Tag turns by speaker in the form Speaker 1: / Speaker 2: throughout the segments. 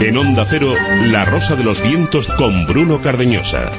Speaker 1: En Onda Cero, La Rosa de los Vientos con Bruno Cardeñosa.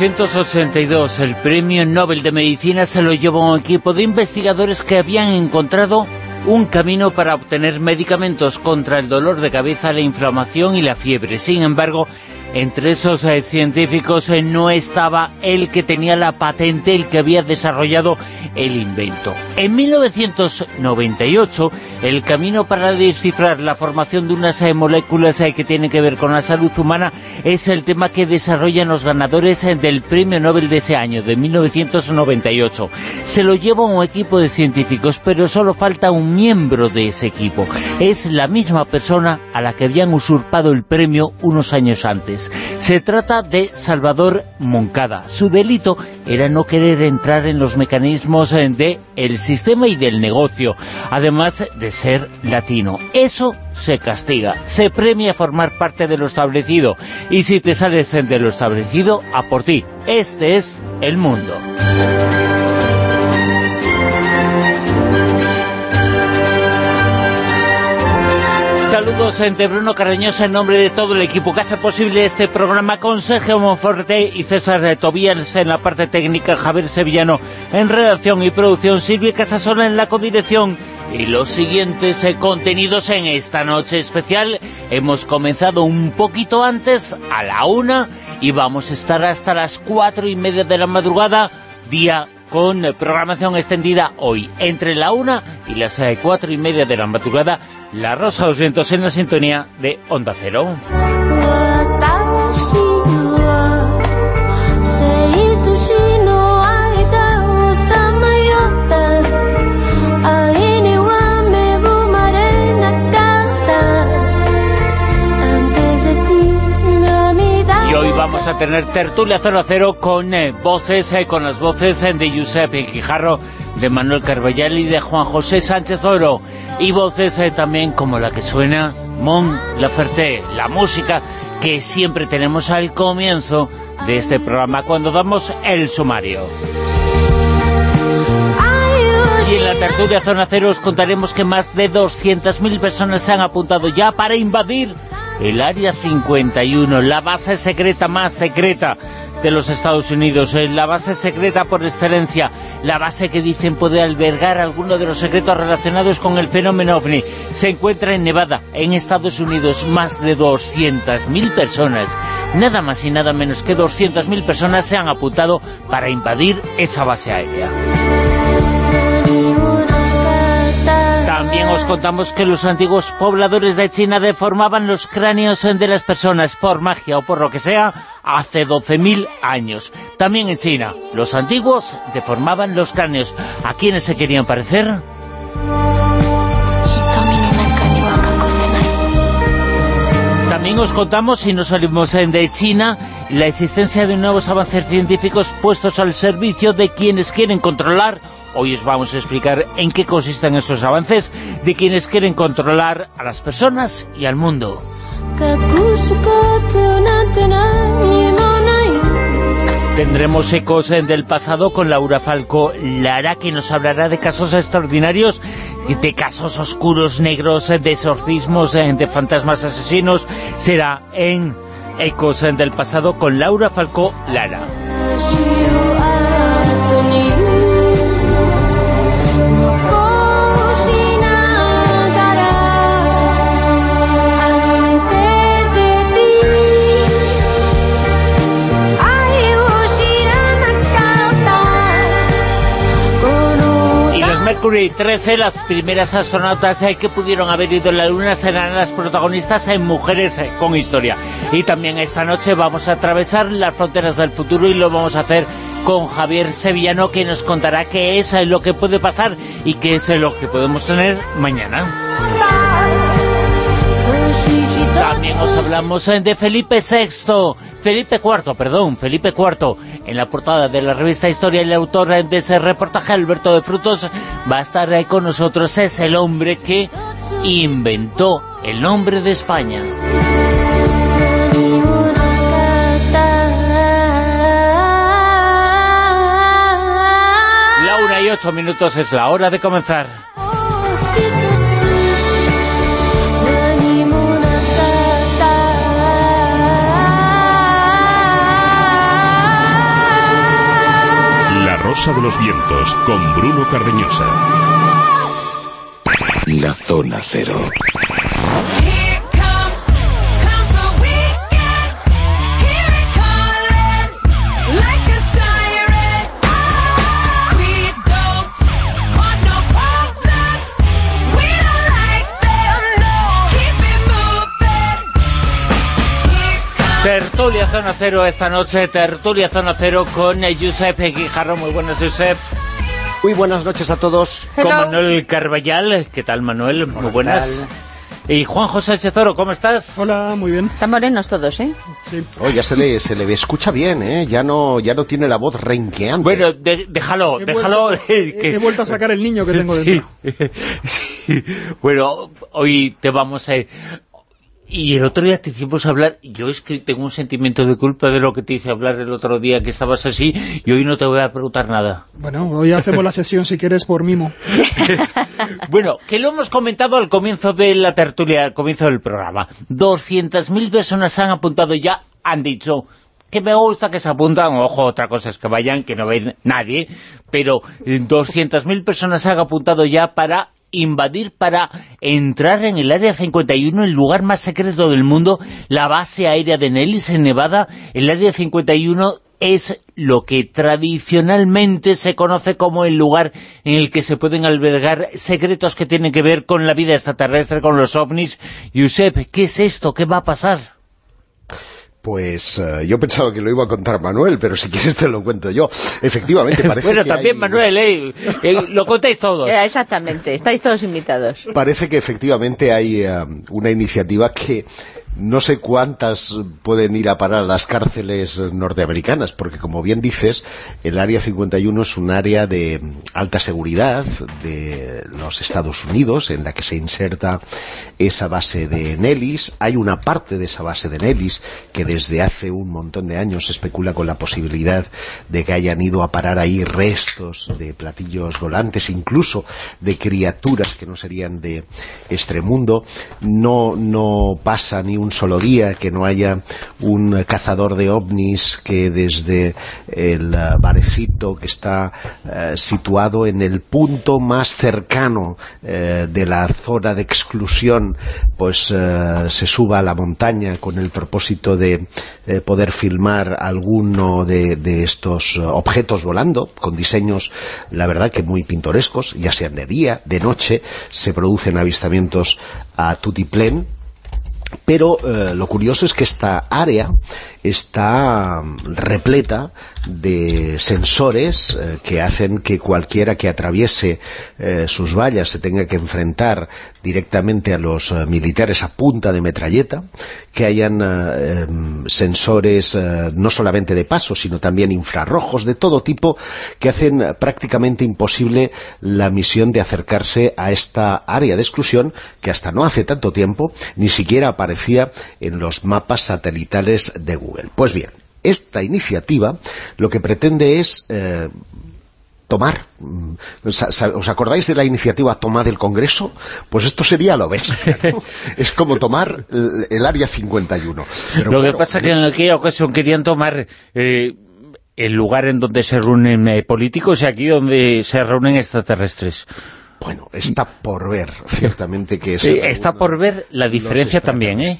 Speaker 2: 1982, el Premio Nobel de Medicina se lo llevó un equipo de investigadores que habían encontrado un camino para obtener medicamentos contra el dolor de cabeza, la inflamación y la fiebre. Sin embargo, entre esos eh, científicos eh, no estaba el que tenía la patente, el que había desarrollado el invento. En 1998, el camino para descifrar la formación de unas eh, moléculas que tienen que ver con la salud humana es el tema que desarrollan los ganadores del Premio Nobel de ese año, de 1998. Se lo lleva un equipo de científicos, pero solo falta un miembro de ese equipo. Es la misma persona a la que habían usurpado el premio unos años antes. Se trata de Salvador Moncada. Su delito era no querer entrar en los mecanismos eh, del el sistema y del negocio, además de ser latino. Eso se castiga, se premia formar parte de lo establecido, y si te sales de lo establecido, a por ti. Este es el mundo. Saludos entre Bruno Cardeñosa en nombre de todo el equipo que hace posible este programa con Sergio Monforte y César de Tobías en la parte técnica, Javier Sevillano en redacción y producción, Silvia Casasola en la codirección y los siguientes eh, contenidos en esta noche especial. Hemos comenzado un poquito antes, a la una, y vamos a estar hasta las cuatro y media de la madrugada, día con programación extendida hoy, entre la una y las eh, cuatro y media de la madrugada, la Rosa de Vientos en la sintonía de Onda Cero. Vamos a tener tertulia 0 a 0 con eh, voces, eh, con las voces eh, de Giuseppe Quijarro, de Manuel Carballal y de Juan José Sánchez Oro y voces eh, también como la que suena Mon Laferte, la música que siempre tenemos al comienzo de este programa cuando damos el sumario. Y en la tertulia Zona Cero os contaremos que más de 200.000 personas se han apuntado ya para invadir el Área 51, la base secreta más secreta de los Estados Unidos, eh, la base secreta por excelencia, la base que dicen puede albergar algunos de los secretos relacionados con el fenómeno OVNI. Se encuentra en Nevada, en Estados Unidos, más de 200.000 personas. Nada más y nada menos que 200.000 personas se han apuntado para invadir esa base aérea. También os contamos que los antiguos pobladores de China deformaban los cráneos de las personas por magia o por lo que sea hace 12.000 años. También en China, los antiguos deformaban los cráneos. ¿A quiénes se querían parecer? También os contamos, si no salimos de China, la existencia de nuevos avances científicos puestos al servicio de quienes quieren controlar Hoy os vamos a explicar en qué consisten esos avances de quienes quieren controlar a las personas y al mundo. Tendremos ecos del pasado con Laura Falco Lara, que nos hablará de casos extraordinarios, de casos oscuros, negros, de exorcismos, de fantasmas asesinos. Será en Ecos del pasado con Laura Falco Lara. Mercury 13, las primeras astronautas eh, que pudieron haber ido a la Luna serán las protagonistas en Mujeres eh, con Historia. Y también esta noche vamos a atravesar las fronteras del futuro y lo vamos a hacer con Javier Sevillano que nos contará qué es eh, lo que puede pasar y qué es lo que podemos tener mañana. También os hablamos de Felipe VI, Felipe IV, perdón, Felipe IV. En la portada de la revista Historia, el autor de ese reportaje, Alberto de Frutos, va a estar ahí con nosotros. Es el hombre que inventó el nombre de España. La una y ocho minutos es la hora de comenzar.
Speaker 1: De los Vientos con Bruno Cardeñosa.
Speaker 3: La Zona Cero.
Speaker 2: Tertulia Zona Cero esta noche, Tertulia Zona Cero con Josep Guijarro. Muy buenas, Josep.
Speaker 4: Muy buenas noches a todos.
Speaker 2: Con Manuel Carballal. ¿Qué tal, Manuel? Muy buenas. Y Juan José Chezoro, ¿cómo estás?
Speaker 5: Hola, muy bien.
Speaker 6: Están morenos todos, ¿eh?
Speaker 5: Sí.
Speaker 4: Oh, ya se le, se le escucha bien, ¿eh? Ya no, ya no tiene la voz renqueante.
Speaker 2: Bueno, de- déjalo,
Speaker 5: He
Speaker 2: déjalo.
Speaker 5: vuelto- he, he vuelto a sacar el niño que tengo
Speaker 2: sí,
Speaker 5: dentro.
Speaker 2: sí. Bueno, hoy te vamos a... Y el otro día te hicimos hablar, yo es que tengo un sentimiento de culpa de lo que te hice hablar el otro día, que estabas así, y hoy no te voy a preguntar nada.
Speaker 5: Bueno, hoy hacemos la sesión si quieres por mimo.
Speaker 2: Bueno, que lo hemos comentado al comienzo de la tertulia, al comienzo del programa. 200.000 personas han apuntado ya, han dicho que me gusta que se apuntan, ojo, otra cosa es que vayan, que no ven nadie, pero eh, 200.000 personas han apuntado ya para invadir, para entrar en el Área 51, el lugar más secreto del mundo, la base aérea de Nellis, en Nevada. El Área 51 es lo que tradicionalmente se conoce como el lugar en el que se pueden albergar secretos que tienen que ver con la vida extraterrestre, con los ovnis. Josep, ¿qué es esto? ¿Qué va a pasar?
Speaker 4: Pues eh, yo pensaba que lo iba a contar Manuel, pero si quieres te lo cuento yo. Efectivamente, parece
Speaker 2: bueno,
Speaker 4: que
Speaker 2: también
Speaker 4: hay-
Speaker 2: Manuel, ¿eh? Eh, Lo contéis todos.
Speaker 6: Eh, exactamente, estáis todos invitados.
Speaker 4: Parece que efectivamente hay una iniciativa que no sé cuántas pueden ir a parar las cárceles norteamericanas, porque como bien dices, el Área 51 es un área de alta seguridad de los Estados Unidos, en la que se inserta esa base de Nellis. Hay una parte de esa base de Nellis que desde hace un montón de años se especula con la posibilidad de que hayan ido a parar ahí restos de platillos volantes, incluso de criaturas que no serían de extremundo. No, no pasa ni un solo día que no haya un cazador de ovnis que desde el eh, barecito que está eh, situado en el punto más cercano eh, de la zona de exclusión, pues se suba a la montaña con el propósito de poder filmar alguno de, de estos objetos volando, con diseños, la verdad que muy pintorescos, ya sean de día, de noche, se producen avistamientos a tutiplén, pero eh, lo curioso es que esta área está mm, repleta de sensores eh, que hacen que cualquiera que atraviese eh, sus vallas se tenga que enfrentar directamente a los eh, militares a punta de metralleta, que hayan em, sensores no solamente de paso, sino también infrarrojos de todo tipo, que hacen prácticamente imposible la misión de acercarse a esta área de exclusión que hasta no hace tanto tiempo ni siquiera aparecía en los mapas satelitales de Google. Pues bien, esta iniciativa lo que pretende es eh, tomar. mm, ¿Os acordáis de la iniciativa Tomad el Congreso? Pues esto sería lo bestia. ¿no? es como tomar el, Área 51. Pero
Speaker 2: Lo que pasa es que en aquella ocasión querían tomar eh, el lugar en donde se reúnen eh, políticos y aquí donde se reúnen extraterrestres.
Speaker 4: Bueno, está por ver, ciertamente que es...
Speaker 2: Eh, está por ver la diferencia también, ¿eh?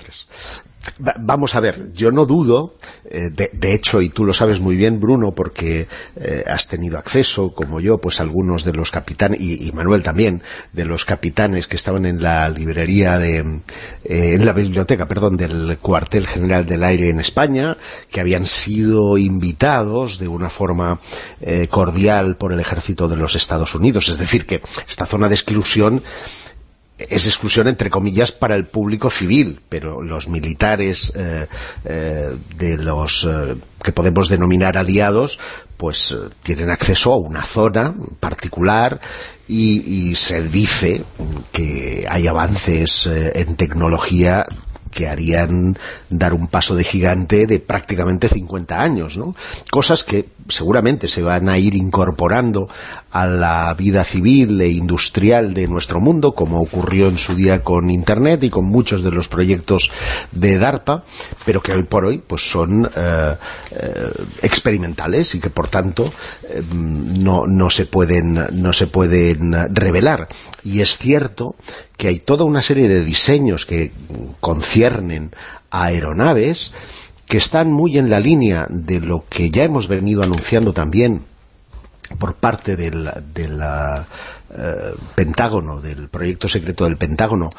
Speaker 4: Vamos a ver, yo no dudo, eh, de, de hecho, y tú lo sabes muy bien, Bruno, porque eh, has tenido acceso, como yo, pues algunos de los capitanes, y, y Manuel también, de los capitanes que estaban en la librería de, eh, en la biblioteca, perdón, del cuartel general del aire en España, que habían sido invitados de una forma eh, cordial por el ejército de los Estados Unidos. Es decir, que esta zona de exclusión es exclusión entre comillas para el público civil, pero los militares eh, eh, de los eh, que podemos denominar aliados, pues eh, tienen acceso a una zona particular y, y se dice que hay avances en tecnología que harían dar un paso de gigante de prácticamente 50 años, ¿no? Cosas que seguramente se van a ir incorporando a la vida civil e industrial de nuestro mundo, como ocurrió en su día con Internet y con muchos de los proyectos de DARPA, pero que hoy por hoy pues son eh, eh, experimentales y que por tanto eh, no, no se pueden no se pueden revelar. Y es cierto que hay toda una serie de diseños que conciernen a aeronaves que están muy en la línea de lo que ya hemos venido anunciando también por parte del, eh, Pentágono, del proyecto secreto del Pentágono,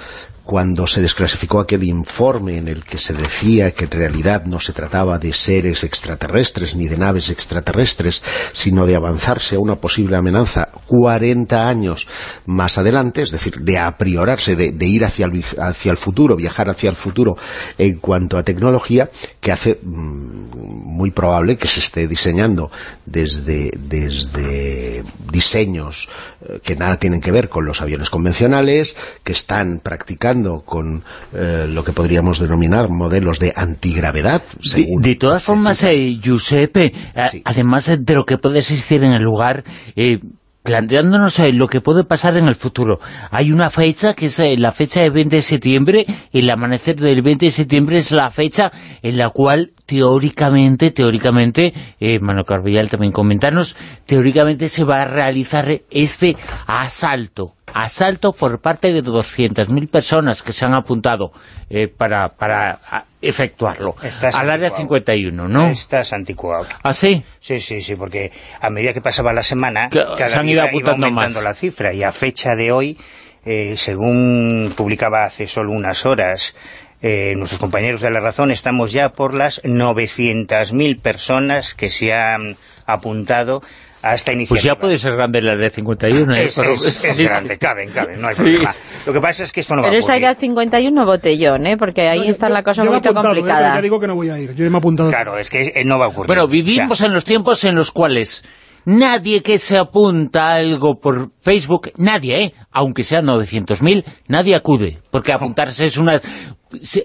Speaker 4: cuando se desclasificó aquel informe en el que se decía que en realidad no se trataba de seres extraterrestres ni de naves extraterrestres, sino de avanzarse a una posible amenaza 40 años más adelante, es decir, de apriorarse, de, de ir hacia el, hacia el futuro, viajar hacia el futuro en cuanto a tecnología, que hace mm, muy probable que se esté diseñando desde, desde diseños eh, que nada tienen que ver con los aviones convencionales, que están practicando con eh, lo que podríamos denominar modelos de antigravedad.
Speaker 2: De,
Speaker 4: según
Speaker 2: de todas formas, eh, Giuseppe,
Speaker 4: Sí.
Speaker 2: además de lo que puede existir en el lugar, eh, planteándonos eh, lo que puede pasar en el futuro. Hay una fecha que es eh, la fecha del 20 de septiembre, y el amanecer del 20 de septiembre es la fecha en la cual teóricamente, teóricamente, eh, Mano también comentarnos, teóricamente se va a realizar este asalto, asalto por parte de 200.000 personas que se han apuntado eh, para, para efectuarlo
Speaker 3: Estás
Speaker 2: al área
Speaker 3: anticuado.
Speaker 2: 51, ¿no?
Speaker 3: Estás anticuado.
Speaker 2: ¿Ah, sí?
Speaker 3: Sí, sí, sí, porque a medida que pasaba la semana,
Speaker 2: Claro,
Speaker 3: cada
Speaker 2: se han ido apuntando más.
Speaker 3: la cifra y a fecha de hoy, eh, según publicaba hace solo unas horas eh, nuestros compañeros de La Razón, estamos ya por las 900.000 personas que se han apuntado a esta
Speaker 2: Pues
Speaker 3: iniciativa.
Speaker 2: ya puede ser grande el área 51, ¿eh?
Speaker 3: Es,
Speaker 2: Pero-
Speaker 3: es- es
Speaker 2: sí,
Speaker 3: grande, caben, caben, no hay
Speaker 2: Sí.
Speaker 3: problema. Lo que pasa es que esto no
Speaker 6: Pero
Speaker 3: va a
Speaker 6: es
Speaker 3: ocurrir.
Speaker 6: área 51 botellón, ¿eh? Porque ahí
Speaker 5: No,
Speaker 6: está
Speaker 5: yo-
Speaker 6: la cosa un poquito
Speaker 5: apuntado, ¿eh? Pero
Speaker 6: complicada.
Speaker 5: Ya digo que no voy a ir. Yo me he apuntado.
Speaker 3: Claro, es que eh, no va a ocurrir.
Speaker 2: Bueno, vivimos en los tiempos en los cuales nadie que se apunta a algo por Facebook, nadie, ¿eh? aunque sean 900.000, nadie acude, porque apuntarse es una...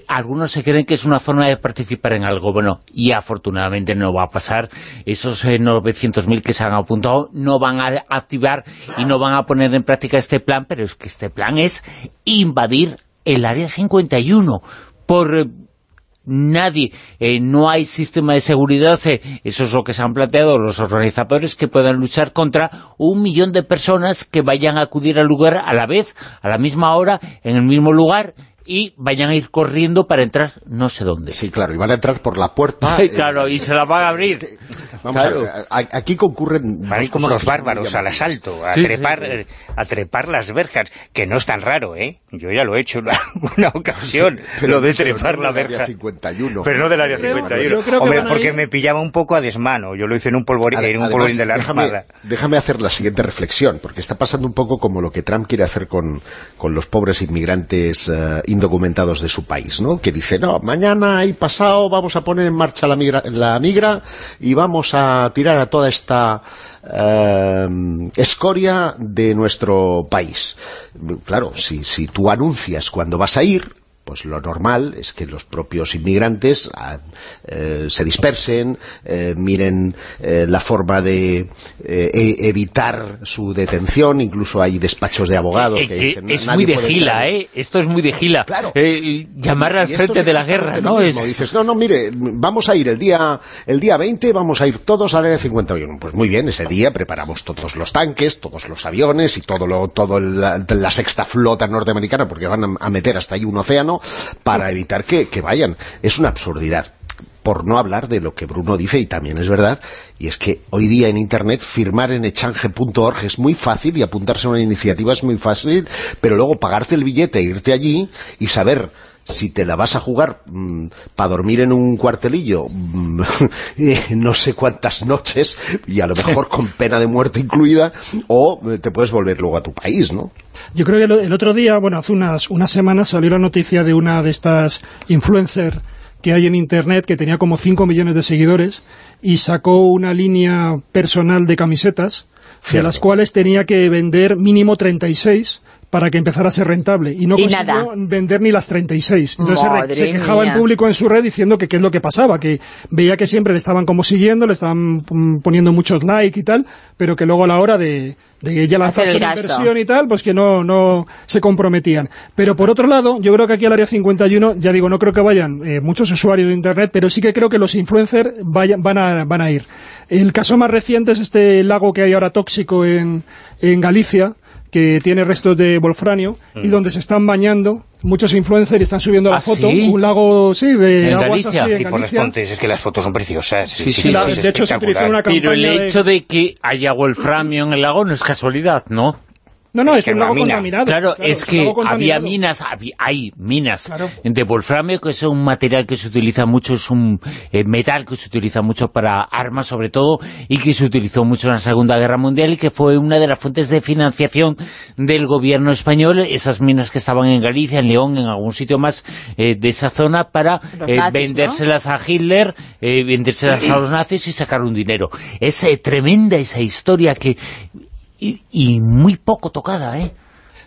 Speaker 2: algunos se creen que es una forma de participar en algo, bueno, y afortunadamente no va a pasar, esos eh, 900.000 que se han apuntado no van a activar y no van a poner en práctica este plan, pero es que este plan es invadir el área 51 por... nadie, eh, no hay sistema de seguridad, eh, eso es lo que se han planteado los organizadores, que puedan luchar contra un millón de personas que vayan a acudir al lugar a la vez, a la misma hora, en el mismo lugar, y vayan a ir corriendo para entrar no sé dónde.
Speaker 4: Sí, claro, y van a entrar por la puerta.
Speaker 2: Ay,
Speaker 4: eh,
Speaker 2: claro, y se la van a abrir.
Speaker 4: Vamos
Speaker 2: Claro.
Speaker 4: a ver, aquí concurren...
Speaker 3: Van como los
Speaker 4: que
Speaker 3: bárbaros al asalto, a,
Speaker 2: Sí,
Speaker 3: trepar,
Speaker 2: sí.
Speaker 3: eh, a trepar las verjas, que no es tan raro, ¿eh? Yo ya lo he hecho una, una ocasión, lo de
Speaker 4: pero
Speaker 3: trepar
Speaker 4: no
Speaker 3: la
Speaker 4: del área
Speaker 3: verja.
Speaker 4: 51.
Speaker 3: Pero no del área
Speaker 5: Creo-
Speaker 3: 51.
Speaker 5: yo creo que
Speaker 3: Hombre, porque
Speaker 5: ir-
Speaker 3: me pillaba un poco a desmano. Yo lo hice en un polvorín, en un
Speaker 4: además,
Speaker 3: polvorín de la
Speaker 4: déjame,
Speaker 3: Armada.
Speaker 4: déjame hacer la siguiente reflexión, porque está pasando un poco como lo que Trump quiere hacer con, con los pobres inmigrantes eh, indocumentados de su país, ¿no? Que dice, no, mañana y pasado vamos a poner en marcha la migra, la migra y vamos a tirar a toda esta eh, escoria de nuestro país. Claro, si, si tú anuncias cuando vas a ir, pues lo normal es que los propios inmigrantes ah, eh, se dispersen, eh, miren eh, la forma de e- evitar su detención, incluso hay despachos de abogados que
Speaker 2: que
Speaker 4: dicen,
Speaker 2: es
Speaker 4: "Nadie
Speaker 2: muy de gila,
Speaker 4: entrar".
Speaker 2: ¿eh? Esto es muy de gila.
Speaker 4: Claro.
Speaker 2: Llamar al frente
Speaker 4: es
Speaker 2: de la guerra, ¿no? Es-
Speaker 4: Dices, no, no, mire, vamos a ir el día el día 20, vamos a ir todos al área 51. Pues muy bien, ese día preparamos todos los tanques, todos los aviones y todo lo, todo la, la sexta flota norteamericana, porque van a, a meter hasta ahí un océano, para evitar que, vayan. Es una absurdidad por no hablar de lo que Bruno dice, y también es verdad, y es que hoy día en Internet firmar en echange.org es muy fácil y apuntarse a una iniciativa es muy fácil, pero luego pagarte el billete irte allí y saber si te la vas a jugar para dormir en un cuartelillo mm, eh, no sé cuántas noches y a lo mejor con pena de muerte incluida o eh, te puedes volver luego a tu país, ¿no?
Speaker 5: Yo creo que el, otro día, bueno, hace unas, unas semanas salió la noticia de una de estas influencers que hay en Internet, que tenía como 5 millones de seguidores, y sacó una línea personal de camisetas, de las cuales tenía que vender mínimo 36 para que empezara a ser rentable. Y no
Speaker 6: Y
Speaker 5: consiguió
Speaker 6: nada.
Speaker 5: vender ni las 36. Entonces se re-
Speaker 6: Madre
Speaker 5: se, quejaba
Speaker 6: mía.
Speaker 5: en público en su red diciendo que qué es lo que pasaba, que veía que siempre le estaban como siguiendo, le estaban poniendo muchos likes y tal, pero que luego a la hora de, de ella lanzar su inversión y tal, pues que no, no se comprometían. Pero por otro lado, yo creo que aquí al Área 51, ya digo, no creo que vayan eh, muchos usuarios de Internet, pero sí que creo que los influencers vayan, van, a, van a ir. El caso más reciente es este lago que hay ahora tóxico en, en Galicia, que tiene restos de wolfranio, y donde se están bañando muchos influencers y están subiendo la
Speaker 2: ¿Ah,
Speaker 5: foto,
Speaker 2: sí?
Speaker 5: un lago, sí, de
Speaker 2: ¿En
Speaker 5: aguas
Speaker 2: Galicia?
Speaker 5: así en
Speaker 3: Y por los
Speaker 5: Galicia.
Speaker 3: pontes, es que las fotos son preciosas.
Speaker 2: Sí, sí,
Speaker 5: La-
Speaker 3: es
Speaker 5: de hecho, se utilizó una
Speaker 3: espectacular.
Speaker 2: Pero el
Speaker 5: de-
Speaker 2: hecho de que haya wolframio en el lago no es casualidad, ¿no?
Speaker 5: No, no, es
Speaker 3: que
Speaker 5: un
Speaker 3: una
Speaker 5: lago
Speaker 3: mina.
Speaker 5: contaminado.
Speaker 2: Claro, es que había minas, había- hay minas
Speaker 5: Claro.
Speaker 2: de wolframio, que es un material que se utiliza mucho, es un eh, metal que se utiliza mucho para armas sobre todo, y que se utilizó mucho en la Segunda Guerra Mundial y que fue una de las fuentes de financiación del gobierno español, esas minas que estaban en Galicia, en León, en algún sitio más eh, de esa zona, para eh,
Speaker 6: nazis,
Speaker 2: vendérselas a Hitler, eh, vendérselas a los nazis y sacar un dinero. Es eh, tremenda esa historia que... Y, y muy poco tocada, ¿eh?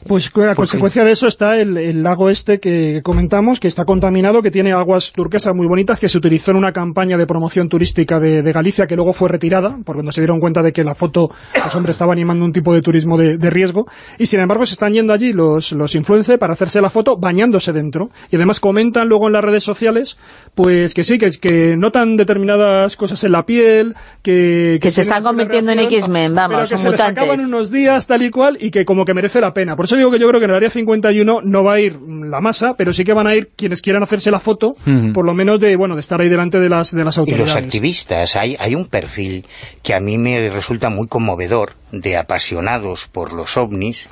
Speaker 5: Pues a consecuencia de eso está el, el lago este que comentamos, que está contaminado, que tiene aguas turquesas muy bonitas, que se utilizó en una campaña de promoción turística de, de Galicia, que luego fue retirada, por cuando se dieron cuenta de que la foto, los hombres estaba animando un tipo de turismo de, de riesgo, y sin embargo se están yendo allí los, los influencers para hacerse la foto bañándose dentro, y además comentan luego en las redes sociales, pues que sí, que, que notan determinadas cosas en la piel, que...
Speaker 6: Que se están convirtiendo en X-Men, vamos,
Speaker 5: pero que
Speaker 6: son
Speaker 5: se les acaban unos días tal y cual, y que como que merece la pena. Por eso digo que yo creo que en el área 51 no va a ir la masa, pero sí que van a ir quienes quieran hacerse la foto, por lo menos de bueno de estar ahí delante de las de las
Speaker 3: Y
Speaker 5: autoridades.
Speaker 3: los activistas, hay, hay un perfil que a mí me resulta muy conmovedor de apasionados por los ovnis,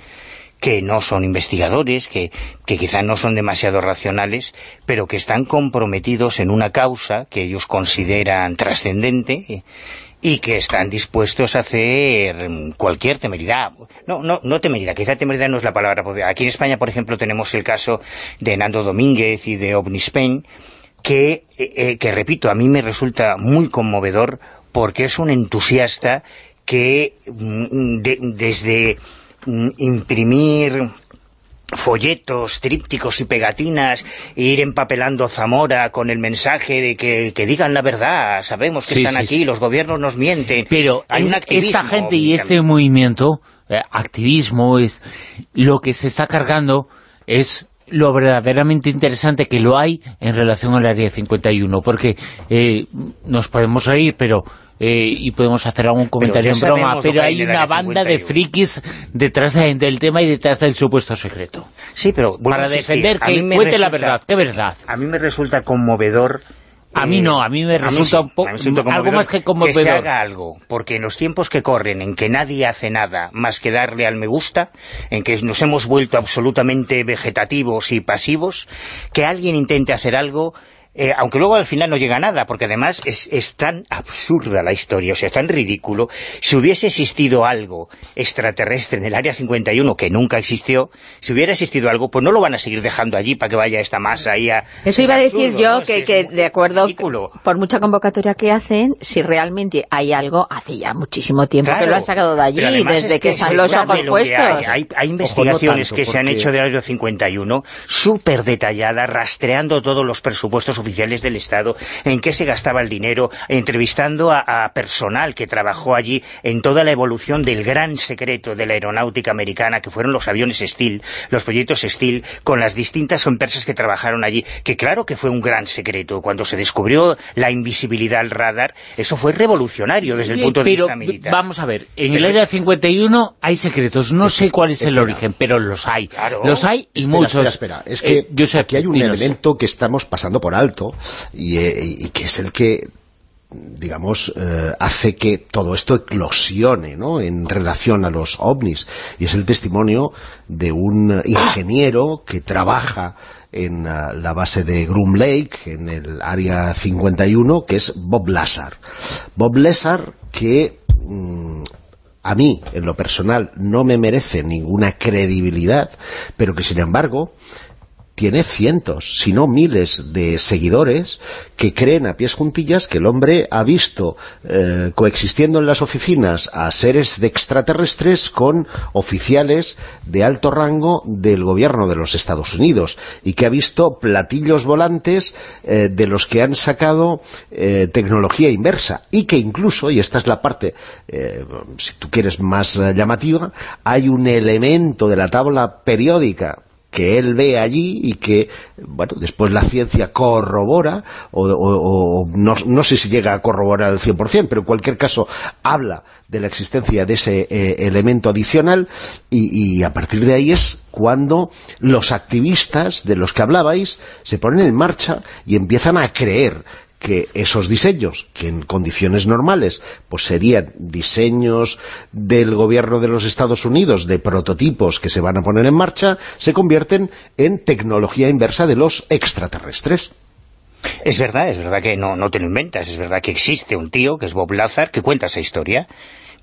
Speaker 3: que no son investigadores, que, que quizá no son demasiado racionales, pero que están comprometidos en una causa que ellos consideran trascendente y que están dispuestos a hacer cualquier temeridad. No, no, no temeridad, quizá temeridad no es la palabra. Aquí en España, por ejemplo, tenemos el caso de Nando Domínguez y de OVNISPAIN, que, eh, eh, que repito, a mí me resulta muy conmovedor porque es un entusiasta que mm, de- desde mm, imprimir folletos, trípticos y pegatinas e ir empapelando Zamora con el mensaje de que, que digan la verdad, sabemos que
Speaker 2: Sí,
Speaker 3: están
Speaker 2: sí,
Speaker 3: aquí,
Speaker 2: sí.
Speaker 3: los gobiernos nos mienten.
Speaker 2: Pero
Speaker 3: Hay un
Speaker 2: es- esta gente y este movimiento, eh, activismo, es lo que se está cargando es lo verdaderamente interesante que lo hay en relación al Área 51, porque eh, nos podemos reír, pero eh, y podemos hacer algún comentario en broma, pero
Speaker 3: hay
Speaker 2: una banda de
Speaker 3: 51.
Speaker 2: frikis detrás de- del tema y detrás del supuesto secreto.
Speaker 3: Sí, pero
Speaker 2: Para defender que cuente la verdad, ¿qué verdad?
Speaker 3: A mí me resulta conmovedor
Speaker 2: A mí
Speaker 3: eh,
Speaker 2: no, a mí me resulta
Speaker 3: sí,
Speaker 2: un po-
Speaker 3: a mí me resulta
Speaker 2: algo
Speaker 3: conmovedor
Speaker 2: más que
Speaker 3: Que se
Speaker 2: conmovedor.
Speaker 3: haga algo, porque en los tiempos que corren, en que nadie hace nada más que darle al me gusta, en que nos hemos vuelto absolutamente vegetativos y pasivos, que alguien intente hacer algo... eh, aunque luego al final no llega a nada, porque además es, es tan absurda la historia, o sea, es tan ridículo. Si hubiese existido algo extraterrestre en el Área 51, que nunca existió, si hubiera existido algo, pues no lo van a seguir dejando allí para que vaya esta masa ahí a...
Speaker 6: Eso
Speaker 3: es
Speaker 6: iba a decir
Speaker 3: absurdo,
Speaker 6: yo, que,
Speaker 3: es
Speaker 6: que
Speaker 3: muy
Speaker 6: de acuerdo,
Speaker 3: ridículo.
Speaker 6: por mucha convocatoria que hacen, si realmente hay algo, hace ya muchísimo tiempo que lo han sacado de allí, desde
Speaker 3: es
Speaker 6: que, están
Speaker 3: se
Speaker 6: los ojos puestos.
Speaker 3: Hay, hay, hay investigaciones
Speaker 4: tanto,
Speaker 3: que se han hecho del Área 51 súper detalladas, rastreando todos los presupuestos oficiales del Estado, en qué se gastaba el dinero, entrevistando a, a personal que trabajó allí en toda la evolución del gran secreto de la aeronáutica americana, que fueron los aviones Steel, los proyectos Steel, con las distintas empresas que trabajaron allí, que claro que fue un gran secreto. Cuando se descubrió la invisibilidad al radar, eso fue revolucionario desde el punto de
Speaker 2: pero
Speaker 3: vista militar.
Speaker 2: vamos a ver, en el
Speaker 3: Pero
Speaker 2: Área 51 hay secretos, no sé cuál es el origen, pero los hay.
Speaker 3: Claro.
Speaker 2: Los hay y
Speaker 4: Espera,
Speaker 2: muchos.
Speaker 4: Espera, espera. Es que
Speaker 2: Eh, Josep,
Speaker 4: aquí hay un elemento que estamos pasando por alto y, eh, y que es el que digamos, eh, hace que todo esto eclosione ¿no? en relación a los ovnis. Y es el testimonio de un ingeniero que trabaja en ah, la base de Groom Lake, en el área 51, que es Bob Lazar. Bob Lazar, que mm, a mí, en lo personal, no me merece ninguna credibilidad, pero que, sin embargo, tiene cientos, si no miles de seguidores que creen a pies juntillas que el hombre ha visto eh, coexistiendo en las oficinas a seres de extraterrestres con oficiales de alto rango del gobierno de los Estados Unidos y que ha visto platillos volantes eh, de los que han sacado eh, tecnología inversa y que incluso, y esta es la parte, eh, si tú quieres más llamativa, hay un elemento de la tabla periódica que él ve allí y que, bueno, después la ciencia corrobora, o, o- no, no sé si llega a corroborar al 100%, pero en cualquier caso habla de la existencia de ese eh, elemento adicional y, y a partir de ahí es cuando los activistas de los que hablabais se ponen en marcha y empiezan a creer que esos diseños, que en condiciones normales pues serían diseños del gobierno de los Estados Unidos, de prototipos que se van a poner en marcha, se convierten en tecnología inversa de los extraterrestres.
Speaker 3: Es verdad, es verdad que no, no te lo inventas, es verdad que existe un tío, que es Bob Lazar, que cuenta esa historia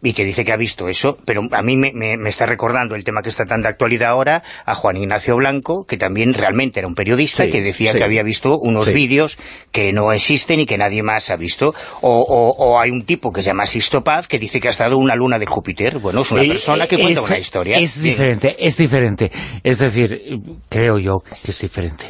Speaker 3: y que dice que ha visto eso, pero a mí me, me- me está recordando el tema que está tan de actualidad ahora a Juan Ignacio Blanco, que también realmente era un periodista
Speaker 4: Sí,
Speaker 3: que decía
Speaker 4: sí.
Speaker 3: que había visto unos
Speaker 4: Sí.
Speaker 3: vídeos que no existen y que nadie más ha visto, o, o- o hay un tipo que se llama Sisto Paz que dice que ha estado en una luna de Júpiter, bueno, es una persona que cuenta
Speaker 2: es-
Speaker 3: una historia.
Speaker 2: Es
Speaker 3: Sí.
Speaker 2: diferente, es diferente. Es decir, creo yo que es diferente.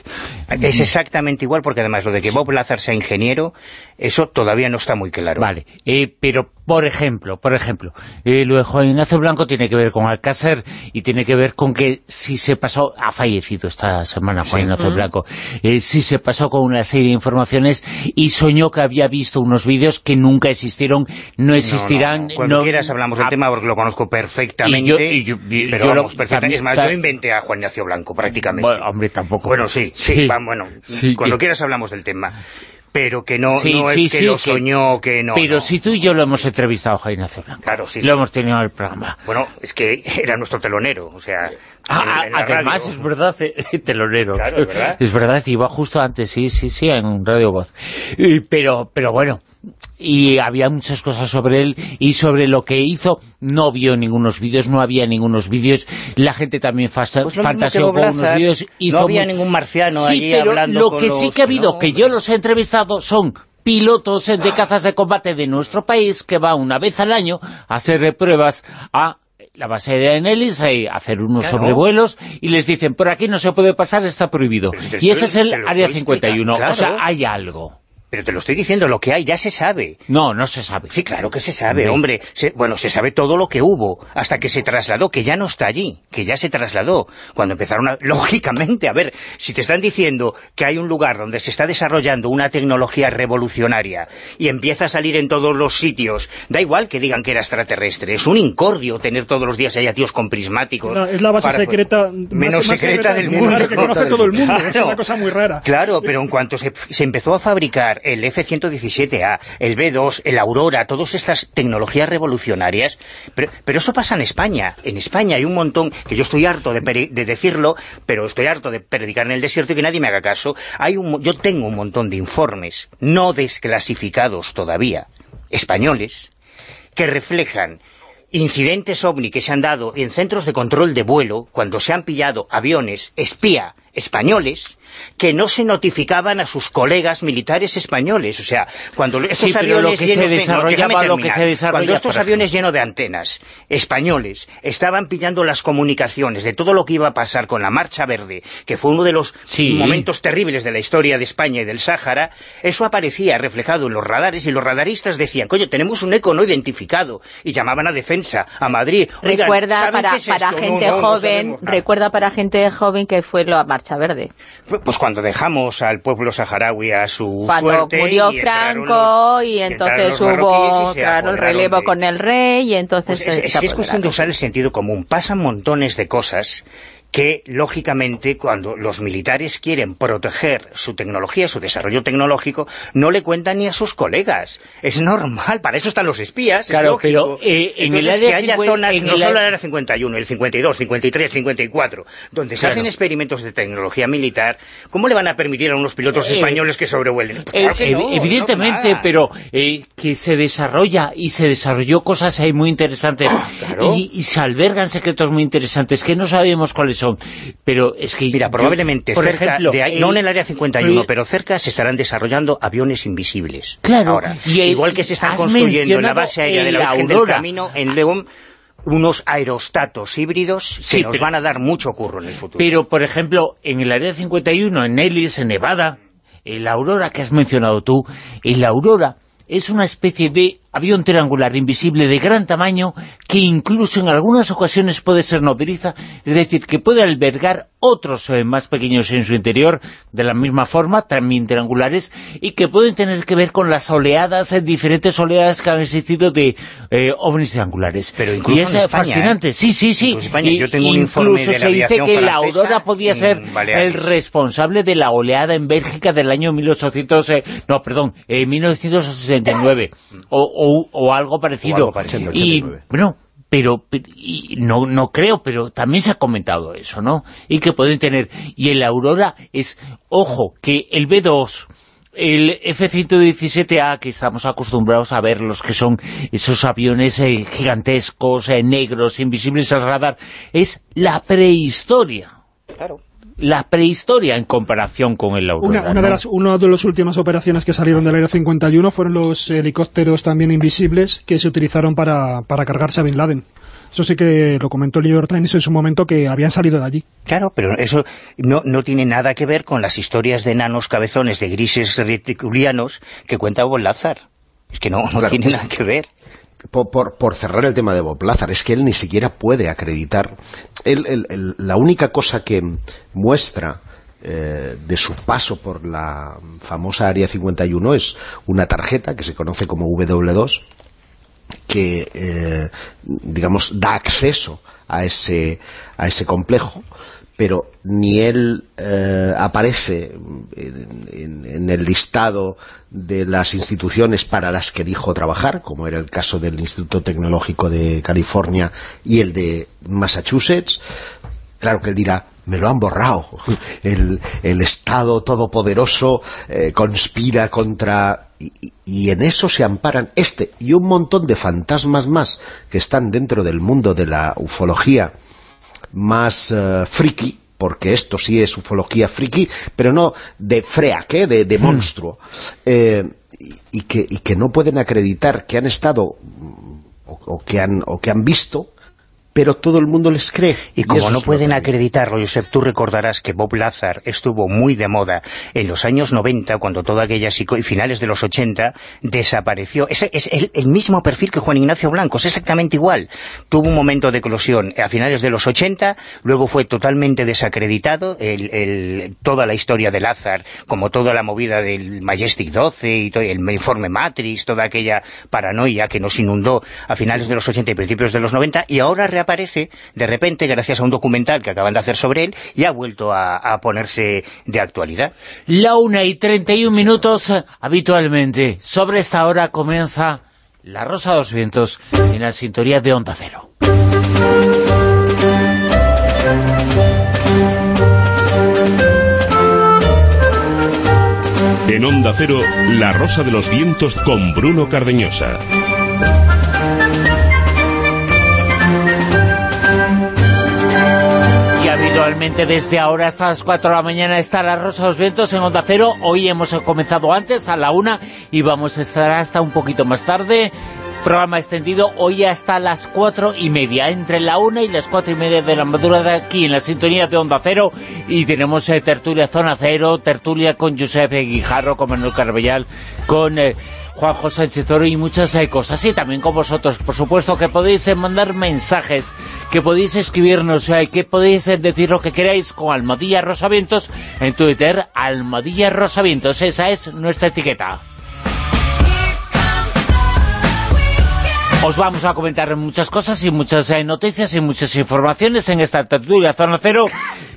Speaker 3: Es exactamente igual, porque además lo de que Bob Lazar sea ingeniero, eso todavía no está muy claro.
Speaker 2: Vale, eh, pero por ejemplo, por ejemplo, eh, lo de Juan Ignacio Blanco tiene que ver con Alcácer y tiene que ver con que si se pasó, ha fallecido esta semana Juan Ignacio Blanco, eh, si se pasó con una serie de informaciones y soñó que había visto unos vídeos que nunca existieron, no existirán.
Speaker 3: No, no, Cuando
Speaker 2: no-
Speaker 3: quieras hablamos del
Speaker 2: Ah,
Speaker 3: tema porque lo conozco perfectamente.
Speaker 2: Y yo- y yo-
Speaker 3: pero
Speaker 2: yo lo-
Speaker 3: perfectamente. Es más, yo inventé a Juan Ignacio Blanco prácticamente.
Speaker 2: Bueno, hombre, tampoco.
Speaker 3: Bueno, sí, sí,
Speaker 2: Sí.
Speaker 3: va, bueno,
Speaker 2: Sí,
Speaker 3: cuando quieras hablamos del tema. Pero que no,
Speaker 2: Sí,
Speaker 3: no
Speaker 2: sí,
Speaker 3: es que
Speaker 2: sí,
Speaker 3: lo
Speaker 2: que-
Speaker 3: soñó, que no.
Speaker 2: Pero
Speaker 3: no.
Speaker 2: si tú y yo lo hemos entrevistado Ignacio Blanco.
Speaker 3: Claro, sí,
Speaker 2: Lo
Speaker 3: sí.
Speaker 2: hemos tenido en el programa.
Speaker 3: Bueno, es que era nuestro telonero, o sea...
Speaker 2: Ah,
Speaker 3: en- en la
Speaker 2: además,
Speaker 3: radio.
Speaker 2: es verdad, eh, telonero.
Speaker 3: Claro, es verdad.
Speaker 2: Es verdad, iba justo antes, sí, sí, sí, en Radio Voz. Y- pero, pero bueno, y había muchas cosas sobre él y sobre lo que hizo. No vio ningunos vídeos, no había ningunos vídeos. La gente también fasta-
Speaker 3: Pues
Speaker 2: fantaseó con unos
Speaker 3: Lazar,
Speaker 2: vídeos.
Speaker 3: no había
Speaker 2: mu-
Speaker 3: ningún marciano
Speaker 2: sí,
Speaker 3: allí
Speaker 2: pero
Speaker 3: hablando
Speaker 2: lo
Speaker 3: con
Speaker 2: que sí que ha habido,
Speaker 3: no,
Speaker 2: que yo los he entrevistado, son pilotos de cazas de combate de nuestro país que va una vez al año a hacer pruebas a la base aérea en Ellis a hacer unos
Speaker 3: Claro.
Speaker 2: sobrevuelos y les dicen, por aquí no se puede pasar, está prohibido.
Speaker 3: Pero
Speaker 2: Y ese es el Área
Speaker 3: estoy
Speaker 2: 51.
Speaker 3: explicando,
Speaker 2: O sea,
Speaker 3: claro.
Speaker 2: hay algo.
Speaker 3: Pero te lo estoy diciendo, lo que hay ya se sabe.
Speaker 2: No, no se sabe.
Speaker 3: Sí, claro que se sabe,
Speaker 2: Hombre.
Speaker 3: hombre. Se- bueno, se sabe todo lo que hubo, hasta que se trasladó, que ya no está allí, que ya se trasladó. Cuando empezaron a... Lógicamente, a ver, si te están diciendo que hay un lugar donde se está desarrollando una tecnología revolucionaria y empieza a salir en todos los sitios, da igual que digan que era extraterrestre, es un incordio tener todos los días ahí a tíos con prismáticos.
Speaker 5: La- es la base
Speaker 3: para-
Speaker 5: secreta
Speaker 3: menos
Speaker 5: más-
Speaker 3: secreta del
Speaker 5: claro,
Speaker 3: mundo.
Speaker 5: que conoce todo el mundo, es una cosa muy rara.
Speaker 3: Claro, pero en cuanto se, se empezó a fabricar el F-117A, el B-2, el Aurora, todas estas tecnologías revolucionarias, pero, pero eso pasa en España. En España hay un montón, que yo estoy harto de, decirlo, pero estoy harto de predicar en el desierto y que nadie me haga caso. Hay un, yo tengo un montón de informes, no desclasificados todavía, españoles, que reflejan incidentes ovni que se han dado en centros de control de vuelo cuando se han pillado aviones espía españoles que no se notificaban a sus colegas militares españoles. O sea, cuando estos
Speaker 2: Sí,
Speaker 3: aviones
Speaker 2: lo que
Speaker 3: llenos
Speaker 2: se
Speaker 3: de- no,
Speaker 2: lo que se
Speaker 3: Cuando estos aviones llenos de antenas españoles estaban pillando las comunicaciones de todo lo que iba a pasar con la Marcha Verde, que fue uno de los
Speaker 2: Sí.
Speaker 3: momentos terribles de la historia de España y del Sáhara, eso aparecía reflejado en los radares y los radaristas decían, coño, tenemos un eco no identificado, y llamaban a defensa, a Madrid. Oigan,
Speaker 6: recuerda
Speaker 3: ¿saben
Speaker 6: para,
Speaker 3: es
Speaker 6: para gente
Speaker 3: No, no, no
Speaker 6: joven, recuerda para gente joven que fue la Marcha Verde.
Speaker 3: Pues cuando dejamos al pueblo saharaui a su
Speaker 6: Cuando
Speaker 3: suerte
Speaker 6: murió
Speaker 3: y
Speaker 6: Franco
Speaker 3: los-
Speaker 6: y entonces hubo
Speaker 3: y
Speaker 6: claro, el relevo
Speaker 3: de-
Speaker 6: con el rey y entonces
Speaker 3: Pues es,
Speaker 6: se-
Speaker 3: es
Speaker 6: se
Speaker 3: es cuestión de usar el sentido común. Pasan montones de cosas que, lógicamente, cuando los militares quieren proteger su tecnología, su desarrollo tecnológico, no le cuentan ni a sus colegas. Es normal, para eso están los espías,
Speaker 2: Claro,
Speaker 3: es
Speaker 2: pero, eh, en el
Speaker 3: Entonces,
Speaker 2: área
Speaker 3: que haya
Speaker 2: 50
Speaker 3: zonas,
Speaker 2: en
Speaker 3: no
Speaker 2: el
Speaker 3: solo
Speaker 2: área-
Speaker 3: el área 51, el 52, 53, 54, donde se
Speaker 2: Claro.
Speaker 3: hacen experimentos de tecnología militar, ¿cómo le van a permitir a unos pilotos
Speaker 2: Eh,
Speaker 3: españoles que sobrevuelen? Pues
Speaker 2: Eh,
Speaker 3: claro que
Speaker 2: ev-
Speaker 3: no,
Speaker 2: evidentemente, pero eh, que se desarrolla y se desarrolló cosas ahí muy interesantes
Speaker 3: Claro.
Speaker 2: y, y se albergan secretos muy interesantes que no sabemos cuáles son, pero es que...
Speaker 3: Mira,
Speaker 2: yo,
Speaker 3: probablemente
Speaker 2: por
Speaker 3: cerca
Speaker 2: ejemplo,
Speaker 3: de
Speaker 2: el-
Speaker 3: no en el área 51,
Speaker 2: el-
Speaker 3: pero cerca se estarán desarrollando aviones invisibles.
Speaker 2: Claro,
Speaker 3: Ahora,
Speaker 2: y el-
Speaker 3: igual que se están construyendo en la base aérea de la Virgen del. Camino, en León, unos aerostatos híbridos
Speaker 2: Sí,
Speaker 3: que nos
Speaker 2: pero-
Speaker 3: van a dar mucho curro en el futuro.
Speaker 2: Pero, por ejemplo, en el área 51, en Ellis, en Nevada, el Aurora que has mencionado tú, el Aurora es una especie de avión triangular invisible de gran tamaño que incluso en algunas ocasiones puede ser nodriza, es decir, que puede albergar otros eh, más pequeños en su interior, de la misma forma, también triangulares, y que pueden tener que ver con las oleadas, eh, diferentes oleadas que han existido de eh, ovnis triangulares.
Speaker 3: Pero incluso
Speaker 2: y es
Speaker 3: en
Speaker 2: eh,
Speaker 3: España,
Speaker 2: fascinante, sí, sí, sí.
Speaker 3: Incluso España. Yo tengo un
Speaker 2: incluso se dice que la Aurora podía ser el responsable de la oleada en Bélgica del año 1800, eh, no, perdón, eh, 1969 o, o, o algo parecido.
Speaker 3: algo parecido,
Speaker 2: y
Speaker 4: 89.
Speaker 2: bueno, pero pe- y no no creo, pero también se ha comentado eso, ¿no? Y que pueden tener y el Aurora es ojo que el B2 el F-117A, que estamos acostumbrados a ver, los que son esos aviones eh, gigantescos, eh, negros, invisibles al radar, es la prehistoria
Speaker 3: Claro.
Speaker 2: La prehistoria en comparación con el Aurora.
Speaker 5: Una, una de las una de las últimas operaciones que salieron del Área 51 fueron los helicópteros también invisibles que se utilizaron para, para cargarse a Bin Laden. Eso sí que lo comentó el New York Times en su momento que habían salido de allí.
Speaker 3: Claro, pero eso no, no tiene nada que ver con las historias de enanos cabezones de grises reticulianos que cuenta Bob Lazar. Es que no, no
Speaker 4: Claro,
Speaker 3: tiene
Speaker 4: es-
Speaker 3: nada que ver.
Speaker 4: Por, por- cerrar el tema de Bob Lazar, es que él ni siquiera puede acreditar. Él- él- él- la única cosa que muestra eh, de su paso por la famosa Área 51 es una tarjeta que se conoce como W2, que, eh, digamos, da acceso a ese, a ese complejo, pero ni él eh, aparece en, el listado de las instituciones para las que dijo trabajar, como era el caso del Instituto Tecnológico de California y el de Massachusetts. Claro que él dirá, me lo han borrado. El, Estado todopoderoso eh, conspira contra... Y- y en eso se amparan este y un montón de fantasmas más que están dentro del mundo de la ufología más eh, friki, porque esto sí es ufología friki, pero no de freak, ¿eh? de, de monstruo, eh, y, y que, y que no pueden acreditar que han estado o, o que han, o que han visto, pero todo el mundo les cree.
Speaker 3: Y como no pueden acreditarlo, Josep, tú recordarás que Bob Lazar estuvo muy de moda en los años 90, cuando toda aquella psico... y finales de los 80, desapareció. Ese es el, el mismo perfil que Juan Ignacio Blanco, es exactamente igual. Tuvo un momento de eclosión a finales de los 80, luego fue totalmente desacreditado el- el- toda la historia de Lazar, como toda la movida del Majestic 12 y todo, el informe Matrix, toda aquella paranoia que nos inundó a finales de los 80 y principios de los 90, y ahora reaparece de repente gracias a un documental que acaban de hacer sobre él y ha vuelto a, a ponerse de actualidad.
Speaker 2: La una y 31 minutos eh, habitualmente. Sobre esta hora comienza La Rosa de los Vientos en la sintonía de Onda Cero.
Speaker 1: En Onda Cero, La Rosa de los Vientos con Bruno Cardeñosa.
Speaker 2: Habitualmente desde ahora hasta las 4 de la mañana está La Rosa los Vientos en Onda Cero. Hoy hemos comenzado antes, a la una, y vamos a estar hasta un poquito más tarde. Programa extendido hoy hasta las cuatro y media, entre la una y las cuatro y media de la madrugada aquí en la sintonía de Onda Cero. Y tenemos eh, tertulia Zona Cero, tertulia con Josep Guijarro, con Manuel Carbellal, con... eh, Juanjo Sánchez Oro y muchas cosas. Y también con vosotros, por supuesto, que podéis eh, mandar mensajes, que podéis escribirnos, eh, que podéis eh, decir lo que queráis con Almadilla Rosavientos en Twitter, Almadilla Rosavientos. Esa es nuestra etiqueta. Os vamos a comentar muchas cosas y muchas noticias y muchas informaciones en esta tertulia Zona Cero.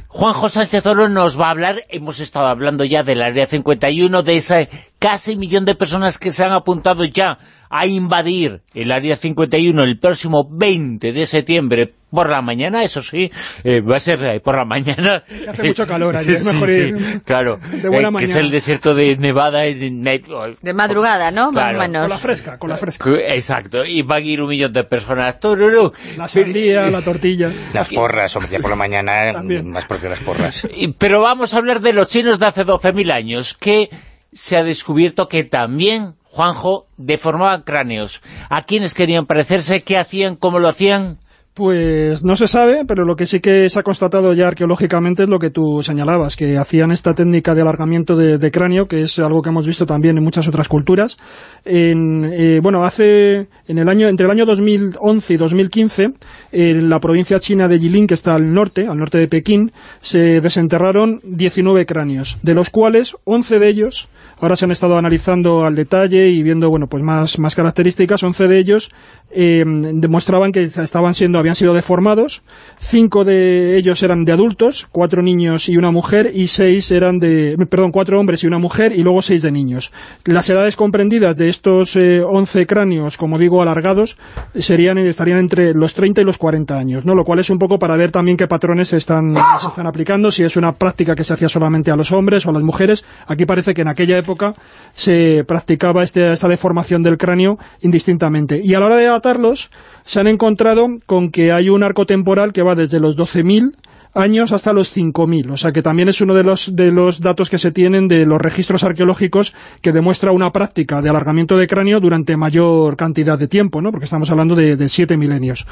Speaker 2: Juanjo Sánchez Oro nos va a hablar, hemos estado hablando ya del Área 51, de ese casi millón de personas que se han apuntado ya a invadir el Área 51 el próximo 20 de septiembre por la mañana, eso sí, eh, va a ser por la mañana.
Speaker 5: Que hace mucho calor allí, es mejor
Speaker 2: sí,
Speaker 5: ir
Speaker 2: claro,
Speaker 5: de buena
Speaker 2: eh, que es el desierto de Nevada. y de-
Speaker 6: De madrugada, ¿no?
Speaker 2: Claro.
Speaker 6: Más o
Speaker 5: Con la fresca, con la fresca.
Speaker 2: Exacto, y van a ir un millón de personas. Tururú.
Speaker 5: La sandía, la tortilla.
Speaker 3: Las porras, hombre, ya por la mañana,
Speaker 5: También.
Speaker 3: más porque las porras.
Speaker 2: Pero vamos a hablar de los chinos de hace 12.000 años, que se ha descubierto que también, Juanjo, deformaban cráneos. ¿A quiénes querían parecerse? ¿Qué hacían? ¿Cómo lo hacían?
Speaker 5: Pues no se sabe, pero lo que sí que se ha constatado ya arqueológicamente es lo que tú señalabas, que hacían esta técnica de alargamiento de, cráneo, que es algo que hemos visto también en muchas otras culturas. En, eh, bueno, hace en el año entre el año 2011 y 2015, en la provincia china de Jilin, que está al norte, al norte de Pekín, se desenterraron 19 cráneos, de los cuales 11 de ellos, ahora se han estado analizando al detalle y viendo bueno pues más, más características, 11 de ellos eh, demostraban que estaban siendo habían sido deformados, cinco de ellos eran de adultos, cuatro niños y una mujer, y seis eran de, perdón, cuatro hombres y una mujer, y luego seis de niños. Las edades comprendidas de estos eh, 11 cráneos, como digo, alargados, serían estarían entre los 30 y los 40 años, ¿no? Lo cual es un poco para ver también qué patrones se están, se están aplicando, si es una práctica que se hacía solamente a los hombres o a las mujeres. Aquí parece que en aquella época se practicaba este, esta deformación del cráneo indistintamente. Y a la hora de atarlos, se han encontrado con que hay un arco temporal que va desde los 12.000 años hasta los 5.000, o sea que también es uno de los, de los datos que se tienen de los registros arqueológicos que demuestra una práctica de alargamiento de cráneo durante mayor cantidad de tiempo, ¿no? porque estamos hablando de, siete milenios.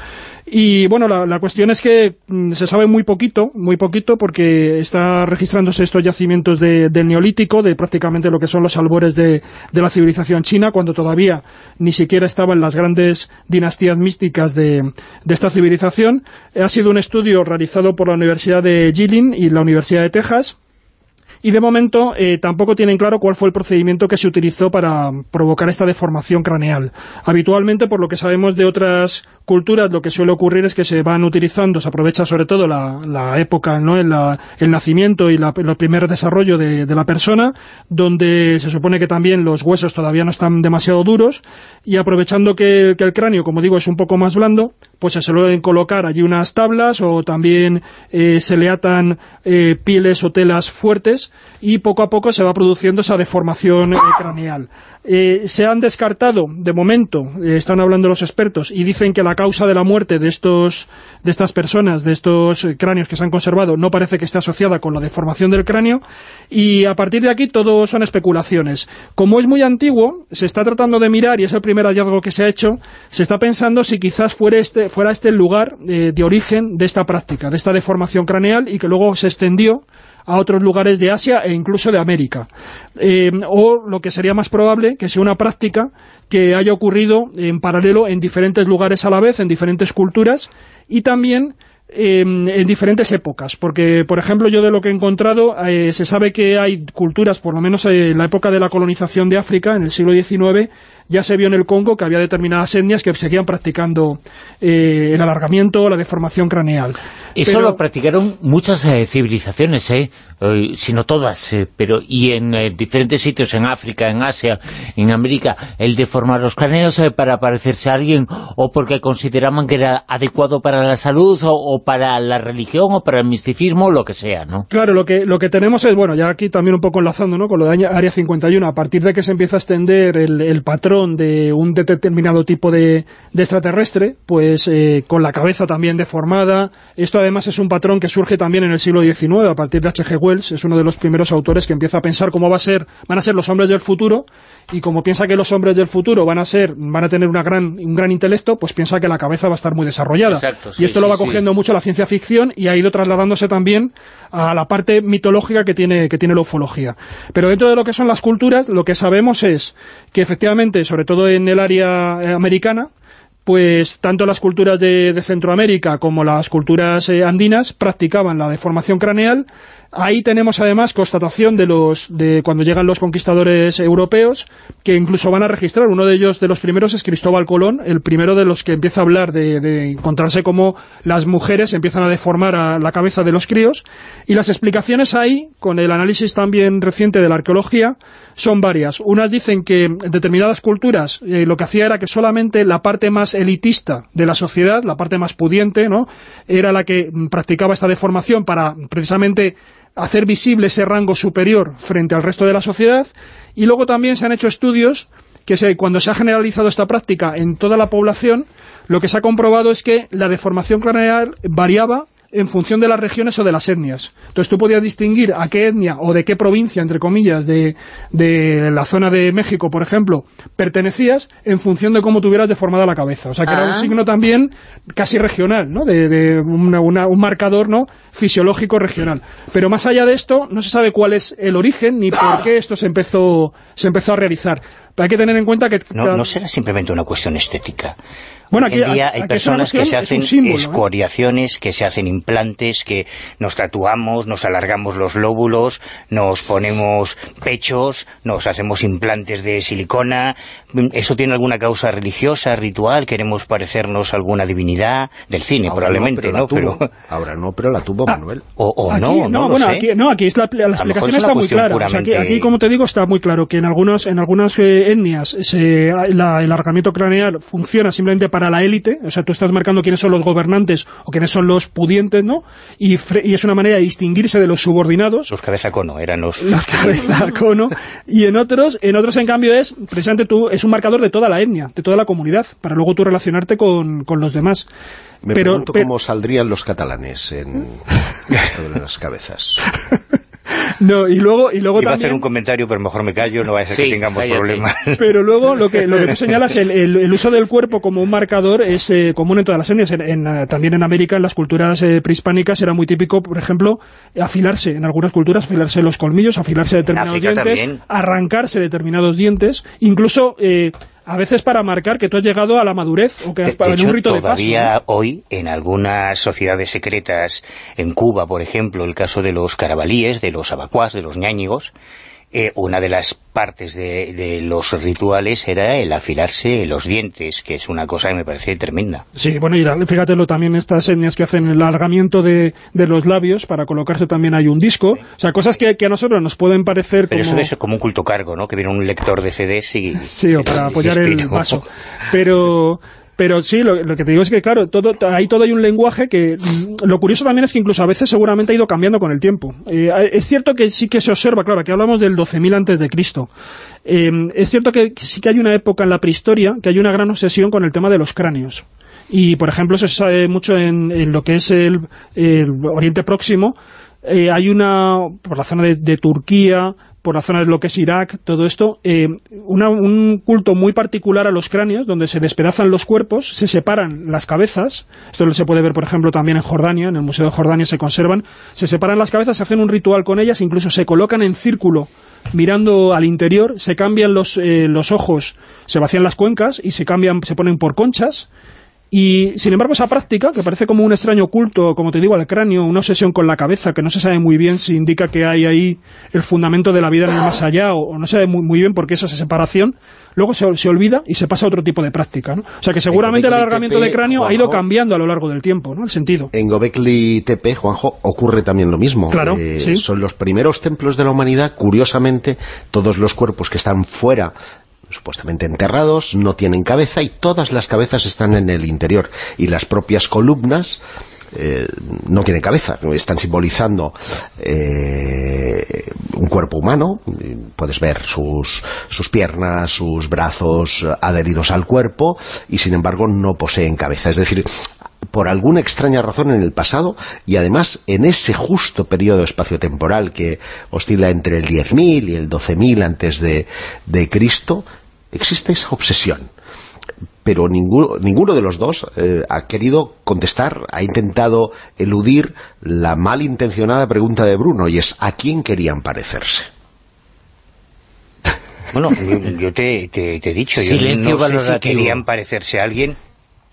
Speaker 5: Y bueno, la, la cuestión es que mm, se sabe muy poquito, muy poquito, porque está registrándose estos yacimientos de- del Neolítico, de prácticamente lo que son los albores de, de la civilización china, cuando todavía ni siquiera estaban las grandes dinastías místicas de, de esta civilización. Ha sido un estudio realizado por la Universidad de Jilin y la Universidad de Texas, y de momento eh, tampoco tienen claro cuál fue el procedimiento que se utilizó para provocar esta deformación craneal. Habitualmente, por lo que sabemos de otras culturas, lo que suele ocurrir es que se van utilizando, se aprovecha sobre todo la, época, ¿no? el nacimiento y la- el primer desarrollo de, la persona, donde se supone que también los huesos todavía no están demasiado duros, y aprovechando que, que el cráneo, como digo, es un poco más blando, pues se suelen colocar allí unas tablas o también eh, se le atan eh, pieles o telas fuertes y poco a poco se va produciendo esa deformación eh, craneal. Eh, se han descartado, de momento, eh, están hablando los expertos, y dicen que la causa de la muerte de estos de estas personas, de estos cráneos que se han conservado, no parece que esté asociada con la deformación del cráneo, y a partir de aquí todo son especulaciones. Como es muy antiguo, se está tratando de mirar, y es el primer hallazgo que se ha hecho, se está pensando si quizás fuera este, fuera este el lugar de origen de esta práctica, de esta deformación craneal, y que luego se extendió a otros lugares de Asia e incluso de América. Eh, o lo que sería más probable, que sea una práctica que haya ocurrido en paralelo en diferentes lugares a la vez, en diferentes culturas, y también eh, en diferentes épocas, porque, por ejemplo, yo de lo que he encontrado, eh, se sabe que hay culturas, por lo menos en la época de la colonización de África, en el siglo XIX, ya se vio en el Congo que había determinadas etnias que seguían practicando eh, el alargamiento, la deformación craneal.
Speaker 2: Eso
Speaker 5: Pero-
Speaker 2: lo practicaron muchas eh, civilizaciones, eh, si no todas, eh, pero y en diferentes sitios, en África, en Asia, en América, el deformar los cráneos para parecerse a alguien o porque consideraban que era adecuado para la salud o, o para la religión o para el misticismo, lo que sea, ¿no?
Speaker 5: Claro, lo que, lo que tenemos es, bueno, ya aquí también un poco enlazando ¿no? con lo de Área 51, a partir de que se empieza a extender el, el patrón de un determinado tipo de, de extraterrestre, pues eh, con la cabeza también deformada, esto además es un patrón que surge también en el siglo XIX, a partir de H.G. Wells, es uno de los primeros autores que empieza a pensar cómo va a ser, van a ser los hombres del futuro, y como piensa que los hombres del futuro van a ser, van a tener una gran, un gran intelecto, pues piensa que la cabeza va a estar muy desarrollada.
Speaker 2: Exacto, sí,
Speaker 5: y esto lo va
Speaker 2: sí.
Speaker 5: cogiendo mucho la ciencia ficción y ha ido trasladándose también a la parte mitológica que tiene, que tiene la ufología. Pero dentro de lo que son las culturas, lo que sabemos es que efectivamente, sobre todo en el área eh, americana, pues tanto las culturas de, Centroamérica como las culturas eh, andinas practicaban la deformación craneal. Ahí tenemos además constatación de los de cuando llegan los conquistadores europeos, que incluso van a registrar, uno de ellos de los primeros es Cristóbal Colón, el primero de los que empieza a hablar de, de encontrarse cómo las mujeres empiezan a deformar a la cabeza de los críos, y las explicaciones ahí, con el análisis también reciente de la arqueología, son varias. Unas dicen que en determinadas culturas eh, lo que hacía era que solamente la parte más elitista de la sociedad, la parte más pudiente, ¿no? era la que mm, practicaba esta deformación para precisamente hacer visible ese rango superior frente al resto de la sociedad. Y luego también se han hecho estudios que se, cuando se ha generalizado esta práctica en toda la población, lo que se ha comprobado es que la deformación craneal variaba en función de las regiones o de las etnias. Entonces tú podías distinguir a qué etnia o de qué provincia, entre comillas, de, de la zona de México, por ejemplo, pertenecías en función de cómo tuvieras deformada la cabeza. O sea que era un
Speaker 6: Ah.
Speaker 5: signo también casi regional, ¿no? De, de una- una- un marcador ¿no? fisiológico regional. Pero más allá de esto, no se sabe cuál es el origen ni por qué esto se empezó, se empezó a realizar. Pero hay que tener en cuenta que...
Speaker 3: No, no será simplemente una cuestión estética.
Speaker 5: Bueno,
Speaker 3: Hoy
Speaker 5: aquí-
Speaker 3: en día hay
Speaker 5: es
Speaker 3: personas que se
Speaker 5: es
Speaker 3: hacen
Speaker 5: ¿eh?
Speaker 3: escoriaciones, que se hacen implantes, que nos tatuamos, nos alargamos los lóbulos, nos ponemos pechos, nos hacemos implantes de silicona. ¿Eso tiene alguna causa religiosa, ritual? ¿Queremos parecernos a alguna divinidad? Del cine,
Speaker 4: Ahora
Speaker 3: probablemente,
Speaker 4: la
Speaker 3: ¿no?
Speaker 4: tuvo.
Speaker 3: Pero,
Speaker 4: Ahora no, pero la tuvo Manuel.
Speaker 3: o, o
Speaker 5: Aquí,
Speaker 3: no, no,
Speaker 5: bueno,
Speaker 3: sé.
Speaker 5: aquí, no, aquí es la, explicación
Speaker 3: es
Speaker 5: está muy clara. O sea, aquí, como te digo, está muy claro que en algunos en algunas eh, etnias se, la- el alargamiento craneal funciona simplemente para la élite, o sea, tú estás marcando quiénes son los gobernantes o quiénes son los pudientes, ¿no? Y, fre- y es una manera de distinguirse de los subordinados,
Speaker 3: Los cabeza cono eran los...
Speaker 5: la cabeza cono, y en otros, en otros en cambio es, precisamente tú, es un marcador de toda la etnia, de toda la comunidad, para luego tú relacionarte con, con los demás.
Speaker 4: Me
Speaker 5: pero,
Speaker 4: pregunto cómo saldrían los catalanes en esto de las cabezas.
Speaker 5: No, y luego, y luego
Speaker 3: Iba a hacer un comentario, pero mejor me callo, no vaya a ser
Speaker 2: Sí,
Speaker 3: que tengamos
Speaker 2: cállate.
Speaker 3: problemas.
Speaker 5: Pero luego lo que, lo que tú señalas, el, el- el uso del cuerpo como un marcador es eh, común en todas las etnias. En, en, eh, también en América, en las culturas eh, prehispánicas, era muy típico, por ejemplo, afilarse, en algunas culturas, afilarse los colmillos, afilarse determinados dientes,
Speaker 3: también.
Speaker 5: arrancarse determinados dientes, incluso... eh, a veces para marcar que tú has llegado a la madurez o que has,
Speaker 3: De
Speaker 5: en
Speaker 3: hecho,
Speaker 5: un rito de paso.
Speaker 3: todavía hoy, en algunas sociedades secretas, en Cuba, por ejemplo, el caso de los carabalíes, de los abacuás, de los ñáñigos, eh, una de las partes de, de los rituales era el afilarse los dientes, que es una cosa que me parece tremenda.
Speaker 5: Sí, bueno, y la- fíjatelo también estas etnias que hacen el alargamiento de, de los labios para colocarse también hay un disco. O sea, cosas que, que a nosotros nos pueden parecer
Speaker 3: Pero
Speaker 5: como...
Speaker 3: eso ser como un culto cargo, ¿no? Que viene un lector de CDs y...
Speaker 5: Sí, o para apoyar el paso. Pero... Pero sí, lo, que te digo es que, claro, todo, ahí todo hay un lenguaje que... mm, Lo curioso también es que incluso a veces seguramente ha ido cambiando con el tiempo. Eh, es cierto que sí que se observa, claro, aquí hablamos del 12.000 antes de Cristo. Eh, es cierto que sí que hay una época en la prehistoria que hay una gran obsesión con el tema de los cráneos. Y, por ejemplo, se sabe mucho en, lo que es el, Oriente Próximo, eh, hay una, por la zona de Turquía, por la zona de lo que es Irak, todo esto, eh, un culto muy particular a los cráneos, donde se despedazan los cuerpos, se separan las cabezas, esto se puede ver, por ejemplo, también en Jordania, en el Museo de Jordania se conservan, se separan las cabezas, se hacen un ritual con ellas, incluso se colocan en círculo mirando al interior, se cambian los, eh, los ojos, se vacían las cuencas y se cambian, se ponen por conchas, y sin embargo esa práctica, que parece como un extraño culto, como te digo, al cráneo, una obsesión con la cabeza, que no se sabe muy bien si indica que hay ahí el fundamento de la vida en el más allá, o, o no se sabe muy, muy bien por qué es esa separación, luego se, se olvida y se pasa a otro tipo de práctica. ¿no? O sea que seguramente el alargamiento de cráneo ha ido cambiando a lo largo del tiempo, ¿no? el sentido.
Speaker 4: En Gobekli Tepe, Juanjo, ocurre también lo mismo.
Speaker 5: Claro,
Speaker 4: Eh,
Speaker 5: sí.
Speaker 4: Son los primeros templos de la humanidad, curiosamente, todos los cuerpos que están fuera supuestamente enterrados, no tienen cabeza y todas las cabezas están en el interior. Y las propias columnas eh, no tienen cabeza, están simbolizando eh, un cuerpo humano, puedes ver sus, sus piernas, sus brazos adheridos al cuerpo y sin embargo no poseen cabeza, es decir, por alguna extraña razón en el pasado y además en ese justo periodo espaciotemporal que oscila entre el 10.000 y el 12.000 antes de, de Cristo, existe esa obsesión. Pero ninguno, ninguno de los dos eh, ha querido contestar, ha intentado eludir la malintencionada pregunta de Bruno, y es ¿a quién querían parecerse?
Speaker 3: Bueno, yo, yo te, te- te he dicho, yo
Speaker 2: Silencio
Speaker 3: no sé si querían parecerse a alguien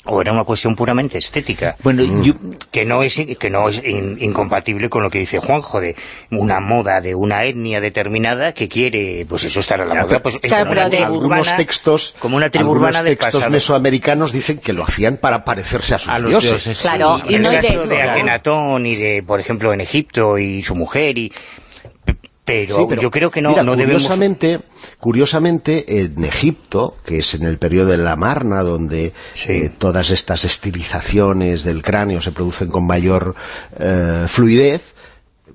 Speaker 3: o era una cuestión puramente estética.
Speaker 2: Bueno, yo-
Speaker 3: que no es que no es in- incompatible con lo que dice Juanjo de una moda de una etnia determinada que quiere pues eso estar a la
Speaker 4: Ya,
Speaker 3: moda pues, es
Speaker 6: Claro,
Speaker 3: como
Speaker 6: pero
Speaker 3: una
Speaker 4: algunos
Speaker 3: urbana-
Speaker 4: textos
Speaker 3: como una tribu
Speaker 4: algunos
Speaker 3: urbana
Speaker 4: textos
Speaker 3: pasado.
Speaker 4: mesoamericanos dicen que lo hacían para parecerse a sus
Speaker 2: A los
Speaker 4: dioses.
Speaker 2: dioses.
Speaker 6: Claro,
Speaker 3: y
Speaker 6: y
Speaker 3: en
Speaker 6: no
Speaker 3: el
Speaker 6: hay de-
Speaker 3: caso de Akenatón y de por ejemplo en Egipto y su mujer y pero,
Speaker 4: Sí, pero
Speaker 3: yo creo que no,
Speaker 4: mira,
Speaker 3: no debemos
Speaker 4: curiosamente, curiosamente, en Egipto, que es en el periodo de la Marna, donde
Speaker 3: Sí.
Speaker 4: eh, todas estas estilizaciones del cráneo se producen con mayor eh, fluidez,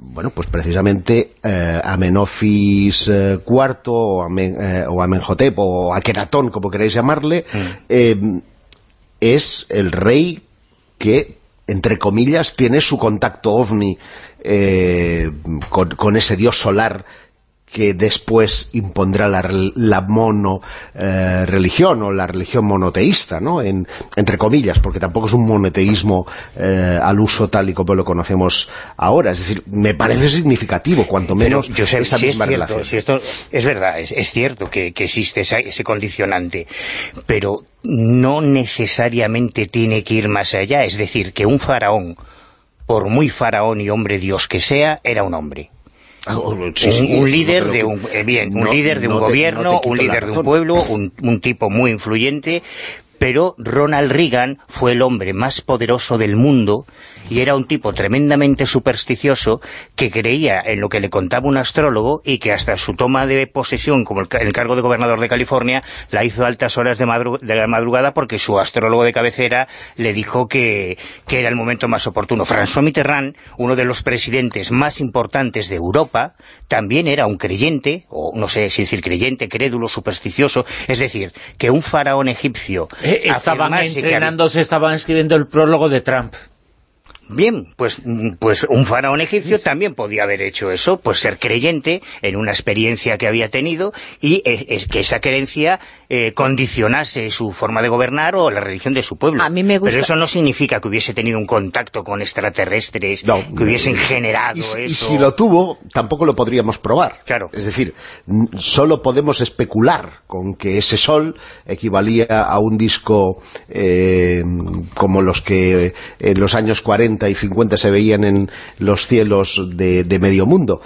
Speaker 4: bueno, pues precisamente eh, Amenofis IV o, Amen- eh, o Amenhotep o Akenatón, como queráis llamarle, eh, es el rey que, entre comillas, tiene su contacto ovni eh, con, con ese dios solar que después impondrá la, la mono eh, religión o la religión monoteísta, ¿no? En- entre comillas, porque tampoco es un monoteísmo eh, al uso tal y como lo conocemos ahora. Es decir, me parece significativo, cuanto menos,
Speaker 3: Pero, Josep,
Speaker 4: esa
Speaker 3: sí
Speaker 4: misma
Speaker 3: es cierto,
Speaker 4: relación.
Speaker 3: si esto es verdad, es, es cierto que, que existe esa- ese condicionante, pero no necesariamente tiene que ir más allá. Es decir, que un faraón, por muy faraón y hombre Dios que sea, era un hombre.
Speaker 4: Ah, sí, sí,
Speaker 3: un líder
Speaker 4: no
Speaker 3: de un eh, bien, un
Speaker 4: no-
Speaker 3: líder de un
Speaker 4: no te- no
Speaker 3: gobierno, un líder de un pueblo, un, un tipo muy influyente, pero Ronald Reagan fue el hombre más poderoso del mundo y era un tipo tremendamente supersticioso que creía en lo que le contaba un astrólogo y que hasta su toma de posesión como el, ca- el cargo de gobernador de California la hizo a altas horas de, de la madrugada porque su astrólogo de cabecera le dijo que, que era el momento más oportuno. François Mitterrand, uno de los presidentes más importantes de Europa, también era un creyente, o no sé si decir creyente, crédulo, supersticioso, es decir, que un faraón egipcio
Speaker 2: estaban
Speaker 3: que había-
Speaker 2: entrenándose, estaban escribiendo el prólogo de Trump.
Speaker 3: Bien, pues, mm, pues un faraón egipcio también podía haber hecho eso, pues ser creyente en una experiencia que había tenido y eh, es que esa creencia eh, condicionase su forma de gobernar o la religión de su pueblo.
Speaker 6: A mí me gusta-
Speaker 3: Pero eso no significa que hubiese tenido un contacto con extraterrestres,
Speaker 4: No,
Speaker 3: que hubiesen generado
Speaker 4: y,
Speaker 3: eso.
Speaker 4: y si lo tuvo, tampoco lo podríamos probar.
Speaker 3: Claro.
Speaker 4: Es decir, solo podemos especular con que ese sol equivalía a un disco eh, como los que en los años 40 y 50 se veían en los cielos de, de medio mundo.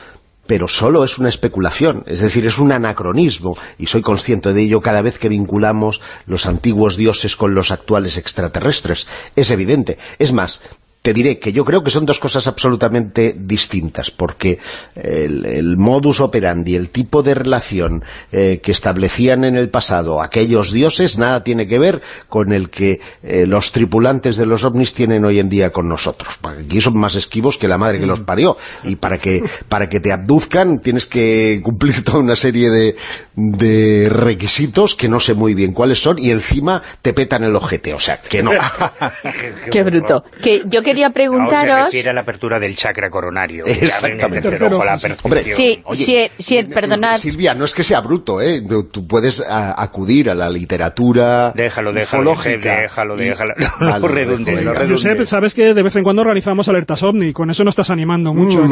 Speaker 4: Pero solo es una especulación, es decir, es un anacronismo, y soy consciente de ello cada vez que vinculamos los antiguos dioses con los actuales extraterrestres. Es evidente. Es más, te diré que yo creo que son dos cosas absolutamente distintas, porque el, el modus operandi, el tipo de relación eh, que establecían en el pasado aquellos dioses, nada tiene que ver con el que eh, los tripulantes de los ovnis tienen hoy en día con nosotros. Porque Aquí son más esquivos que la madre que los parió, y para que, para que te abduzcan tienes que cumplir toda una serie de, de requisitos que no sé muy bien cuáles son, y encima te petan el ojete, o sea, que no.
Speaker 6: Qué bruto. Que yo quería
Speaker 3: Ahora se
Speaker 6: preguntaros...
Speaker 3: refiere a la apertura del chakra coronario. el
Speaker 4: Exactamente.
Speaker 3: tercer ojo la.
Speaker 4: Hombre,
Speaker 6: Sí,
Speaker 4: Oye,
Speaker 6: sí, sí, perdonad.
Speaker 4: Silvia, no es que sea bruto, ¿eh? Tú, puedes a- acudir a la literatura
Speaker 3: Déjalo, déjalo, déjalo, déjalo. No,
Speaker 4: Vale,
Speaker 3: no no.
Speaker 5: Josep, sabes que de vez en cuando realizamos alertas OVNI, con eso no estás animando mucho.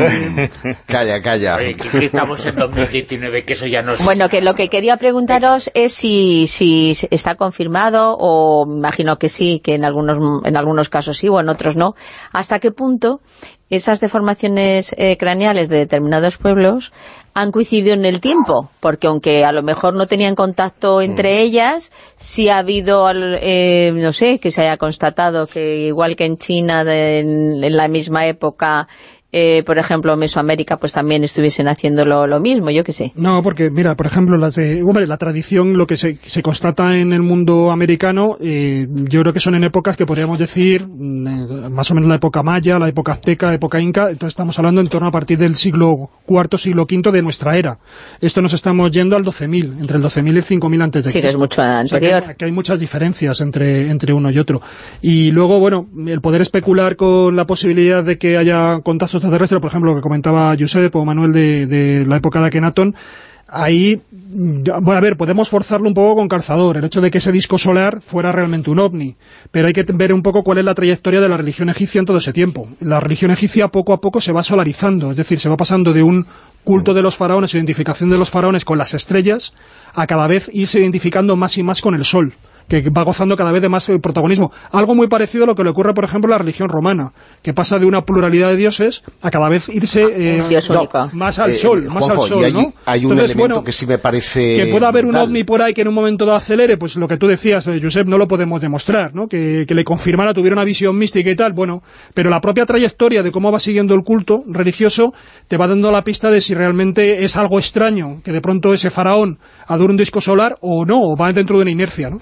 Speaker 4: Calla, calla.
Speaker 2: Oye, que, que estamos en 2019, que eso ya no es...
Speaker 6: Bueno, que lo que quería preguntaros es si, si está confirmado, o imagino que sí, que en algunos, en algunos casos sí, o en otros no, hasta qué punto esas deformaciones eh, craneales de determinados pueblos han coincidido en el tiempo, porque aunque a lo mejor no tenían contacto entre ellas, sí ha habido, eh, no sé, que se haya constatado que igual que en China de- en, en la misma época, eh, por ejemplo, Mesoamérica, pues también estuviesen haciendo lo, lo mismo, yo qué sé.
Speaker 5: No, porque, mira, por ejemplo, las de, hombre, la tradición, lo que se, se constata en el mundo americano, eh, yo creo que son en épocas que podríamos decir, mm, más o menos la época maya, la época azteca, la época inca, entonces estamos hablando en torno a partir del siglo IV, siglo V de nuestra era. Esto nos estamos yendo al 12.000, entre el 12.000 y el 5.000 antes de
Speaker 6: Sí, que es mucho
Speaker 5: O sea, que
Speaker 6: anterior.
Speaker 5: hay- que hay muchas diferencias entre, entre uno y otro. Y luego, bueno, el poder especular con la posibilidad de que haya contactos por ejemplo, lo que comentaba Josep o Manuel de, la época de Akenatón, ahí, bueno, a ver, podemos forzarlo un poco con calzador, el hecho de que ese disco solar fuera realmente un ovni, pero hay que ver un poco cuál es la trayectoria de la religión egipcia en todo ese tiempo. La religión egipcia poco a poco se va solarizando, es decir, se va pasando de un culto de los faraones, identificación de los faraones con las estrellas, a cada vez irse identificando más y más con el sol. Que va gozando cada vez de más eh, protagonismo. Algo muy parecido a lo que le ocurre, por ejemplo, a la religión romana, que pasa de una pluralidad de dioses a cada vez irse eh,
Speaker 6: Un dios
Speaker 5: no,
Speaker 6: único.
Speaker 5: más al
Speaker 4: Eh,
Speaker 5: sol, más
Speaker 4: Juanjo,
Speaker 5: al sol,
Speaker 4: hay,
Speaker 5: ¿no?
Speaker 4: hay un
Speaker 5: Entonces,
Speaker 4: elemento
Speaker 5: bueno,
Speaker 4: que sí me parece
Speaker 5: que pueda haber un
Speaker 4: brutal.
Speaker 5: ovni por ahí que en un momento dado acelere, pues lo que tú decías, eh, Josep, no lo podemos demostrar, ¿no? Que, que le confirmara, tuviera una visión mística y tal, bueno, pero la propia trayectoria de cómo va siguiendo el culto religioso te va dando la pista de si realmente es algo extraño, que de pronto ese faraón adora un disco solar o no, o va dentro de una inercia, ¿no?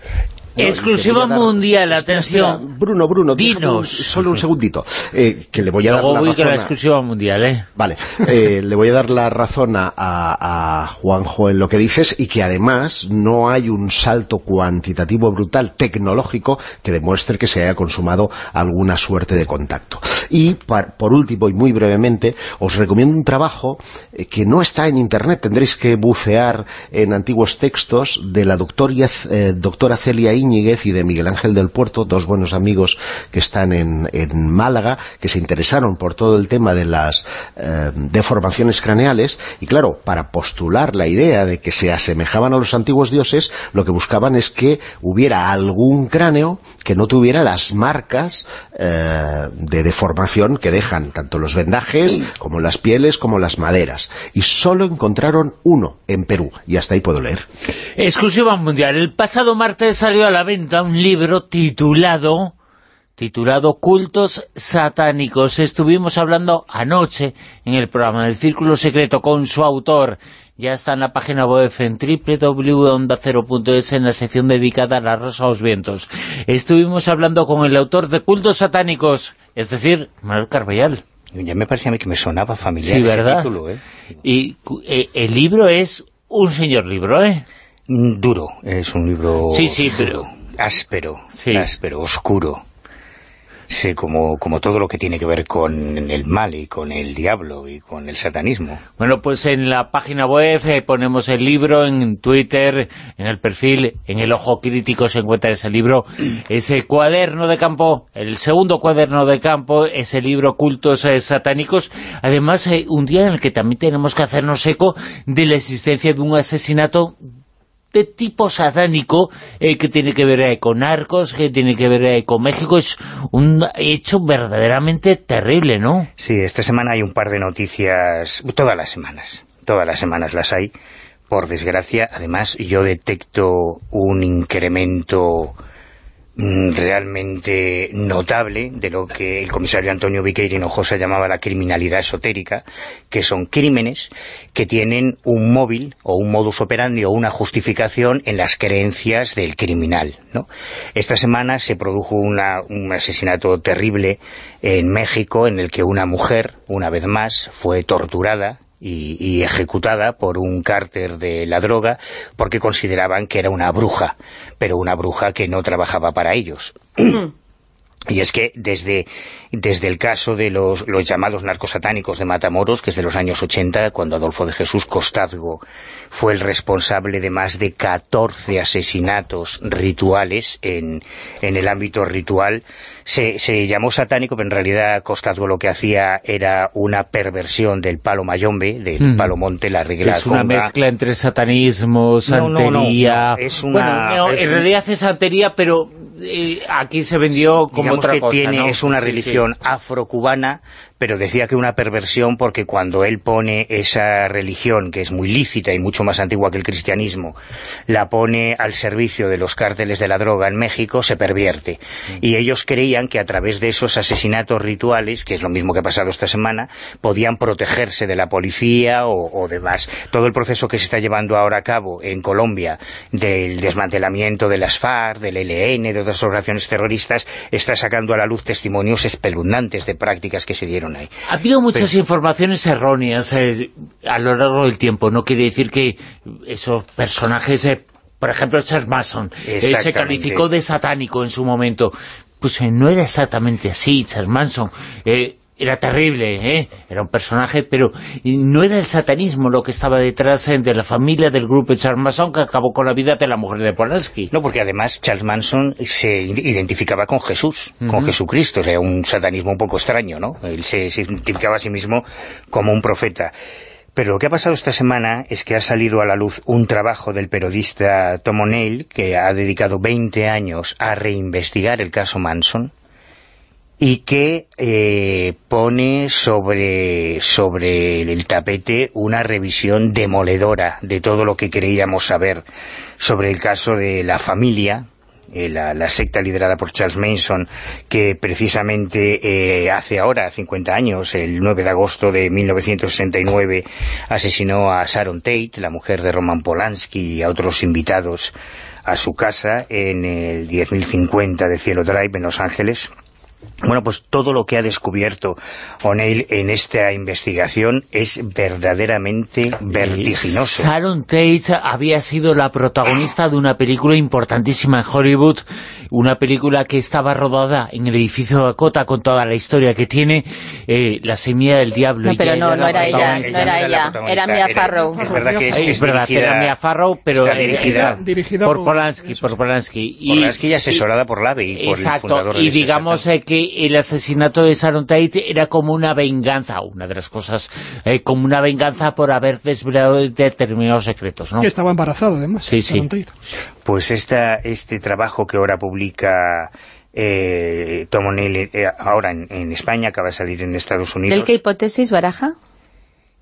Speaker 2: Exclusiva
Speaker 4: dar-
Speaker 2: mundial, atención.
Speaker 4: espera, Bruno, Bruno, un-
Speaker 2: Dinos.
Speaker 4: solo un segundito. Eh, que le voy a dar
Speaker 2: Luego
Speaker 4: la razón a-
Speaker 2: exclusiva mundial, ¿eh?
Speaker 4: Vale, eh, le voy a dar la razón a, Juanjo en lo que dices y que además no hay un salto cuantitativo brutal tecnológico que demuestre que se haya consumado alguna suerte de contacto. Y par- por último y muy brevemente, os recomiendo un trabajo que no está en internet, tendréis que bucear en antiguos textos de la doctoria, eh, doctora Celia Íñiguez y de Miguel Ángel del Puerto, dos buenos amigos que están en, en Málaga, que se interesaron por todo el tema de las eh, deformaciones craneales, y claro, para postular la idea de que se asemejaban a los antiguos dioses, lo que buscaban es que hubiera algún cráneo que no tuviera las marcas eh, de deformación que dejan tanto los vendajes, como las pieles, como las maderas. Y solo encontraron uno en Perú, y hasta ahí puedo leer.
Speaker 2: Exclusiva mundial. El pasado martes salió a la venta un libro titulado titulado Cultos Satánicos. Estuvimos hablando anoche en el programa del Círculo Secreto con su autor. Ya está en la página web en www.ondacero.es en la sección dedicada a la Rosa a los Vientos. Estuvimos hablando con el autor de Cultos Satánicos, es decir, Manuel Carballal.
Speaker 3: Ya me parecía a mí que me sonaba familiar
Speaker 2: Sí,
Speaker 3: ese
Speaker 2: ¿verdad?
Speaker 3: título, ¿eh?
Speaker 2: Y eh, el libro es un señor libro, ¿eh?
Speaker 3: Duro, es un libro
Speaker 2: Sí, sí,
Speaker 3: duro,
Speaker 2: pero-
Speaker 3: áspero,
Speaker 2: Sí.
Speaker 3: áspero, oscuro. Sí, como, como todo lo que tiene que ver con el mal y con el diablo y con el satanismo.
Speaker 2: Bueno, pues en la página web eh, ponemos el libro, en Twitter, en el perfil, en el Ojo Crítico se encuentra ese libro, ese cuaderno de campo, el segundo cuaderno de campo, ese libro Cultos eh, Satánicos. Además, eh, un día en el que también tenemos que hacernos eco de la existencia de un asesinato de tipo satánico eh, que tiene que ver eh, con narcos, que tiene que ver eh, con México. Es un hecho verdaderamente terrible, ¿no?
Speaker 3: Sí, esta semana hay un par de noticias, todas las semanas, todas las semanas las hay. Por desgracia, además, yo detecto un incremento realmente notable de lo que el comisario Antonio Viqueira Hinojosa llamaba la criminalidad esotérica, que son crímenes que tienen un móvil o un modus operandi o una justificación en las creencias del criminal. ¿no? Esta semana se produjo una- un asesinato terrible en México en el que una mujer, una vez más, fue torturada y, ejecutada por un cárter de la droga porque consideraban que era una bruja, pero una bruja que no trabajaba para ellos. Y es que desde, desde el caso de los, los llamados narcosatánicos de Matamoros, que es de los años 80, cuando Adolfo de Jesús Costazgo fue el responsable de más de 14 asesinatos rituales en, en el ámbito ritual, se, se llamó satánico, pero en realidad Costazgo lo que hacía era una perversión del palo mayombe, del
Speaker 2: Mm.
Speaker 3: palo monte, la regla
Speaker 2: Es una
Speaker 3: conga.
Speaker 2: mezcla entre satanismo,
Speaker 3: No, no, no,
Speaker 2: santería...
Speaker 3: no, es una-
Speaker 2: Bueno,
Speaker 3: es
Speaker 2: en realidad es santería, pero eh, aquí se vendió como
Speaker 3: digamos
Speaker 2: otra
Speaker 3: que
Speaker 2: cosa,
Speaker 3: tiene,
Speaker 2: ¿no?
Speaker 3: es una religión afrocubana, pero decía que una perversión porque cuando él pone esa religión, que es muy lícita y mucho más antigua que el cristianismo, la pone al servicio de los cárteles de la droga en México, se pervierte. Y ellos creían que a través de esos asesinatos rituales, que es lo mismo que ha pasado esta semana, podían protegerse de la policía o, o demás. Todo el proceso que se está llevando ahora a cabo en Colombia del desmantelamiento de las FARC, del ELN, de otras organizaciones terroristas, está sacando a la luz testimonios espeluznantes de prácticas que se dieron ahí.
Speaker 2: Ha habido muchas informaciones erróneas eh, a lo largo del tiempo. No quiere decir que esos personajes, eh, por ejemplo, Charles Manson, eh, se calificó de satánico en su momento. Pues no era exactamente así, Charles Manson. Eh, era terrible, ¿eh? Era un personaje, pero no era el satanismo lo que estaba detrás eh, de la familia del grupo de Charles Manson que acabó con la vida de la mujer de Polanski.
Speaker 3: No, porque además Charles Manson se identificaba con Jesús, con Jesucristo, era un satanismo un poco extraño, ¿no? Él se, se identificaba a sí mismo como un profeta. Pero lo que ha pasado esta semana es que ha salido a la luz un trabajo del periodista Tom O'Neill, que ha dedicado 20 años a reinvestigar el caso Manson, y que eh, pone sobre, sobre el tapete una revisión demoledora de todo lo que creíamos saber sobre el caso de la familia, eh, la, la secta liderada por Charles Manson, que precisamente eh, hace ahora 50 años, el 9 de agosto de 1969, asesinó a Sharon Tate, la mujer de Roman Polanski, y a otros invitados a su casa en el 10.050 de Cielo Drive en Los Ángeles. Bueno, pues todo lo que ha descubierto O'Neill en esta investigación es verdaderamente vertiginoso.
Speaker 2: Sharon Tate había sido la protagonista de una película importantísima en Hollywood, una película que estaba rodada en el edificio Dakota con toda la historia que tiene, eh, La semilla del diablo.
Speaker 6: No, pero no,
Speaker 2: la
Speaker 6: no era ella, no era
Speaker 3: la
Speaker 6: ella, era Mia Farrow.
Speaker 3: Es verdad que es,
Speaker 2: Es, verdad,
Speaker 3: dirigida-
Speaker 2: era Mia Farrow, pero
Speaker 3: está dirigida
Speaker 2: está-
Speaker 5: dirigida
Speaker 2: por
Speaker 5: por-
Speaker 2: Polanski, por Polanski. Y-
Speaker 3: Polanski y asesorada por Lave y por el
Speaker 2: Exacto,
Speaker 3: fundador de
Speaker 2: y digamos eh, que el asesinato de Sharon Tate era como una venganza, una de las cosas, eh, como una venganza por haber desvelado determinados secretos, ¿no?
Speaker 5: Que estaba embarazada, además.
Speaker 2: Sí, sí.
Speaker 5: Tate.
Speaker 3: Pues esta, este trabajo que ahora publica eh, Tom O'Neill eh, ahora en, en España, acaba de salir en Estados Unidos.
Speaker 6: ¿Del qué hipótesis baraja?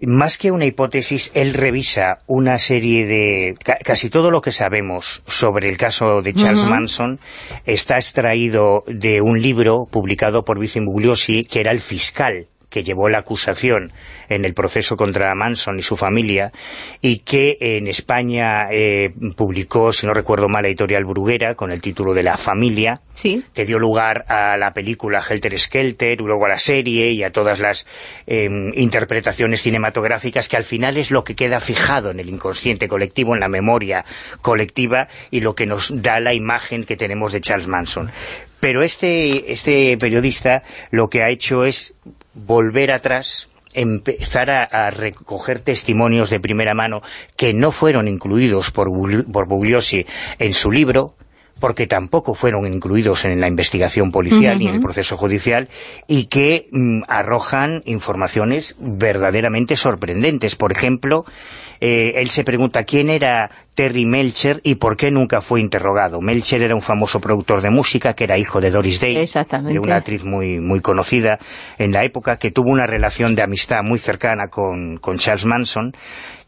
Speaker 3: Más que una hipótesis, él revisa una serie de... ca- casi todo lo que sabemos sobre el caso de Charles. Manson está extraído de un libro publicado por Vicente Bugliosi, que era el fiscal que llevó la acusación en el proceso contra Manson y su familia, y que en España eh, publicó, si no recuerdo mal, la editorial Bruguera, con el título de La familia,
Speaker 6: Sí.
Speaker 3: que dio lugar a la película Helter Skelter, luego a la serie y a todas las eh, interpretaciones cinematográficas, que al final es lo que queda fijado en el inconsciente colectivo, en la memoria colectiva, y lo que nos da la imagen que tenemos de Charles Manson. Pero este, este periodista lo que ha hecho es volver atrás empezar a, a recoger testimonios de primera mano que no fueron incluidos por, por Bugliosi en su libro, porque tampoco fueron incluidos en la investigación policial ni en el proceso judicial, y que mm, arrojan informaciones verdaderamente sorprendentes. Por ejemplo, eh, él se pregunta quién era Terry Melcher y por qué nunca fue interrogado. Melcher era un famoso productor de música que era hijo de Doris Day,
Speaker 6: Exactamente.
Speaker 3: de una actriz muy, muy conocida en la época, que tuvo una relación de amistad muy cercana con, con Charles Manson,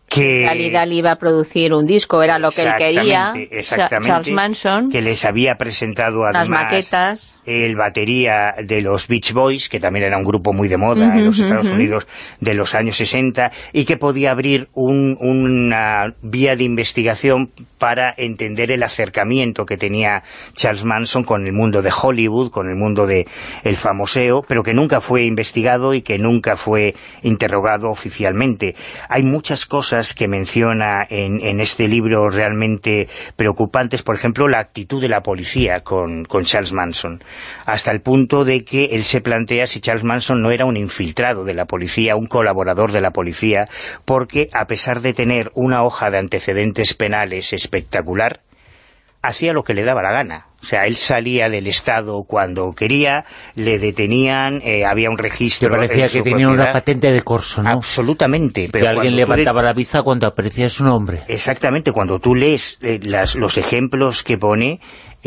Speaker 3: que...
Speaker 6: Realidad le iba a producir un disco, era lo que él quería.
Speaker 3: Exactamente,
Speaker 6: Charles Manson,
Speaker 3: que les había presentado
Speaker 6: las
Speaker 3: además
Speaker 6: maquetas.
Speaker 3: el batería de los Beach Boys, que también era un grupo muy de moda en los Estados. Unidos de los años 60, y que podía abrir un- una vía de investigación para entender el acercamiento que tenía Charles Manson con el mundo de Hollywood, con el mundo de el famoseo, pero que nunca fue investigado y que nunca fue interrogado oficialmente. Hay muchas cosas que menciona en, en este libro realmente preocupantes, por ejemplo, la actitud de la policía con, con Charles Manson, hasta el punto de que él se plantea si Charles Manson no era un infiltrado de la policía, un colaborador de la policía, porque a pesar de tener una hoja de antecedentes penales espectacular, hacía lo que le daba la gana. O sea, él salía del Estado cuando quería, le detenían, eh, había un
Speaker 2: Que
Speaker 3: registro
Speaker 2: parecía
Speaker 3: en su
Speaker 2: que tenía una patente de corso, ¿no?
Speaker 3: Absolutamente.
Speaker 2: que
Speaker 3: Pero
Speaker 2: alguien
Speaker 3: cuando tú
Speaker 2: levantaba la vista cuando aparecía su nombre.
Speaker 3: Exactamente, cuando tú lees eh, las- los ejemplos que pone,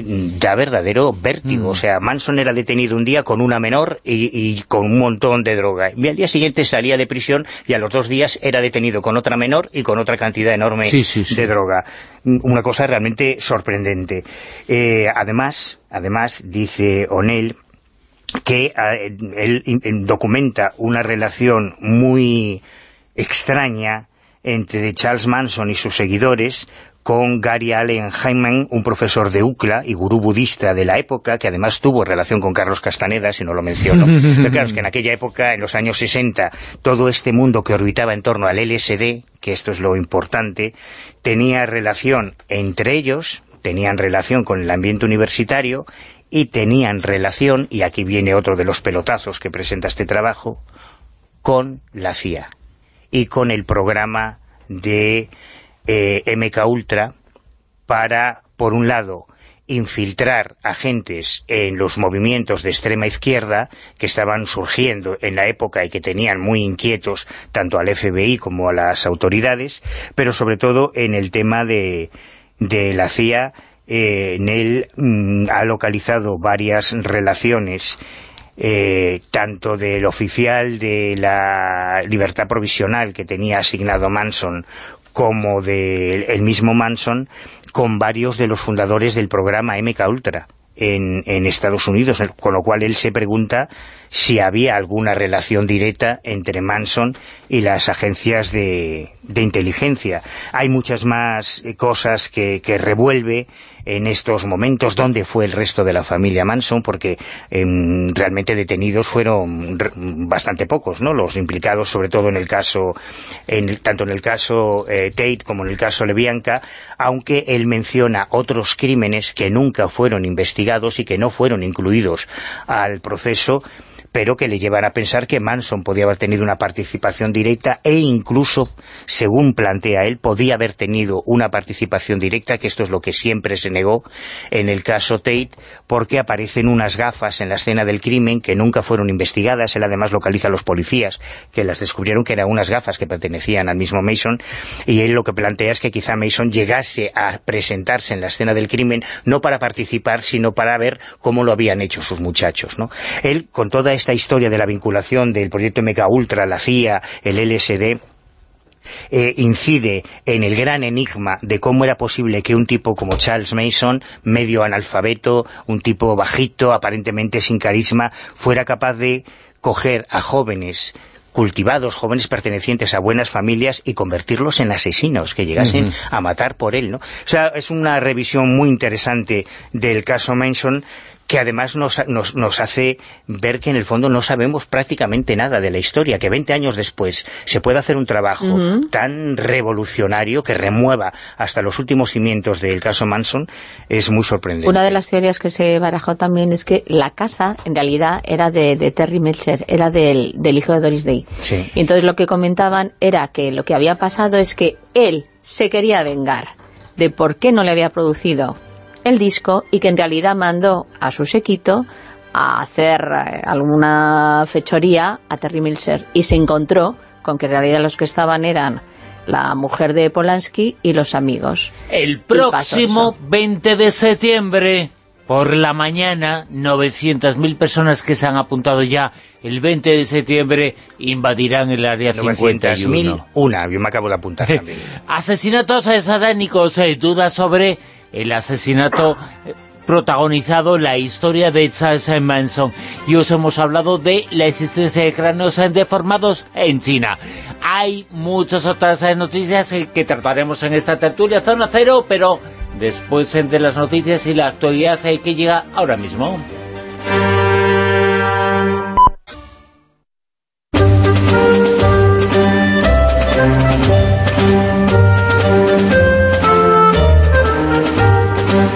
Speaker 3: da verdadero vértigo.
Speaker 2: Mm.
Speaker 3: O sea, Manson era detenido un día con una menor y, y con un montón de droga. Y al día siguiente salía de prisión y a los dos días era detenido con otra menor y con otra cantidad enorme
Speaker 2: Sí, sí, sí.
Speaker 3: de droga. Mm, Una cosa realmente sorprendente. Eh, además, además, dice O'Neill, que eh, él documenta una relación muy extraña entre Charles Manson y sus seguidores con Gary Allen Hyman, un profesor de UCLA y gurú budista de la época, que además tuvo relación con Carlos Castaneda, si no lo menciono. Pero claro, es que en aquella época, en los años 60, todo este mundo que orbitaba en torno al LSD, que esto es lo importante, tenía relación entre ellos, tenían relación con el ambiente universitario y tenían relación, y aquí viene otro de los pelotazos que presenta este trabajo, con la CIA y con el programa de eh, MK Ultra para, por un lado, infiltrar agentes en los movimientos de extrema izquierda que estaban surgiendo en la época y que tenían muy inquietos tanto al FBI como a las autoridades, pero sobre todo en el tema de, de la CIA, eh, en él mm, ha localizado varias relaciones eh, tanto del oficial de la libertad provisional que tenía asignado Manson como del el mismo Manson con varios de los fundadores del programa MK Ultra en, en Estados Unidos, con lo cual él se pregunta si había alguna relación directa entre Manson y las agencias de, de inteligencia. Hay muchas más eh, cosas que, revuelve en estos momentos dónde fue el resto de la familia Manson, porque em, realmente detenidos fueron bastante pocos, ¿no? Los implicados, sobre todo en el caso, en tanto en el caso eh, Tate como en el caso Levianca, aunque él menciona otros crímenes que nunca fueron investigados y que no fueron incluidos al proceso, pero que le llevan a pensar que Manson podía haber tenido una participación directa e incluso, según plantea él, podía haber tenido una participación directa, que esto es lo que siempre se negó en el caso Tate, porque aparecen unas gafas en la escena del crimen que nunca fueron investigadas, él además localiza a los policías que las descubrieron que eran unas gafas que pertenecían al mismo Mason, y él lo que plantea es que quizá Mason llegase a presentarse en la escena del crimen no para participar, sino para ver cómo lo habían hecho sus muchachos, ¿no? Él, con toda esta historia de la vinculación del proyecto MK Ultra, la CIA, el LSD, eh, incide en el gran enigma de cómo era posible que un tipo como Charles Mason, medio analfabeto, un tipo bajito, aparentemente sin carisma, fuera capaz de coger a jóvenes cultivados, jóvenes pertenecientes a buenas familias y convertirlos en asesinos que llegasen a matar por él, ¿no? O sea, es una revisión muy interesante del caso Manson que además nos, nos, nos hace ver que en el fondo no sabemos prácticamente nada de la historia, que 20 años después se puede hacer un trabajo tan revolucionario que remueva hasta los últimos cimientos del caso Manson, es muy sorprendente.
Speaker 6: Una de las teorías que se barajó también es que la casa, en realidad, era de, de Terry Melcher, era del, del hijo de Doris Day.
Speaker 3: Sí.
Speaker 6: Y entonces lo que comentaban era que lo que había pasado es que él se quería vengar de por qué no le había producido el disco y que en realidad mandó a su sequito a hacer eh, alguna fechoría a Terry Melcher y se encontró con que en realidad los que estaban eran la mujer de Polanski y los amigos.
Speaker 2: El próximo 20 de septiembre, por la mañana, 900.000 personas que se han apuntado ya el 20 de septiembre invadirán el área
Speaker 3: 900.000,
Speaker 2: 51.
Speaker 3: una, yo me acabo de apuntar también.
Speaker 2: Asesinatos satánicos, eh, dudas sobre el asesinato eh, protagonizado la historia de Charles Manson y os hemos hablado de la existencia de cráneos deformados en China. Hay muchas otras eh, noticias eh, que trataremos en esta tertulia Zona Cero, pero después de las noticias y la actualidad eh, que llega ahora mismo.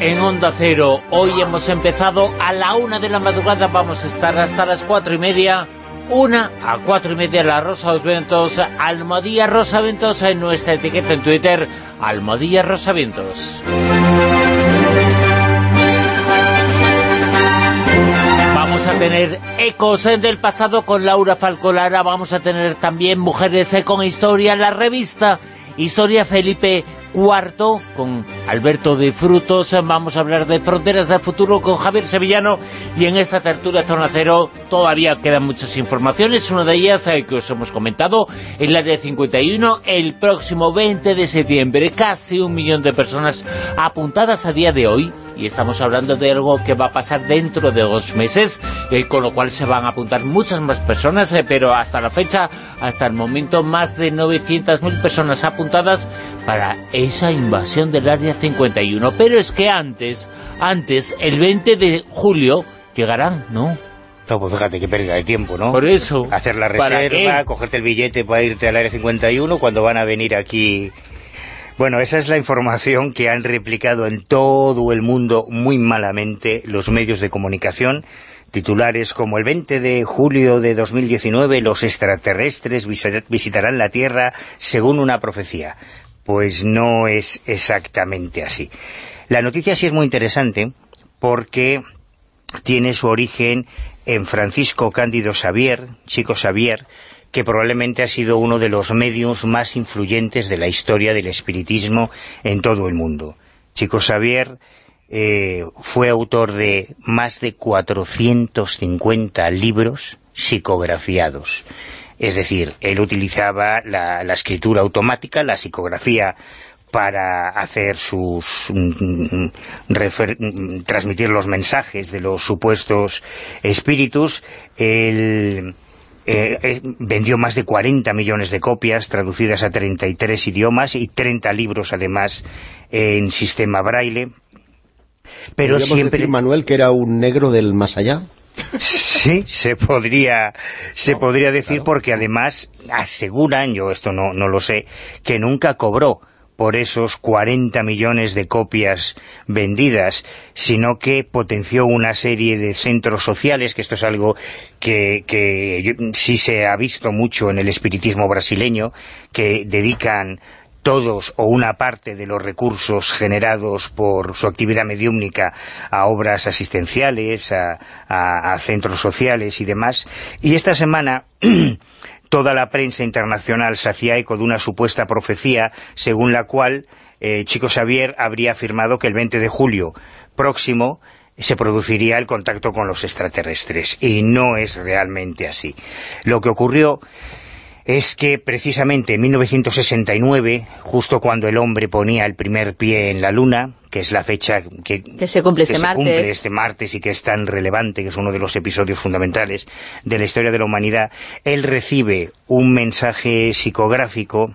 Speaker 2: En Onda Cero. Hoy hemos empezado a la una de la madrugada, vamos a estar hasta las cuatro y media. Una a cuatro y media La Rosa Vientos, Almadía Rosa Vientos en nuestra etiqueta en Twitter, Almadía Rosa Vientos. Vamos a tener ecos del pasado con Laura Falcolara, vamos a tener también Mujeres eh, con Historia, la revista Historia Felipe IV con Alberto de Frutos, vamos a hablar de Fronteras del Futuro con Javier Sevillano. Y en esta tertulia Zona Cero todavía quedan muchas informaciones, una de ellas eh, que os hemos comentado, el área 51, el próximo 20 de septiembre, casi un millón de personas apuntadas a día de hoy y estamos hablando de algo que va a pasar dentro de dos meses, eh, con lo cual se van a apuntar muchas más personas, eh, pero hasta la fecha, hasta el momento, más de 900.000 personas apuntadas para esa invasión del Área 51. Pero es que antes, antes, el 20 de julio, llegarán, ¿no?
Speaker 3: No, pues fíjate qué pérdida de tiempo, ¿no?
Speaker 2: Por eso.
Speaker 3: Hacer la
Speaker 2: ¿Para
Speaker 3: reserva, cogerte el billete para irte al Área 51 cuando van a venir aquí... Bueno, esa es la información que han replicado en todo el mundo muy malamente los medios de comunicación, titulares como el 20 de julio de 2019 los extraterrestres visi- visitarán la Tierra según una profecía. Pues no es exactamente así. La noticia sí es muy interesante porque tiene su origen en Francisco Cándido Xavier, Chico Xavier, que probablemente ha sido uno de los medios más influyentes de la historia del espiritismo en todo el mundo. Chico Xavier eh, fue autor de más de 450 libros psicografiados. Es decir, él utilizaba la, la escritura automática, la psicografía, para hacer sus mm, refer- mm, transmitir los mensajes de los supuestos espíritus. Eh, eh, vendió más de 40 millones de copias traducidas a 33 idiomas y 30 libros además en sistema braille. Pero
Speaker 4: ¿Podríamos
Speaker 3: siempre
Speaker 4: decir, Manuel, que era un negro del más allá?
Speaker 3: Sí, se podría, se podría decir porque además aseguran, yo esto no, no lo sé, que nunca cobró por esos 40 millones de copias vendidas, sino que potenció una serie de centros sociales, que esto es algo que, que sí se ha visto mucho en el espiritismo brasileño, que dedican todos o una parte de los recursos generados por su actividad mediúmnica a obras asistenciales, a- a centros sociales y demás. Y esta semana toda la prensa internacional se hacía eco de una supuesta profecía según la cual eh, Chico Xavier habría afirmado que el 20 de julio próximo se produciría el contacto con los extraterrestres y no es realmente así. Lo que ocurrió es que precisamente en 1969, justo cuando el hombre ponía el primer pie en la Luna, que es la fecha que,
Speaker 6: Que se cumple este
Speaker 3: se cumple este martes y que es tan relevante, que es uno de los episodios fundamentales de la historia de la humanidad, él recibe un mensaje psicográfico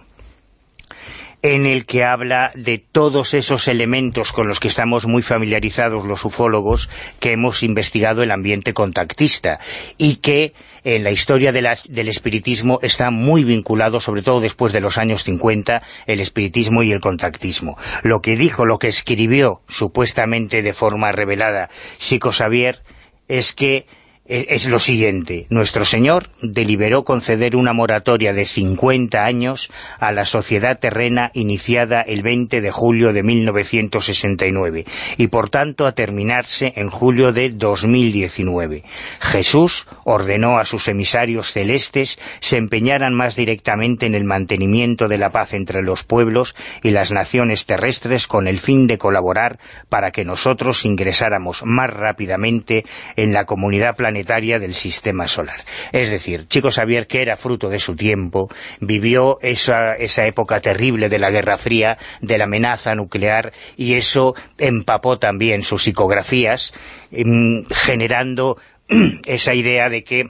Speaker 3: en el que habla de todos esos elementos con los que estamos muy familiarizados los ufólogos que hemos investigado el ambiente contactista y que en la historia del espiritismo está muy vinculado, sobre todo después de los años 50, el espiritismo y el contactismo. Lo que dijo, lo que escribió supuestamente de forma revelada Chico Xavier es que es lo siguiente. Nuestro Señor deliberó conceder una moratoria de 50 años a la sociedad terrena iniciada el 20 de julio de 1969 y por tanto a terminarse en julio de 2019. Jesús ordenó a sus emisarios celestes se empeñaran más directamente en el mantenimiento de la paz entre los pueblos y las naciones terrestres con el fin de colaborar para que nosotros ingresáramos más rápidamente en la comunidad planetaria del sistema solar. Es decir, Chico Xavier, que era fruto de su tiempo, vivió esa, esa época terrible de la Guerra Fría, de la amenaza nuclear, y eso empapó también sus psicografías, em, generando esa idea de que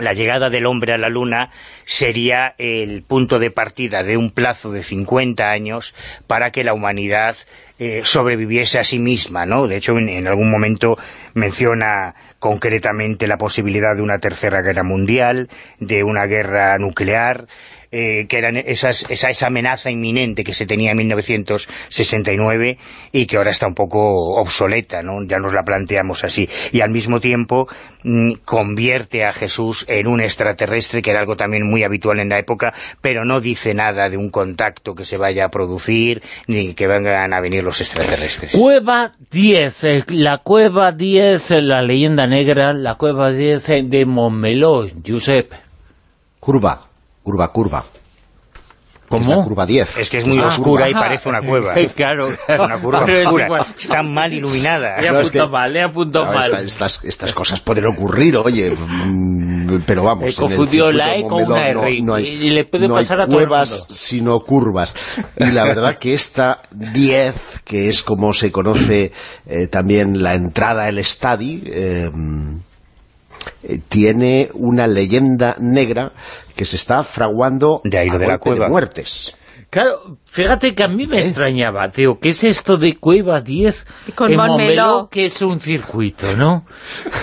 Speaker 3: la llegada del hombre a la Luna sería el punto de partida de un plazo de 50 años para que la humanidad eh, sobreviviese a sí misma, ¿no? De hecho, en, en algún momento menciona concretamente la posibilidad de una tercera guerra mundial, de una guerra nuclear, eh, que eran esas, esa, esa amenaza inminente que se tenía en 1969 y que ahora está un poco obsoleta, ¿no? Ya nos la planteamos así. Y al mismo tiempo mm, convierte a Jesús en un extraterrestre, que era algo también muy habitual en la época, pero no dice nada de un contacto que se vaya a producir, ni que vengan a venir los extraterrestres.
Speaker 2: Cueva 10, eh, la Cueva 10, eh, la leyenda negra, la Cueva 10 eh, de Montmeló, Josep.
Speaker 4: Curva, curva, curva. Es la
Speaker 2: ¿Cómo?
Speaker 4: curva 10.
Speaker 3: Es que es muy
Speaker 2: Ah,
Speaker 3: oscura y parece una cueva.
Speaker 2: Sí, claro.
Speaker 3: Es una curva
Speaker 2: es
Speaker 3: oscura.
Speaker 2: igual.
Speaker 3: Está mal iluminada.
Speaker 2: Le
Speaker 4: No, es que-
Speaker 2: mal, le apunto
Speaker 4: No,
Speaker 2: mal.
Speaker 4: esta- estas, estas cosas pueden ocurrir, oye, mm, pero vamos. El
Speaker 2: confundió la E con una R,
Speaker 4: no, no hay,
Speaker 2: y le puede
Speaker 4: no
Speaker 2: pasar
Speaker 4: hay
Speaker 2: a todo el
Speaker 4: cuevas,
Speaker 2: mundo.
Speaker 4: sino curvas. Y la verdad que esta 10, que es como se conoce eh, también la entrada al estadio, eh, eh, tiene una leyenda negra que se está fraguando
Speaker 3: De ahí lo
Speaker 4: a
Speaker 3: de la cueva.
Speaker 4: muertes.
Speaker 2: Claro, fíjate que a mí me extrañaba, tío, ¿qué es esto de Cueva 10
Speaker 6: Y con
Speaker 2: en
Speaker 6: Montmeló?
Speaker 2: Montmeló, que es un circuito, ¿no?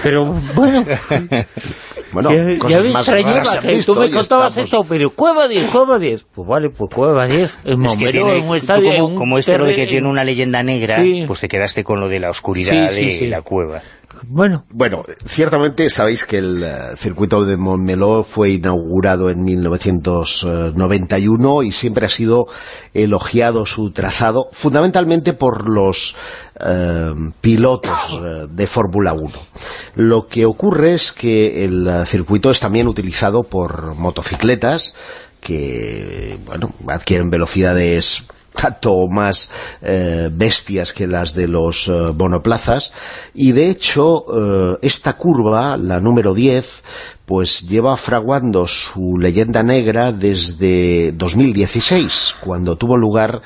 Speaker 2: Pero bueno,
Speaker 4: Bueno,
Speaker 2: ya, ya
Speaker 4: cosas
Speaker 2: me
Speaker 4: más
Speaker 2: extrañaba que
Speaker 4: visto
Speaker 2: tú me contabas
Speaker 4: estamos-
Speaker 2: esto, pero Cueva 10, Cueva 10. Pues vale, pues Cueva 10 en
Speaker 3: Es que
Speaker 2: Montmeló,
Speaker 3: tiene-
Speaker 2: en un estadio...
Speaker 3: como, como esto lo de que tiene una leyenda negra,
Speaker 2: Sí.
Speaker 3: pues te quedaste con lo de la oscuridad
Speaker 2: Sí, sí,
Speaker 3: de
Speaker 2: sí.
Speaker 3: la cueva.
Speaker 2: Bueno,
Speaker 4: ciertamente sabéis que el eh, circuito de Montmeló fue inaugurado en 1991 y siempre ha sido elogiado su trazado, fundamentalmente por los eh, pilotos eh, de Fórmula 1. Lo que ocurre es que el eh, circuito es también utilizado por motocicletas que bueno adquieren velocidades tanto más eh, bestias que las de los eh, monoplazas. Y de hecho eh, esta curva, la número 10 pues lleva fraguando su leyenda negra desde 2016 cuando tuvo lugar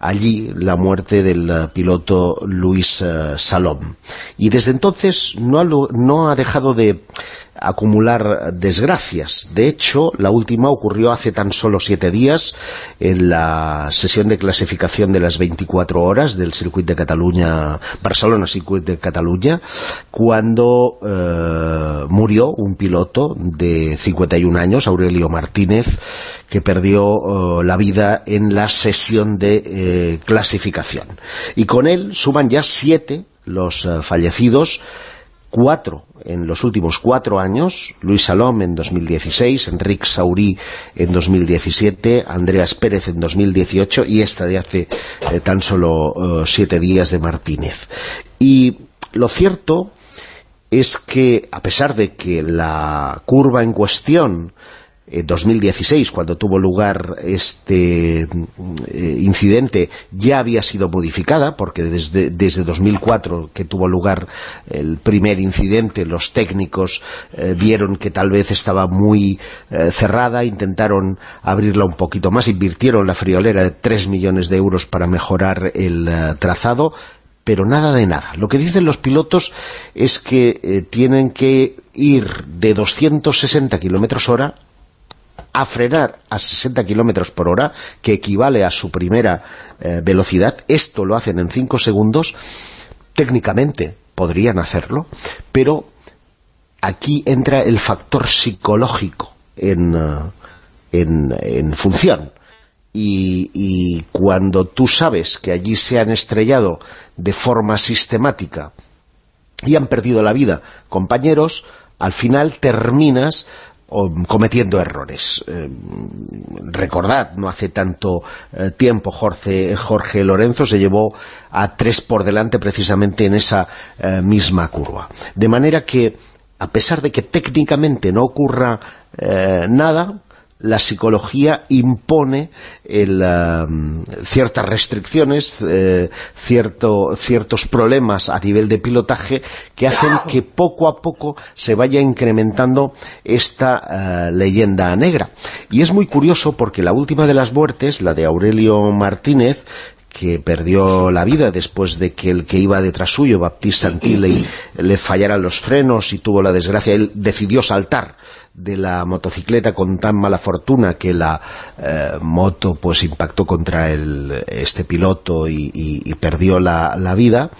Speaker 4: allí la muerte del eh, piloto Luis eh, Salom y desde entonces no ha, no ha dejado de acumular desgracias. De hecho, la última ocurrió hace tan solo siete días en la sesión de clasificación de las 24 horas del Circuit de Cataluña, Barcelona Circuit de Cataluña, cuando eh, murió un piloto de 51 años, Aurelio Martínez, que perdió eh, la vida en la sesión de eh, clasificación. Y con él suman ya siete los eh, fallecidos, cuatro en los últimos cuatro años, Luis Salom en 2016, Enric Saurí en 2017, Andreas Pérez en 2018 y esta de hace tan solo siete días de Martínez. Y lo cierto es que, a pesar de que la curva en cuestión en 2016, cuando tuvo lugar este eh, incidente, ya había sido modificada, porque desde, desde 2004 que tuvo lugar el primer incidente, los técnicos eh, vieron que tal vez estaba muy eh, cerrada, intentaron abrirla un poquito más, invirtieron la friolera de 3 millones de euros para mejorar el eh, trazado, pero nada de nada. Lo que dicen los pilotos es que eh, tienen que ir de 260 kilómetros hora a frenar a 60 kilómetros por hora, que equivale a su primera eh, velocidad. Esto lo hacen en 5 segundos. Técnicamente podrían hacerlo, pero aquí entra el factor psicológico en, eh, en, en función. Y, y cuando tú sabes que allí se han estrellado de forma sistemática y han perdido la vida compañeros, al final terminas o, cometiendo errores. Eh, recordad, no hace tanto eh, tiempo Jorge, Jorge Lorenzo se llevó a tres por delante precisamente en esa eh, misma curva. De manera que, a pesar de que técnicamente no ocurra eh, nada, la psicología impone el, um, ciertas restricciones, eh, cierto, ciertos problemas a nivel de pilotaje que hacen que poco a poco se vaya incrementando esta eh, leyenda negra. Y es muy curioso porque la última de las muertes, la de Aurelio Martínez, que perdió la vida después de que el que iba detrás suyo, Baptiste Santilli, le fallaran los frenos y tuvo la desgracia, él decidió saltar de la motocicleta con tan mala fortuna que la eh, moto pues impactó contra el, este piloto y, perdió la, la vida,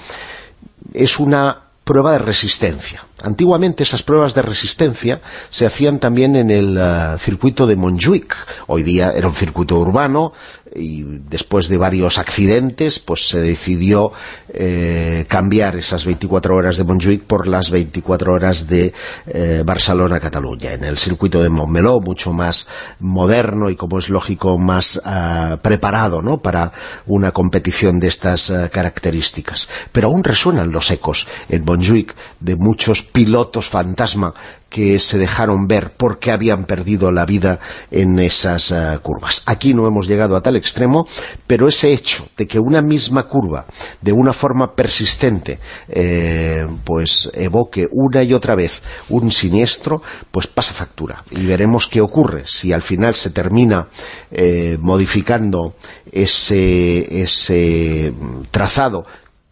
Speaker 4: es una prueba de resistencia. Antiguamente esas pruebas de resistencia se hacían también en el eh, circuito de Montjuic. Hoy día era un circuito urbano y después de varios accidentes pues se decidió eh, cambiar esas 24 horas de Montjuic por las 24 horas de eh, Barcelona-Cataluña. En el circuito de Montmeló, mucho más moderno y como es lógico más ah, preparado ¿no? para una competición de estas ah, características. Pero aún resuenan los ecos en Montjuic de muchos pilotos fantasma que se dejaron ver porque habían perdido la vida en esas eh, curvas. Aquí no hemos llegado a tal extremo, pero ese hecho de que una misma curva, de una forma persistente, eh, pues evoque una y otra vez un siniestro, pues pasa factura. Y veremos qué ocurre si al final se termina eh, modificando ese, ese mm, trazado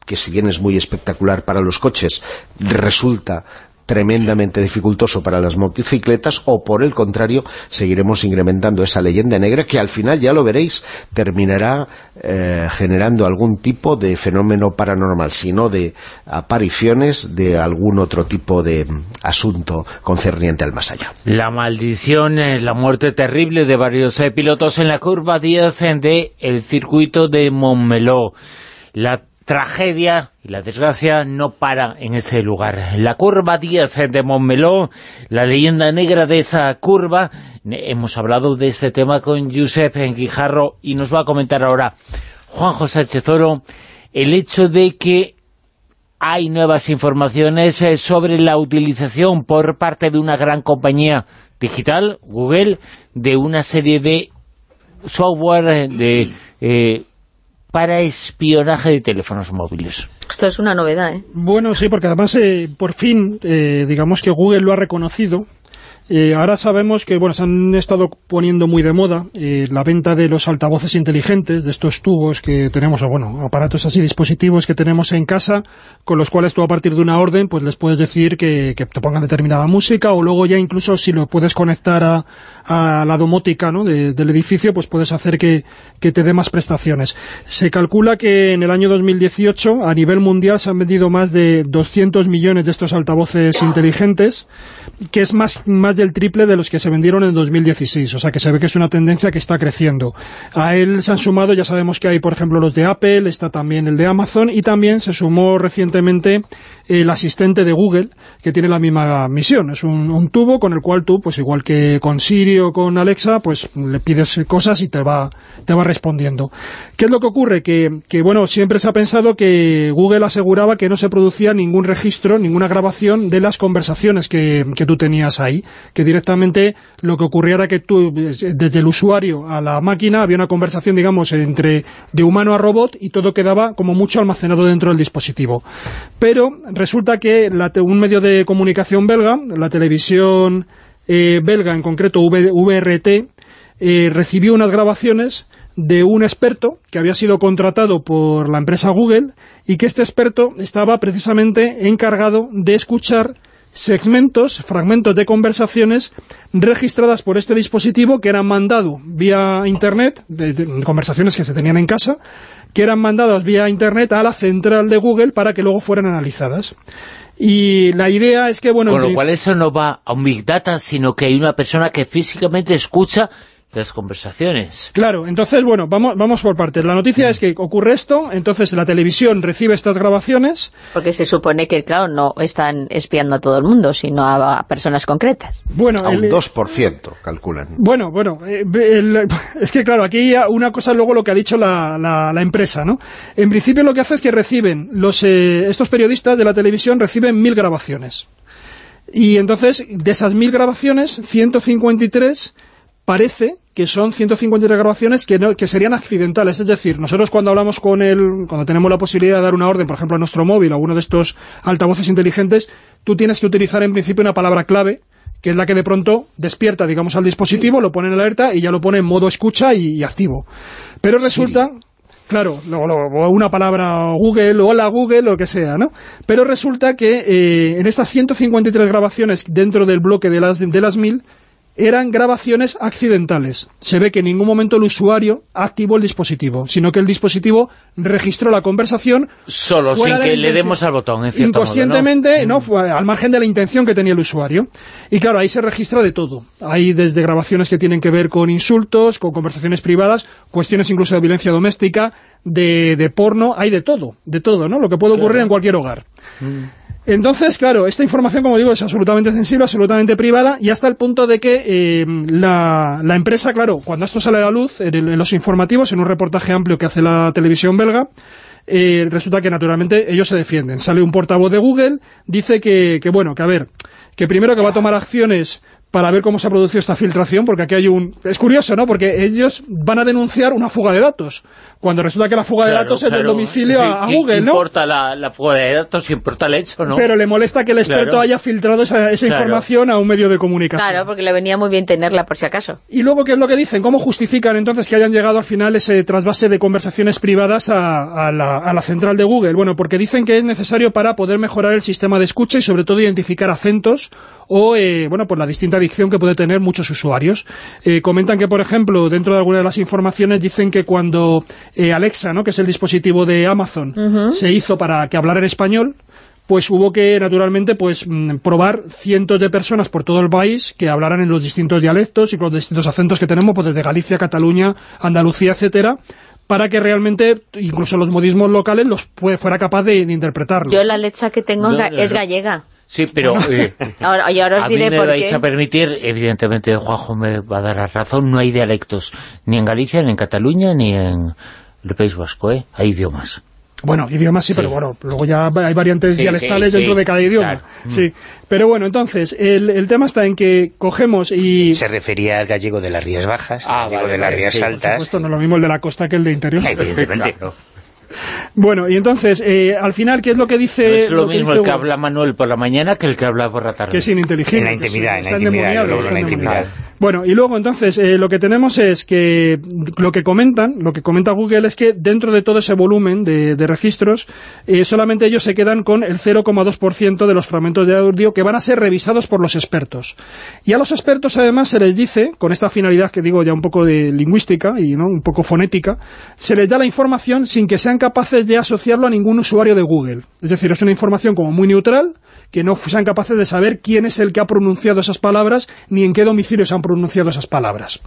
Speaker 4: que si bien es muy espectacular para los coches, resulta tremendamente dificultoso para las motocicletas o por el contrario seguiremos incrementando esa leyenda negra que al final ya lo veréis terminará eh, generando algún tipo de fenómeno paranormal, sino de apariciones de algún otro tipo de mm, asunto concerniente al más allá.
Speaker 2: La maldición, eh, la muerte terrible de varios eh, pilotos en la curva 10 de el circuito de Montmeló. Tragedia y la desgracia no para en ese lugar. La curva 10 de Montmeló, la leyenda negra de esa curva, hemos hablado de este tema con Josep Guijarro y nos va a comentar ahora Juanjo Sánchez Oro el hecho de que hay nuevas informaciones eh, sobre la utilización por parte de una gran compañía digital, Google, de una serie de software eh, de eh, para espionaje de teléfonos móviles.
Speaker 6: Esto es una novedad, ¿eh?
Speaker 5: Bueno, sí, porque además, eh, por fin, eh, digamos que Google lo ha reconocido. Eh, ahora sabemos que, bueno, se han estado poniendo muy de moda eh, la venta de los altavoces inteligentes, de estos tubos que tenemos, o bueno, aparatos así, dispositivos que tenemos en casa, con los cuales tú a partir de una orden, pues les puedes decir que, que te pongan determinada música, o luego ya incluso si lo puedes conectar a, a la domótica ¿no? de- del edificio, pues puedes hacer que, que te dé más prestaciones. Se calcula que en el año 2018, a nivel mundial, se han vendido más de 200 millones de estos altavoces inteligentes, que es más, más del triple de los que se vendieron en 2016. O sea que se ve que es una tendencia que está creciendo. A él se han sumado, ya sabemos que hay, por ejemplo, los de Apple, está también el de Amazon, y también se sumó recientemente el asistente de Google, que tiene la misma misión. Es un, tubo con el cual tú, pues igual que con Siri o con Alexa, pues le pides cosas y te va, te va respondiendo. ¿Qué es lo que ocurre? Que, que, bueno, siempre se ha pensado que Google aseguraba que no se producía ningún registro, ninguna grabación de las conversaciones que, que tú tenías ahí, que directamente lo que ocurría era que tú, desde el usuario a la máquina, había una conversación, digamos, entre de humano a robot y todo quedaba como mucho almacenado dentro del dispositivo. Pero resulta que la un medio de comunicación belga, la televisión eh, belga, en concreto VRT, eh, recibió unas grabaciones de un experto que había sido contratado por la empresa Google y que este experto estaba precisamente encargado de escuchar segmentos, fragmentos de conversaciones registradas por este dispositivo que eran mandado vía internet, de, de conversaciones que se tenían en casa, que eran mandadas vía internet a la central de Google para que luego fueran analizadas. Y la idea es que, bueno...
Speaker 2: Con lo cual eso no va a un Big Data, sino que hay una persona que físicamente escucha las conversaciones.
Speaker 5: Claro, entonces, bueno, vamos, vamos por partes. La noticia es que ocurre esto, entonces la televisión recibe estas grabaciones.
Speaker 6: Porque se supone que, claro, no están espiando a todo el mundo, sino a, a personas concretas.
Speaker 5: Bueno,
Speaker 4: A un
Speaker 5: el-
Speaker 4: 2% calculan.
Speaker 5: Bueno, bueno, eh, el- es que claro, aquí hay una cosa luego lo que ha dicho la, la- la empresa, ¿no? En principio lo que hace es que reciben, los eh, estos periodistas de la televisión reciben mil grabaciones. Y entonces, de esas mil grabaciones, 153 parece que son 153 grabaciones que, no- que serían accidentales. Es decir, nosotros cuando hablamos con él, cuando tenemos la posibilidad de dar una orden, por ejemplo, a nuestro móvil o a uno de estos altavoces inteligentes, tú tienes que utilizar en principio una palabra clave, que es la que de pronto despierta, digamos, al dispositivo, lo pone en alerta y ya lo pone en modo escucha y, y activo. Pero resulta... Claro, luego, una palabra Google, hola Google, lo que sea, ¿no? Pero resulta que eh, en estas 153 grabaciones dentro del bloque de las, de las 1000 eran grabaciones accidentales. Se ve que en ningún momento el usuario activó el dispositivo, sino que el dispositivo registró la conversación
Speaker 2: Solo, sin que le demos al botón, en cierto modo, ¿no?
Speaker 5: Inconscientemente, ¿no? Fue al margen de la intención que tenía el usuario. Y claro, ahí se registra de todo. Hay desde grabaciones que tienen que ver con insultos, con conversaciones privadas, cuestiones incluso de violencia doméstica, de, de porno, hay de todo, de todo, ¿no? Lo que puede ocurrir en cualquier hogar. Entonces, claro, esta información, como digo, es absolutamente sensible, absolutamente privada, y hasta el punto de que eh, la, la empresa, claro, cuando esto sale a la luz, en, en los informativos, en un reportaje amplio que hace la televisión belga, eh, resulta que naturalmente ellos se defienden. Sale un portavoz de Google, dice que, que bueno, que a ver, que primero que va a tomar acciones para ver cómo se ha producido esta filtración, porque aquí hay un... Es curioso, ¿no? Porque ellos van a denunciar una fuga de datos, cuando resulta que la fuga de
Speaker 2: Claro,
Speaker 5: datos es del domicilio a, a
Speaker 2: ¿Qué-
Speaker 5: Google, ¿no?
Speaker 2: importa la, la fuga de datos? Importa el hecho, ¿no?
Speaker 5: Pero le molesta que el experto
Speaker 2: Claro.
Speaker 5: haya filtrado esa, esa
Speaker 2: Claro.
Speaker 5: información a un medio de comunicación.
Speaker 6: Claro, porque le venía muy bien tenerla por si acaso.
Speaker 5: Y luego, ¿qué es lo que dicen? ¿Cómo justifican entonces que hayan llegado al final ese trasvase de conversaciones privadas a, a la, a la central de Google? Bueno, porque dicen que es necesario para poder mejorar el sistema de escucha y sobre todo identificar acentos o, eh, bueno, por la distinta dicción que puede tener muchos usuarios. Eh, comentan que, por ejemplo, dentro de algunas de las informaciones dicen que cuando eh, Alexa, ¿no? que es el dispositivo de Amazon, se hizo para que hablara en español, pues hubo que, naturalmente, pues mm, probar cientos de personas por todo el país que hablaran en los distintos dialectos y con los distintos acentos que tenemos, pues desde Galicia, Cataluña, Andalucía, etcétera, para que realmente, incluso los modismos locales, los fue- fuera capaz de, de interpretarlo.
Speaker 6: Yo la leche que tengo
Speaker 2: No,
Speaker 6: es
Speaker 2: no.
Speaker 6: gallega.
Speaker 2: Sí, pero... eh,
Speaker 6: Ahora, y ahora os
Speaker 2: a mí me
Speaker 6: por
Speaker 2: vais
Speaker 6: qué.
Speaker 2: a permitir, evidentemente Juanjo me va a dar la razón, no hay dialectos, ni en Galicia, ni en Cataluña, ni en el País Vasco, ¿eh? Hay idiomas.
Speaker 5: Bueno, idiomas sí,
Speaker 2: Sí.
Speaker 5: pero bueno, luego ya hay variantes
Speaker 2: Sí,
Speaker 5: dialectales
Speaker 2: sí,
Speaker 5: dentro
Speaker 2: sí,
Speaker 5: de cada idioma.
Speaker 2: claro. Mm.
Speaker 5: Sí, pero bueno, entonces, el, el tema está en que cogemos y...
Speaker 3: Se refería al gallego de las Rías Bajas,
Speaker 2: Ah,
Speaker 3: al gallego
Speaker 2: vale,
Speaker 3: de las
Speaker 2: vale,
Speaker 3: Rías
Speaker 2: sí, por
Speaker 3: Altas.
Speaker 5: Esto no es lo mismo el de la costa que el de interior.
Speaker 3: Evidentemente.
Speaker 5: Bueno, y entonces, eh, al final, ¿qué es lo que dice...
Speaker 2: No es lo, mismo
Speaker 5: dice
Speaker 2: el que habla Manuel por la mañana que el que habla por la tarde.
Speaker 5: que es ininteligible.
Speaker 3: En la intimidad, en la intimidad,
Speaker 5: endemoniado,
Speaker 3: luego
Speaker 5: está
Speaker 3: en la
Speaker 5: endemoniado.
Speaker 3: intimidad.
Speaker 5: Bueno, y luego entonces eh, lo que tenemos es que lo que comentan, lo que comenta Google es que dentro de todo ese volumen de, de registros, eh, solamente ellos se quedan con el 0,2% de los fragmentos de audio que van a ser revisados por los expertos. Y a los expertos además se les dice, con esta finalidad que digo ya un poco de lingüística y no un poco fonética, se les da la información sin que sean capaces de asociarlo a ningún usuario de Google. Es decir, es una información como muy neutral, que no sean capaces de saber quién es el que ha pronunciado esas palabras, ni en qué domicilio se han pronunciado esas palabras.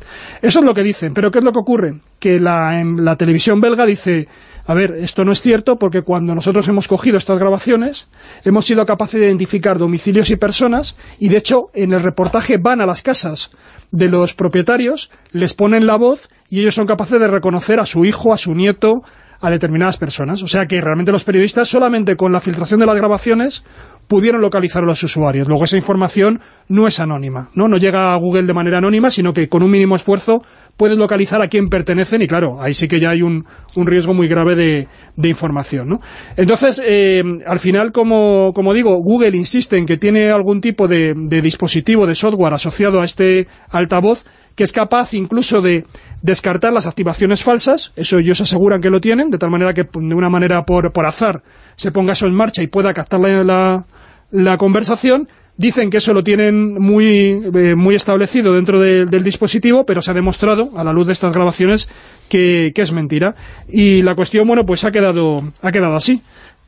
Speaker 5: Eso es lo que dicen, pero ¿qué es lo que ocurre? Que la, en la televisión belga dice, a ver, esto no es cierto porque cuando nosotros hemos cogido estas grabaciones, hemos sido capaces de identificar domicilios y personas, y de hecho en el reportaje van a las casas de los propietarios, les ponen la voz, y ellos son capaces de reconocer a su hijo, a su nieto, a determinadas personas. O sea que realmente los periodistas solamente con la filtración de las grabaciones pudieron localizar a los usuarios. Luego esa información no es anónima, ¿no? No llega a Google de manera anónima, sino que con un mínimo esfuerzo puedes localizar a quién pertenecen y claro, ahí sí que ya hay un, un riesgo muy grave de, de información, ¿no? Entonces, eh, al final, como, como digo, Google insiste en que tiene algún tipo de, de dispositivo, de software asociado a este altavoz que es capaz incluso de descartar las activaciones falsas, eso ellos aseguran que lo tienen, de tal manera que de una manera por, por azar se ponga eso en marcha y pueda captar la, la, conversación, dicen que eso lo tienen muy, eh, muy establecido dentro de- del dispositivo, pero se ha demostrado, a la luz de estas grabaciones, que, que es mentira. Y la cuestión, bueno, pues ha quedado, ha quedado así,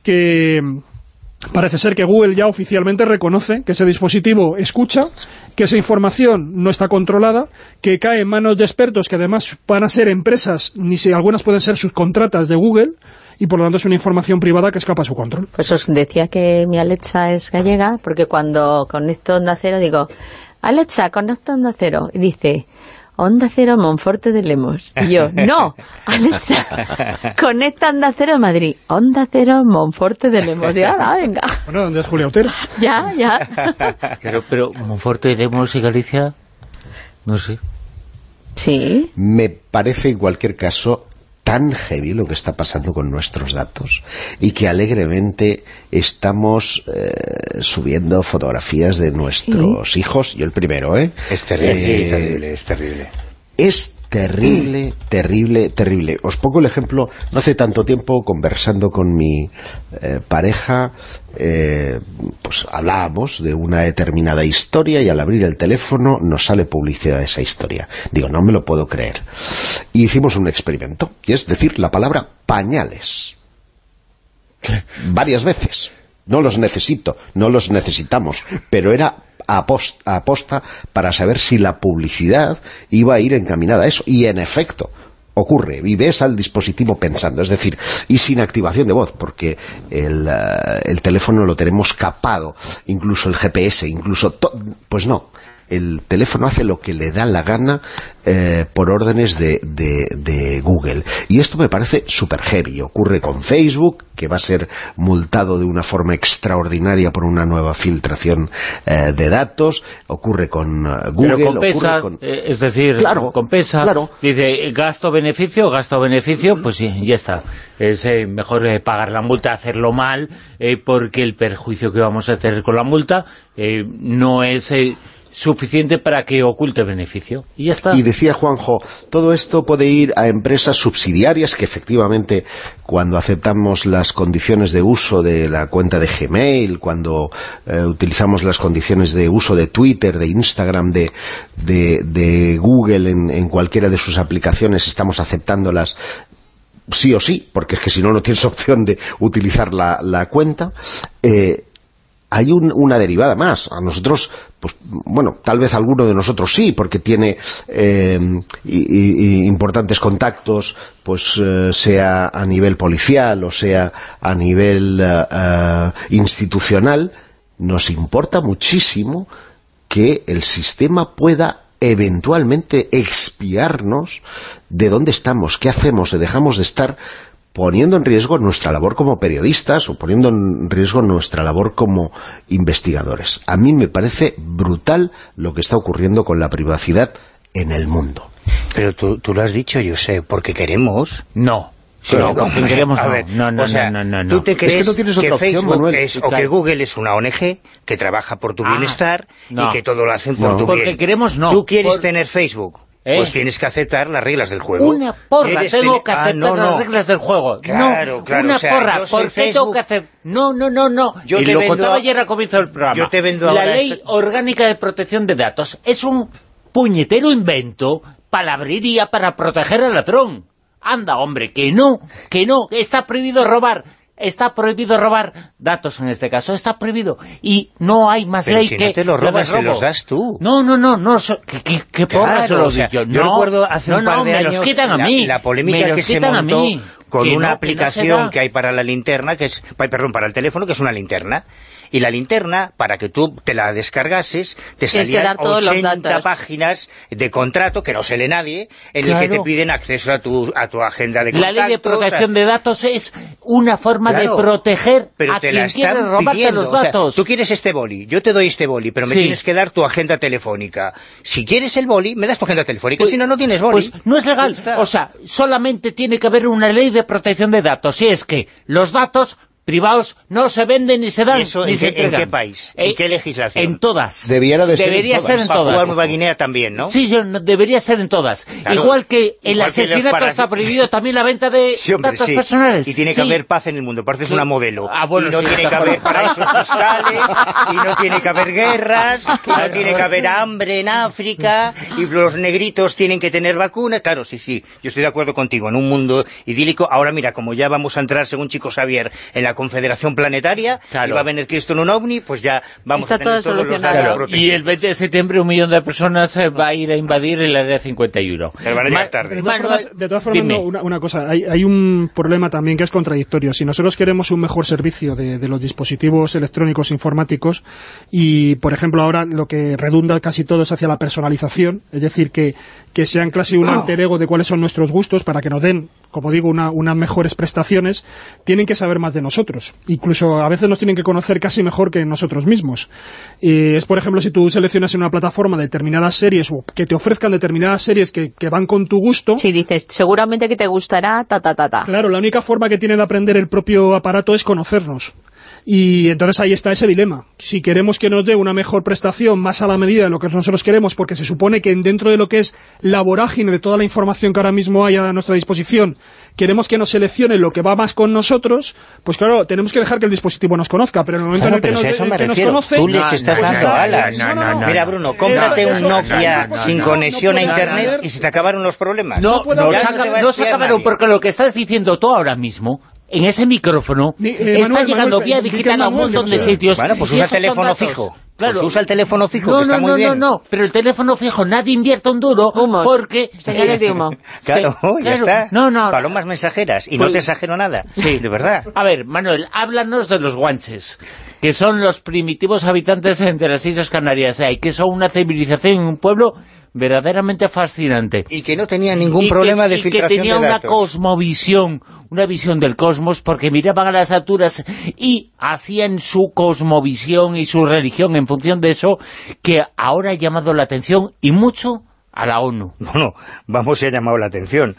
Speaker 5: que Parece ser que Google ya oficialmente reconoce que ese dispositivo escucha, que esa información no está controlada, que cae en manos de expertos que además van a ser empresas, ni si algunas pueden ser subcontratas de Google, y por lo tanto es una información privada que escapa a su control.
Speaker 6: Pues os decía que mi Alexa es gallega, porque cuando conecto Onda Cero digo, Alexa, conecta Onda Cero. Y dice, Onda Cero Monforte de Lemos. Y yo, no, Alexa, conecta Onda Cero Madrid. Onda Cero Monforte de Lemos. Digo, "Ala, venga,
Speaker 5: Bueno, ¿dónde es Julia Otero?
Speaker 6: ya, ya.
Speaker 2: Claro, pero Monforte, Demos y Galicia, no sé.
Speaker 6: Sí,
Speaker 4: Me parece en cualquier caso tan heavy lo que está pasando con nuestros datos y que alegremente estamos eh, subiendo fotografías de nuestros hijos, yo el primero, ¿eh?
Speaker 3: Es terrible,
Speaker 4: Eh,
Speaker 3: es terrible, es terrible.
Speaker 4: es terrible, terrible, terrible. Os pongo el ejemplo, no hace tanto tiempo, conversando con mi eh, pareja, eh, pues hablábamos de una determinada historia y al abrir el teléfono nos sale publicidad de esa historia. Digo, no me lo puedo creer. Y hicimos un experimento, y es decir, la palabra pañales. Varias veces. No los necesito, no los necesitamos, pero era apos- aposta para saber si la publicidad iba a ir encaminada a eso. Y en efecto, ocurre, y ves al dispositivo pensando, es decir, y sin activación de voz, porque el, eh, el teléfono lo tenemos capado, incluso el GPS, incluso... Pues no, el teléfono hace lo que le da la gana eh, por órdenes de, de- de Google. Y esto me parece super heavy. Ocurre con Facebook, que va a ser multado de una forma extraordinaria por una nueva filtración eh, de datos. Ocurre con eh, Google.
Speaker 2: Pero compensa,
Speaker 4: ocurre con...
Speaker 2: es decir,
Speaker 4: Claro,
Speaker 2: compensa,
Speaker 4: claro.
Speaker 2: dice gasto-beneficio, gasto-beneficio, pues sí, ya está. Es eh, mejor eh, pagar la multa, hacerlo mal, eh, porque el perjuicio que vamos a tener con la multa eh, no es eh, suficiente para que oculte beneficio. Y ya está.
Speaker 4: Y decía Juanjo, todo esto puede ir a empresas subsidiarias que efectivamente cuando aceptamos las condiciones de uso de la cuenta de Gmail, cuando eh, utilizamos las condiciones de uso de Twitter, de Instagram, de, de, de Google en, en cualquiera de sus aplicaciones, estamos aceptándolas sí o sí, porque es que si no, no tienes opción de utilizar la, la cuenta, eh, hay un- una derivada más. A nosotros, pues bueno, tal vez alguno de nosotros sí, porque tiene eh, importantes contactos, pues eh, sea a nivel policial o sea a nivel eh, institucional, nos importa muchísimo que el sistema pueda eventualmente expiarnos de dónde estamos, qué hacemos, dejamos de estar poniendo en riesgo nuestra labor como periodistas o poniendo en riesgo nuestra labor como investigadores. A mí me parece brutal lo que está ocurriendo con la privacidad en el mundo.
Speaker 3: Pero tú, tú lo has dicho, yo sé, porque queremos...
Speaker 2: No.
Speaker 3: Sí,
Speaker 2: no,
Speaker 3: no,
Speaker 2: porque queremos
Speaker 3: a
Speaker 2: no.
Speaker 3: ver,
Speaker 2: no, no,
Speaker 3: o sea,
Speaker 2: no, no, no,
Speaker 3: ¿Tú te crees
Speaker 4: que no tienes otra opción,
Speaker 3: Facebook
Speaker 4: Manuel.
Speaker 3: es, o que. Google es una ONG que trabaja por tu
Speaker 2: Ah,
Speaker 3: bienestar
Speaker 2: no.
Speaker 3: y que todo lo hacen por
Speaker 4: No.
Speaker 3: tu
Speaker 2: Porque
Speaker 3: bien?
Speaker 2: queremos no,
Speaker 3: ¿Tú quieres
Speaker 2: por-
Speaker 3: tener Facebook?
Speaker 2: ¿Eh?
Speaker 3: Pues tienes que aceptar las reglas del juego.
Speaker 2: Una porra,
Speaker 3: ¿Quieres
Speaker 2: tengo que
Speaker 3: Ah,
Speaker 2: aceptar
Speaker 3: no, no.
Speaker 2: las reglas del juego.
Speaker 3: Claro,
Speaker 2: no,
Speaker 3: claro,
Speaker 2: una
Speaker 3: o sea,
Speaker 2: porra, ¿por qué tengo que hacer? No, no, no, no.
Speaker 3: Yo
Speaker 2: y
Speaker 3: te
Speaker 2: lo
Speaker 3: vendo
Speaker 2: contaba
Speaker 3: a-
Speaker 2: ayer al comienzo del programa.
Speaker 3: yo te vendo
Speaker 2: La
Speaker 3: ahora
Speaker 2: ley
Speaker 3: esto-
Speaker 2: orgánica de protección de datos es un puñetero invento, palabrería para proteger al ladrón. Anda, hombre, que no, que no, está prohibido robar. Está prohibido robar datos en este caso, está prohibido. Y no hay más
Speaker 3: Pero
Speaker 2: ley
Speaker 3: si
Speaker 2: que...
Speaker 3: no te
Speaker 2: de
Speaker 3: robas, se los das tú.
Speaker 2: No, no, no, no, so- ¿qué, qué, qué porra
Speaker 3: Claro,
Speaker 2: se los
Speaker 3: o sea, yo
Speaker 2: No,
Speaker 3: recuerdo hace
Speaker 2: no,
Speaker 3: un par
Speaker 2: no,
Speaker 3: de
Speaker 2: me
Speaker 3: años
Speaker 2: los quitan a mí.
Speaker 3: la polémica
Speaker 2: me
Speaker 3: que se montó con
Speaker 2: Que
Speaker 3: una
Speaker 2: no, que no se
Speaker 3: aplicación
Speaker 2: da.
Speaker 3: que hay para la linterna, que es, perdón, para el teléfono, que es una linterna. Y la linterna, para que tú te la descargases, te
Speaker 6: Tienes
Speaker 3: salían
Speaker 6: dar todos los
Speaker 3: 80
Speaker 6: datos.
Speaker 3: páginas de contrato, que no se lee nadie, en el que
Speaker 2: Claro.
Speaker 3: te piden acceso a tu, a tu agenda de
Speaker 2: La
Speaker 3: contactos.
Speaker 2: ley de protección de datos es una forma
Speaker 3: Claro,
Speaker 2: de proteger
Speaker 3: pero
Speaker 2: a
Speaker 3: te la
Speaker 2: quien quiere
Speaker 3: están
Speaker 2: robarte
Speaker 3: pidiendo.
Speaker 2: los
Speaker 3: O sea,
Speaker 2: datos.
Speaker 3: tú quieres este boli, yo te doy este boli, pero me
Speaker 2: Sí.
Speaker 3: tienes que dar tu agenda telefónica. Si quieres el boli, me das tu agenda telefónica,
Speaker 2: Pues-
Speaker 3: si no, no tienes boli.
Speaker 2: Pues no es legal. O sea, solamente tiene que haber una ley de protección de datos. Y es que los datos privados no se venden ni se dan
Speaker 3: ¿Y eso
Speaker 2: ni
Speaker 3: en
Speaker 2: se
Speaker 3: qué- en qué país? ¿En
Speaker 2: Eh,
Speaker 3: qué legislación?
Speaker 2: En todas.
Speaker 4: Debiera de ser en
Speaker 2: Debería
Speaker 4: todas.
Speaker 2: ser en todas.
Speaker 3: Nueva Guinea también, ¿no?
Speaker 2: Sí, yo, no- debería ser en todas.
Speaker 3: Claro.
Speaker 2: Igual que el
Speaker 3: Igual
Speaker 2: asesinato
Speaker 3: para-
Speaker 2: está prohibido, también la venta de
Speaker 3: Sí, hombre,
Speaker 2: datos
Speaker 3: sí.
Speaker 2: personales.
Speaker 3: Y tiene que
Speaker 2: Sí.
Speaker 3: haber paz en el mundo, pareces
Speaker 2: Sí.
Speaker 3: una modelo.
Speaker 2: Ah, bueno,
Speaker 3: y no
Speaker 2: sí,
Speaker 3: tiene que haber paraísos fiscales, y no tiene que haber guerras, y no tiene que haber hambre en África, y los negritos tienen que tener vacunas. Claro, sí, sí, yo estoy de acuerdo contigo, en un mundo idílico. Ahora mira, como ya vamos a entrar, según Chico Xavier, en la Confederación Planetaria,
Speaker 2: Claro.
Speaker 3: y va a venir Cristo en un ovni, pues ya vamos
Speaker 6: Está
Speaker 3: a tener
Speaker 6: todo
Speaker 3: todos los datos protegidos.
Speaker 2: y el 20 de septiembre un millón de personas eh, va a ir a invadir el área 51.
Speaker 3: Pero van a llegar
Speaker 2: Ma-
Speaker 3: tarde.
Speaker 5: De todas formas, de todas formas,
Speaker 2: dime.
Speaker 5: no, una, una cosa, hay, hay un problema también que es contradictorio. Si nosotros queremos un mejor servicio de, de los dispositivos electrónicos informáticos y, por ejemplo, ahora lo que redunda casi todo es hacia la personalización, es decir, que, que sean casi un alter ego de cuáles son nuestros gustos para que nos den, como digo, una- unas mejores prestaciones, tienen que saber más de nosotros. Incluso a veces nos tienen que conocer casi mejor que nosotros mismos. Y es, por ejemplo, si tú seleccionas en una plataforma determinadas series o que te ofrezcan determinadas series que, que van con tu gusto,
Speaker 6: Si dices, seguramente que te gustará, ta, ta, ta, ta.
Speaker 5: Claro, la única forma que tiene de aprender el propio aparato es conocernos. Y entonces ahí está ese dilema. Si queremos que nos dé una mejor prestación más a la medida de lo que nosotros queremos, porque se supone que dentro de lo que es la vorágine de toda la información que ahora mismo hay a nuestra disposición, queremos que nos seleccione lo que va más con nosotros, pues claro, tenemos que dejar que el dispositivo nos conozca, pero en el momento
Speaker 3: Claro,
Speaker 5: en el que,
Speaker 3: pero
Speaker 5: nos, que nos
Speaker 3: refiero.
Speaker 5: conoce...
Speaker 3: Tú les estás dando alas.
Speaker 2: no, no, no,
Speaker 3: Mira,
Speaker 2: no.
Speaker 3: Bruno, cómprate
Speaker 5: Eso-
Speaker 3: un Nokia sin
Speaker 5: no,
Speaker 3: conexión
Speaker 5: no
Speaker 3: a Internet
Speaker 5: haber-
Speaker 3: y se te acabaron los problemas.
Speaker 2: No, no, se, acabaron, porque lo que estás diciendo tú ahora mismo, en ese micrófono,
Speaker 5: Ni- eh,
Speaker 2: está
Speaker 5: Manuel,
Speaker 2: llegando
Speaker 5: Manuel,
Speaker 2: vía digital a un montón de sitios.
Speaker 3: Bueno, pues usa
Speaker 2: son
Speaker 3: teléfono fijo.
Speaker 2: Claro.
Speaker 3: Pues usa el teléfono fijo,
Speaker 2: no,
Speaker 3: que está
Speaker 2: no,
Speaker 3: muy
Speaker 2: no,
Speaker 3: bien.
Speaker 2: No, no, pero el teléfono fijo, nadie invierte un duro
Speaker 6: Humos.
Speaker 2: porque...
Speaker 6: Señales de humo.
Speaker 3: Claro,
Speaker 2: Sí,
Speaker 3: ya
Speaker 2: claro.
Speaker 3: está.
Speaker 2: No, no.
Speaker 3: Palomas mensajeras. Y
Speaker 2: Pues-
Speaker 3: no te exagero nada.
Speaker 2: Sí.
Speaker 3: De verdad.
Speaker 2: A ver, Manuel, háblanos de los guanches. que son los primitivos habitantes de las Islas Canarias, eh, que son una civilización y un pueblo verdaderamente fascinante.
Speaker 3: Y que no tenía ningún
Speaker 2: Y
Speaker 3: problema
Speaker 2: que-
Speaker 3: de
Speaker 2: y
Speaker 3: filtración
Speaker 2: que tenía
Speaker 3: de
Speaker 2: una cosmovisión, una visión del cosmos, porque miraban a las alturas y hacían su cosmovisión y su religión en función de eso, que ahora ha llamado la atención y mucho a la ONU.
Speaker 3: Bueno, vamos, se ha llamado la atención.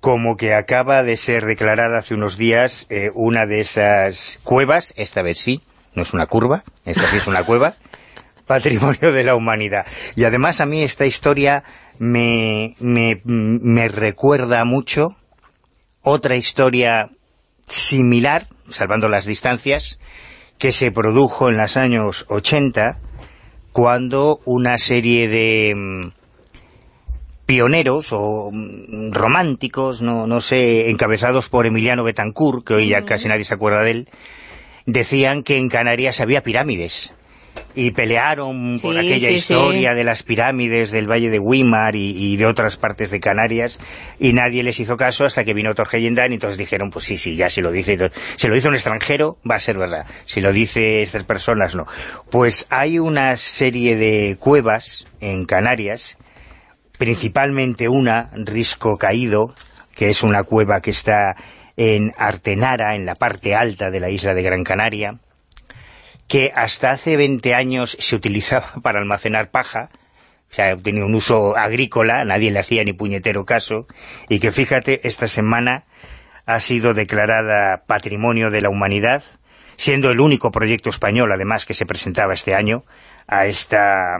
Speaker 3: Como que acaba de ser declarada hace unos días eh, una de esas cuevas, esta vez sí, no es una curva, esta sí es una cueva, patrimonio de la humanidad. Y además a mí esta historia me, me, me recuerda mucho otra historia similar, salvando las distancias, que se produjo en los años 80, cuando una serie de mm, pioneros o mm, románticos, no, no sé, encabezados por Emiliano Betancourt, que hoy ya casi nadie se acuerda de él, decían que en Canarias había pirámides y pelearon por
Speaker 6: Sí,
Speaker 3: aquella
Speaker 6: sí, sí.
Speaker 3: historia de las pirámides del Valle de Weimar y, y de otras partes de Canarias y nadie les hizo caso hasta que vino Torge Yendán y entonces dijeron, pues sí, sí, ya si lo dice si lo dice un extranjero va a ser verdad, si lo dice estas personas no. Pues hay una serie de cuevas en Canarias principalmente una, Risco Caído, que es una cueva que está en Artenara, en la parte alta de la isla de Gran Canaria, que hasta hace 20 años se utilizaba para almacenar paja, o sea, tenía un uso agrícola, nadie le hacía ni puñetero caso, y que fíjate, esta semana ha sido declarada Patrimonio de la Humanidad, siendo el único proyecto español, además, que se presentaba este año a esta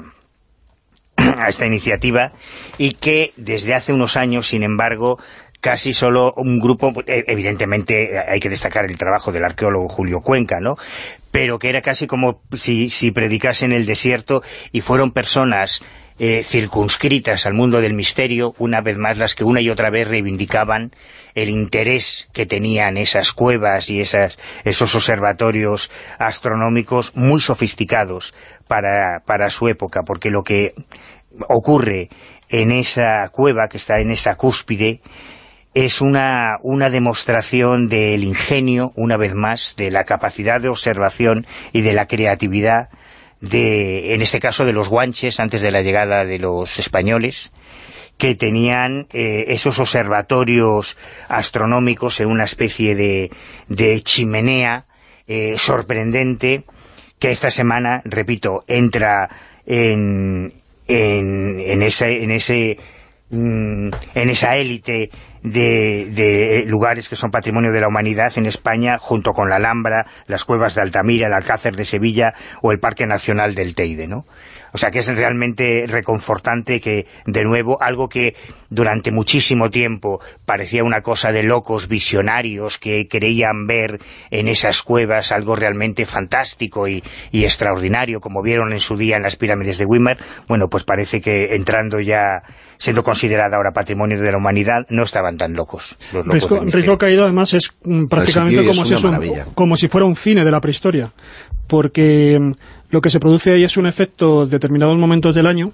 Speaker 3: a esta iniciativa y que desde hace unos años, sin embargo, casi solo un grupo, eh, evidentemente hay que destacar el trabajo del arqueólogo Julio Cuenca, ¿no?, pero que era casi como si, si predicase en el desierto y fueron personas eh, circunscritas al mundo del misterio, una vez más las que una y otra vez reivindicaban el interés que tenían esas cuevas y esas, esos observatorios astronómicos muy sofisticados para, para su época, porque lo que ocurre en esa cueva que está en esa cúspide es una, una demostración del ingenio, una vez más, de la capacidad de observación y de la creatividad de, en este caso, de los guanches antes de la llegada de los españoles, que tenían eh, esos observatorios astronómicos en una especie de, de chimenea eh, sorprendente que esta semana, repito, entra en, en, en ese, en ese mm, en esa élite de, de lugares que son patrimonio de la humanidad en España, junto con la Alhambra, las cuevas de Altamira, el Alcácer de Sevilla o el Parque Nacional del Teide, ¿no? O sea que es realmente reconfortante que, de nuevo, algo que durante muchísimo tiempo parecía una cosa de locos visionarios que creían ver en esas cuevas algo realmente fantástico y, y extraordinario, como vieron en su día en las pirámides de Weimar, bueno, pues parece que entrando ya, siendo considerada ahora patrimonio de la humanidad, no estaban tan locos. Los locos
Speaker 5: Risco, Caído además es mm, prácticamente
Speaker 4: es
Speaker 5: si, es un- como si fuera un cine de la prehistoria, porque mm, lo que se produce ahí es un efecto en determinados momentos del año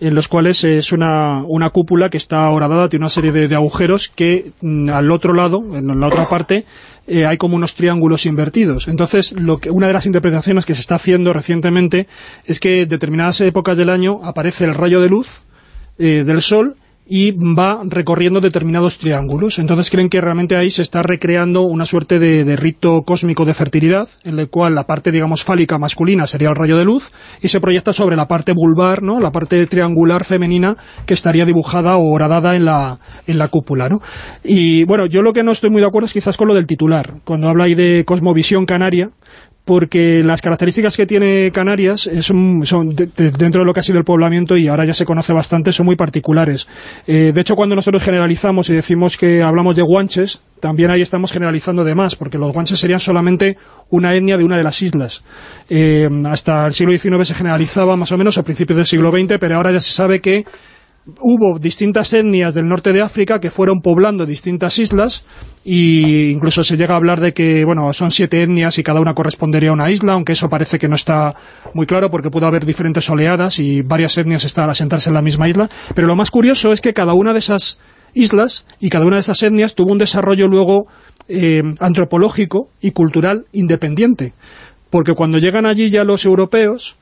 Speaker 5: en los cuales es una, una cúpula que está horadada, tiene una serie de, agujeros que mm, al otro lado, en la otra parte, eh, hay como unos triángulos invertidos. Entonces, lo que, una de las interpretaciones que se está haciendo recientemente es que en determinadas épocas del año aparece el rayo de luz eh, del Sol y va recorriendo determinados triángulos. Entonces creen que realmente ahí se está recreando una suerte de, rito cósmico de fertilidad, en el cual la parte, digamos, fálica masculina sería el rayo de luz, y se proyecta sobre la parte vulvar, ¿no? la parte triangular femenina, que estaría dibujada o horadada en la, en la cúpula. ¿no? Y bueno, yo lo que no estoy muy de acuerdo es quizás con lo del titular, cuando habla ahí de cosmovisión canaria, porque las características que tiene Canarias son, son de- dentro de lo que ha sido el poblamiento y ahora ya se conoce bastante, son muy particulares. Eh, de hecho, cuando nosotros generalizamos y decimos que hablamos de guanches, también ahí estamos generalizando de más, porque los guanches serían solamente una etnia de una de las islas. Eh, hasta el siglo XIX se generalizaba más o menos a principios del siglo XX, pero ahora ya se sabe que hubo distintas etnias del norte de África que fueron poblando distintas islas y incluso se llega a hablar de que, bueno, son siete etnias y cada una correspondería a una isla, aunque eso parece que no está muy claro porque pudo haber diferentes oleadas y varias etnias estar a en la misma isla, pero lo más curioso es que cada una de esas islas y cada una de esas etnias tuvo un desarrollo luego eh, antropológico y cultural independiente. Porque cuando llegan allí ya los europeos,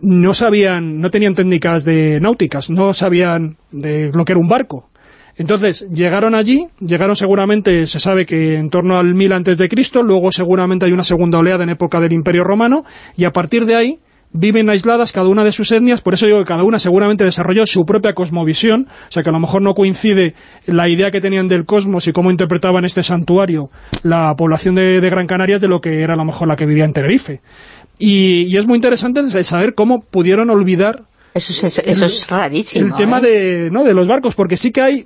Speaker 5: no sabían, no tenían técnicas de náuticas, no sabían de lo que era un barco. Entonces, llegaron allí, llegaron seguramente, se sabe que en torno al 1000 antes de Cristo, luego seguramente hay una segunda oleada en época del Imperio Romano, y a partir de ahí viven aisladas cada una de sus etnias, por eso digo que cada una seguramente desarrolló su propia cosmovisión, o sea que a lo mejor no coincide la idea que tenían del cosmos y cómo interpretaban este santuario la población de, Gran Canaria de lo que era a lo mejor la que vivía en Tenerife. Y, y es muy interesante saber cómo pudieron olvidar
Speaker 6: Eso es, eso es rarísimo.
Speaker 5: el tema
Speaker 6: ¿eh?
Speaker 5: de, ¿no? de los barcos, porque sí que hay,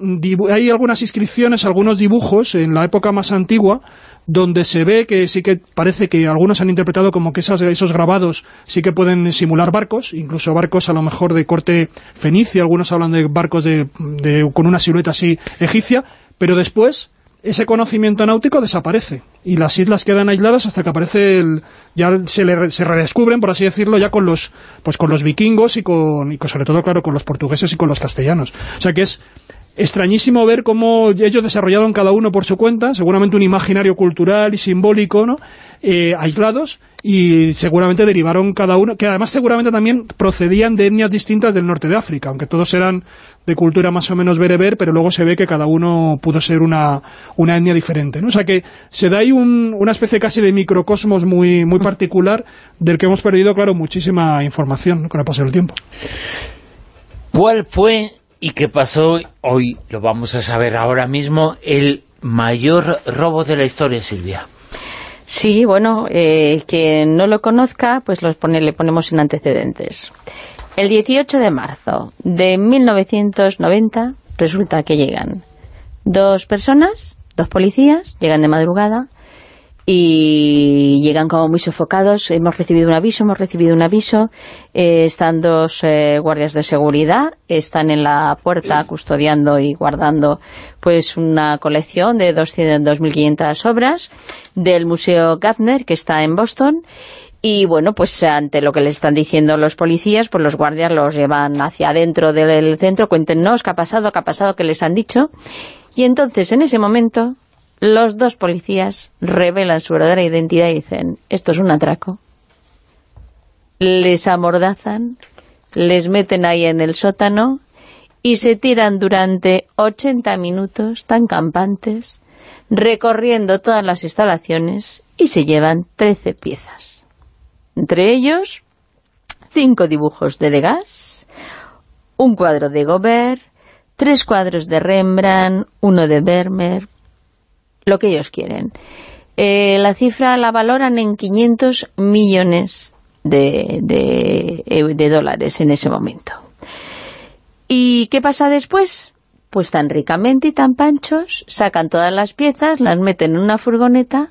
Speaker 5: hay algunas inscripciones, algunos dibujos en la época más antigua, donde se ve que sí que parece que algunos han interpretado como que esas, esos grabados sí que pueden simular barcos, incluso barcos a lo mejor de corte fenicio, algunos hablan de barcos de, de- con una silueta así egipcia, pero después ese conocimiento náutico desaparece y las islas quedan aisladas hasta que aparece el, ya se, le, se redescubren por así decirlo ya con los pues con los vikingos y con y con, sobre todo claro con los portugueses y con los castellanos o sea que es extrañísimo ver cómo ellos desarrollaron cada uno por su cuenta, seguramente un imaginario cultural y simbólico, ¿no? Eh, aislados, y seguramente derivaron cada uno, que además seguramente también procedían de etnias distintas del norte de África, aunque todos eran de cultura más o menos bereber, pero luego se ve que cada uno pudo ser una, una etnia diferente, ¿no? O sea que se da ahí un- una especie casi de microcosmos muy, muy particular del que hemos perdido, claro, muchísima información con el paso del tiempo.
Speaker 2: ¿Cuál fue y qué pasó? Hoy lo vamos a saber ahora mismo, el mayor robo de la historia, Silvia.
Speaker 6: Sí, bueno, eh, quien no lo conozca, pues los pone, le ponemos en antecedentes. El 18 de marzo de 1990 resulta que llegan dos personas, dos policías, llegan de madrugada y llegan como muy sofocados. Hemos recibido un aviso, hemos recibido un aviso. Eh, están dos eh, guardias de seguridad, están en la puerta custodiando y guardando pues una colección de 200 2.500 obras del Museo Gardner que está en Boston y bueno, pues ante lo que le están diciendo los policías, pues los guardias los llevan hacia adentro del centro, cuéntenos qué ha pasado, qué ha pasado, qué les han dicho. Y entonces, en ese momento, los dos policías revelan su verdadera identidad y dicen, esto es un atraco. Les amordazan, les meten ahí en el sótano y se tiran durante 80 minutos tan campantes, recorriendo todas las instalaciones y se llevan 13 piezas. Entre ellos, cinco dibujos de Degas, un cuadro de Gobert, tres cuadros de Rembrandt, uno de Vermeer, lo que ellos quieren. Eh, la cifra la valoran en 500 millones eh, de dólares en ese momento. ¿Y qué pasa después? Pues tan ricamente y tan panchos, sacan todas las piezas, las meten en una furgoneta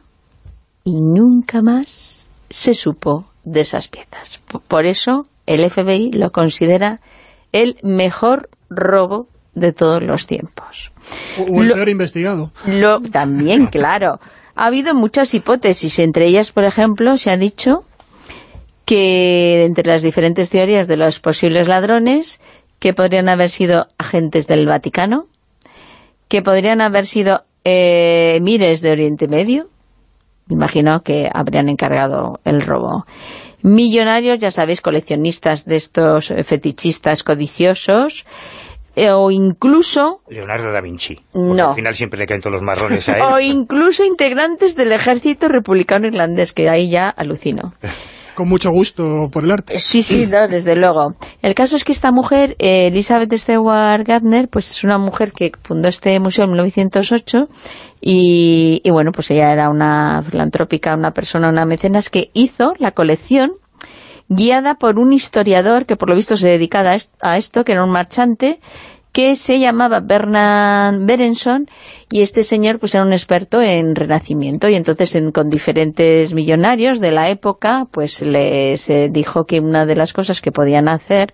Speaker 6: y nunca más se supo de esas piezas. Por eso el FBI lo considera el mejor robo de todos los tiempos.
Speaker 5: O el
Speaker 6: Lo-
Speaker 5: peor investigado.
Speaker 6: Lo, también, claro. Ha habido muchas hipótesis, entre ellas, por ejemplo, se ha dicho que entre las diferentes teorías de los posibles ladrones, que podrían haber sido agentes del Vaticano, que podrían haber sido eh, emires de Oriente Medio, me imagino que habrían encargado el robo. Millonarios, ya sabéis, coleccionistas de estos fetichistas codiciosos, eh, o incluso
Speaker 3: Leonardo da Vinci.
Speaker 6: No.
Speaker 3: al final siempre le caen todos los marrones a él.
Speaker 6: o incluso integrantes del ejército republicano irlandés, que ahí ya alucino.
Speaker 5: Con mucho gusto por el arte.
Speaker 6: Sí, sí, no, desde luego. El caso es que esta mujer, eh, Elizabeth Stewart Gardner, pues es una mujer que fundó este museo en 1908 y, y bueno, pues ella era una filantrópica, una persona, una mecenas que hizo la colección guiada por un historiador que por lo visto se dedicaba a est- a esto, que era un marchante, que se llamaba Bernard Berenson y este señor pues era un experto en renacimiento. Y entonces en- con diferentes millonarios de la época pues les eh, dijo que una de las cosas que podían hacer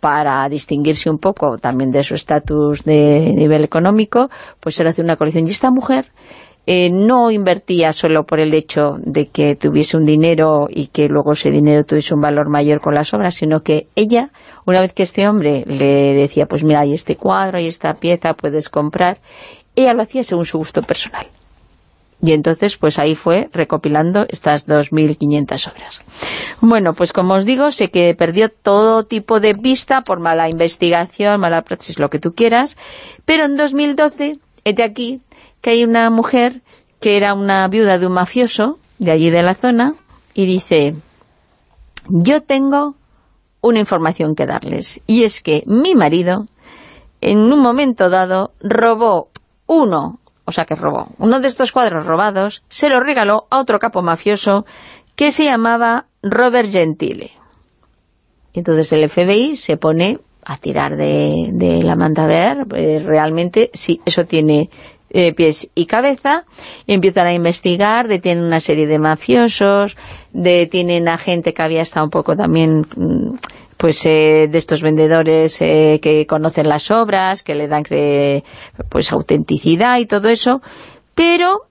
Speaker 6: para distinguirse un poco también de su estatus de nivel económico pues era hacer una colección y esta mujer. Eh, no invertía solo por el hecho de que tuviese un dinero y que luego ese dinero tuviese un valor mayor con las obras, sino que ella, una vez que este hombre le decía, pues mira, hay este cuadro, hay esta pieza, puedes comprar, ella lo hacía según su gusto personal. Y entonces, pues ahí fue recopilando estas 2.500 obras. Bueno, pues como os digo, sé que perdió todo tipo de vista por mala investigación, mala praxis, lo que tú quieras, pero en 2012, es de aquí, que hay una mujer que era una viuda de un mafioso, de allí de la zona, y dice, yo tengo una información que darles, y es que mi marido, en un momento dado, robó uno, o sea que robó, uno de estos cuadros robados, se lo regaló a otro capo mafioso que se llamaba Robert Gentile. Entonces el FBI se pone a tirar de, la manta a ver eh, realmente si eso tiene eh, pies y cabeza, empiezan a investigar, detienen una serie de mafiosos, detienen a gente que había estado un poco también mm, pues eh, de estos vendedores eh, que conocen las obras, que le dan cre- pues autenticidad y todo eso, pero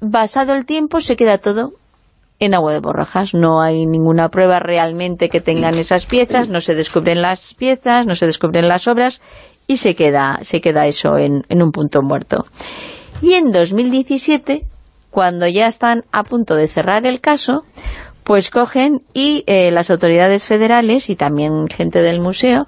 Speaker 6: basado el tiempo se queda todo en agua de borrajas. No hay ninguna prueba realmente que tengan esas piezas, no se descubren las piezas, no se descubren las obras y se queda, se queda eso en, en un punto muerto. Y en 2017, cuando ya están a punto de cerrar el caso, pues cogen y eh, las autoridades federales y también gente del museo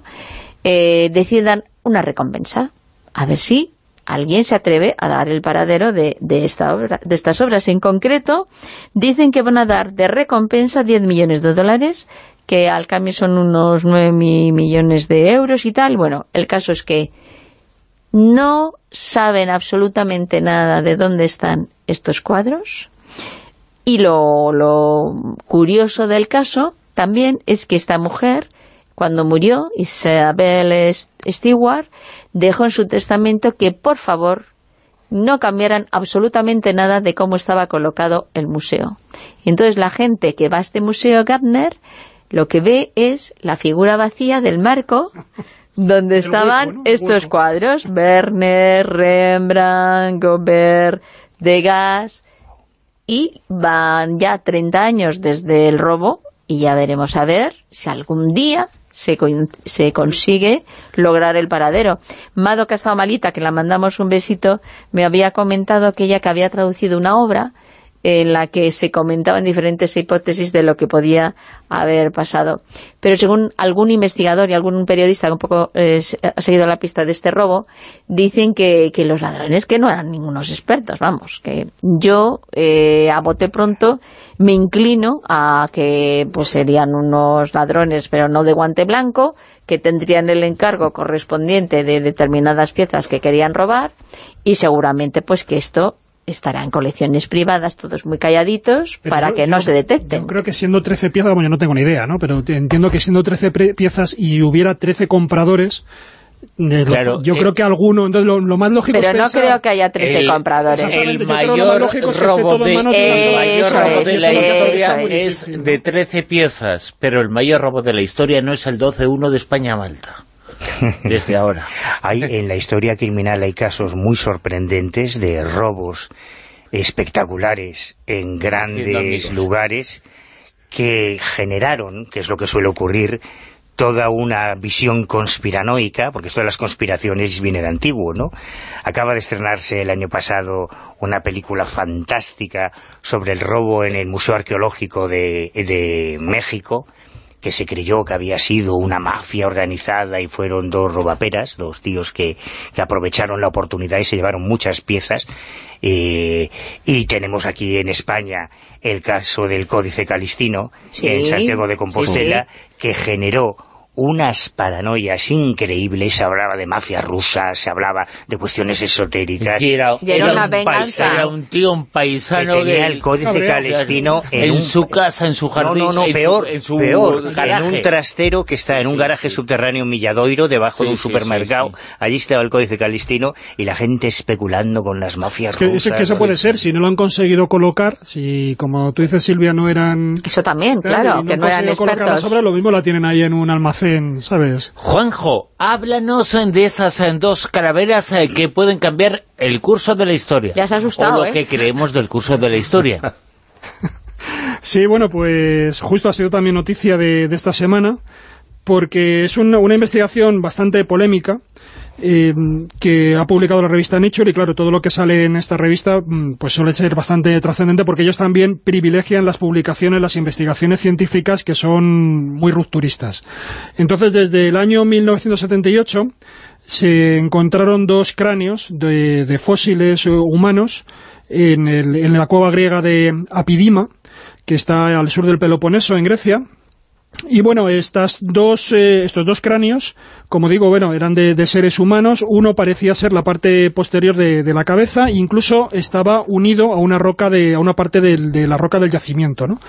Speaker 6: eh, decidan una recompensa. A ver si alguien se atreve a dar el paradero de, esta obra, de estas obras. En concreto, dicen que van a dar de recompensa 10 millones de dólares, que al cambio son unos 9 mi- millones de euros y tal. Bueno, el caso es que no saben absolutamente nada de dónde están estos cuadros. Y lo curioso del caso también es que esta mujer, cuando murió, Isabel Stewart, dejó en su testamento que, por favor, no cambiaran absolutamente nada de cómo estaba colocado el museo. Entonces la gente que va a este museo Gardner, lo que ve es la figura vacía del marco donde estaban
Speaker 5: hueco, ¿no? El
Speaker 6: estos cuadros, Werner, Rembrandt, Gobert, Degas, y van ya 30 años desde el robo y ya veremos a ver si algún día se, se consigue lograr el paradero. Mado, que malita, que la mandamos un besito, me había comentado que ella que había traducido una obra en la que se comentaban diferentes hipótesis de lo que podía haber pasado. Pero según algún investigador y algún periodista que un poco eh, ha seguido la pista de este robo, dicen que, que los ladrones que no eran ningunos expertos, vamos, que yo eh, a bote pronto me inclino a que pues serían unos ladrones, pero no de guante blanco, que tendrían el encargo correspondiente de determinadas piezas que querían robar y seguramente pues que esto estará en colecciones privadas, todos muy calladitos,
Speaker 5: Pero
Speaker 6: para
Speaker 5: yo-
Speaker 6: que no
Speaker 5: yo-
Speaker 6: se detecten.
Speaker 5: Yo creo que siendo 13 piezas, bueno, yo no tengo ni idea, ¿no? Pero entiendo que siendo 13 pre- piezas y hubiera 13 compradores, de lo-
Speaker 2: Claro,
Speaker 5: yo
Speaker 2: eh,
Speaker 5: creo que alguno, entonces lo, lo más lógico
Speaker 6: Pero
Speaker 5: es
Speaker 6: no
Speaker 5: pensar-
Speaker 6: creo que haya 13
Speaker 2: El-
Speaker 6: compradores.
Speaker 2: El mayor robo de, la historia
Speaker 6: es.
Speaker 5: ¿no?
Speaker 2: de 13 piezas, pero el mayor robo de la historia no es el 12-1 de España-Malta. Desde ahora.
Speaker 3: Hay, en la historia criminal hay casos muy sorprendentes de robos espectaculares en grandes lugares que generaron, que es lo que suele ocurrir, toda una visión conspiranoica, porque esto de las conspiraciones viene de antiguo, ¿no? Acaba de estrenarse el año pasado una película fantástica sobre el robo en el Museo Arqueológico de, de México, que se creyó que había sido una mafia organizada y fueron dos robaperas, dos tíos que, que aprovecharon la oportunidad y se llevaron muchas piezas. Eh, y tenemos aquí en España el caso del Códice Calistino,
Speaker 6: Sí,
Speaker 3: en Santiago de
Speaker 6: sí,
Speaker 3: Compostela, que generó unas paranoias increíbles, se hablaba de mafia rusa, se hablaba de cuestiones esotéricas,
Speaker 2: Y era,
Speaker 6: Y era una
Speaker 2: un paisano, era un tío, un
Speaker 3: que
Speaker 2: paisano
Speaker 3: tenía
Speaker 2: del-
Speaker 3: el Códice
Speaker 5: Cabreo.
Speaker 3: Calistino
Speaker 2: en,
Speaker 3: un-
Speaker 2: su casa, en su jardín,
Speaker 3: no, no, no,
Speaker 2: en,
Speaker 3: peor,
Speaker 2: su, en su
Speaker 3: peor,
Speaker 2: garaje.
Speaker 3: en un trastero que está en un
Speaker 2: Sí,
Speaker 3: garaje
Speaker 2: sí.
Speaker 3: subterráneo en Milladoiro, debajo de
Speaker 2: Sí,
Speaker 3: un
Speaker 2: sí,
Speaker 3: supermercado,
Speaker 2: sí,
Speaker 3: allí estaba el Códice Calistino, y la gente especulando con las mafias
Speaker 5: Es que, es
Speaker 3: rusas.
Speaker 5: que eso puede ser, si no lo han conseguido colocar, si como tú dices Silvia no eran...
Speaker 6: Eso también, claro,
Speaker 5: y
Speaker 6: que no eran expertos.
Speaker 5: las obras, lo mismo la tienen ahí en un almacén, ¿sabes?
Speaker 2: Juanjo, háblanos de esas eh, dos calaveras eh, que pueden cambiar el curso de la historia.
Speaker 6: Ya se ha asustado,
Speaker 2: O lo
Speaker 6: ¿eh?
Speaker 2: que creemos del curso de la historia.
Speaker 5: Sí, bueno, pues justo ha sido también noticia de, de esta semana, porque es una, una investigación bastante polémica, eh, que ha publicado la revista Nature y claro, todo lo que sale en esta revista mm, pues suele ser bastante trascendente porque ellos también privilegian las publicaciones, las investigaciones científicas que son muy rupturistas. Entonces, desde el año 1978 se encontraron dos cráneos de, de fósiles eh, humanos en, el- en la cueva griega de Apidima, que está al sur del Peloponeso, en Grecia, y bueno, estas dos, eh, estos dos cráneos, como digo, bueno, eran de, de seres humanos. Uno parecía ser la parte posterior de, de la cabeza, incluso estaba unido a una roca de, a una parte del- de la roca del yacimiento, ¿no?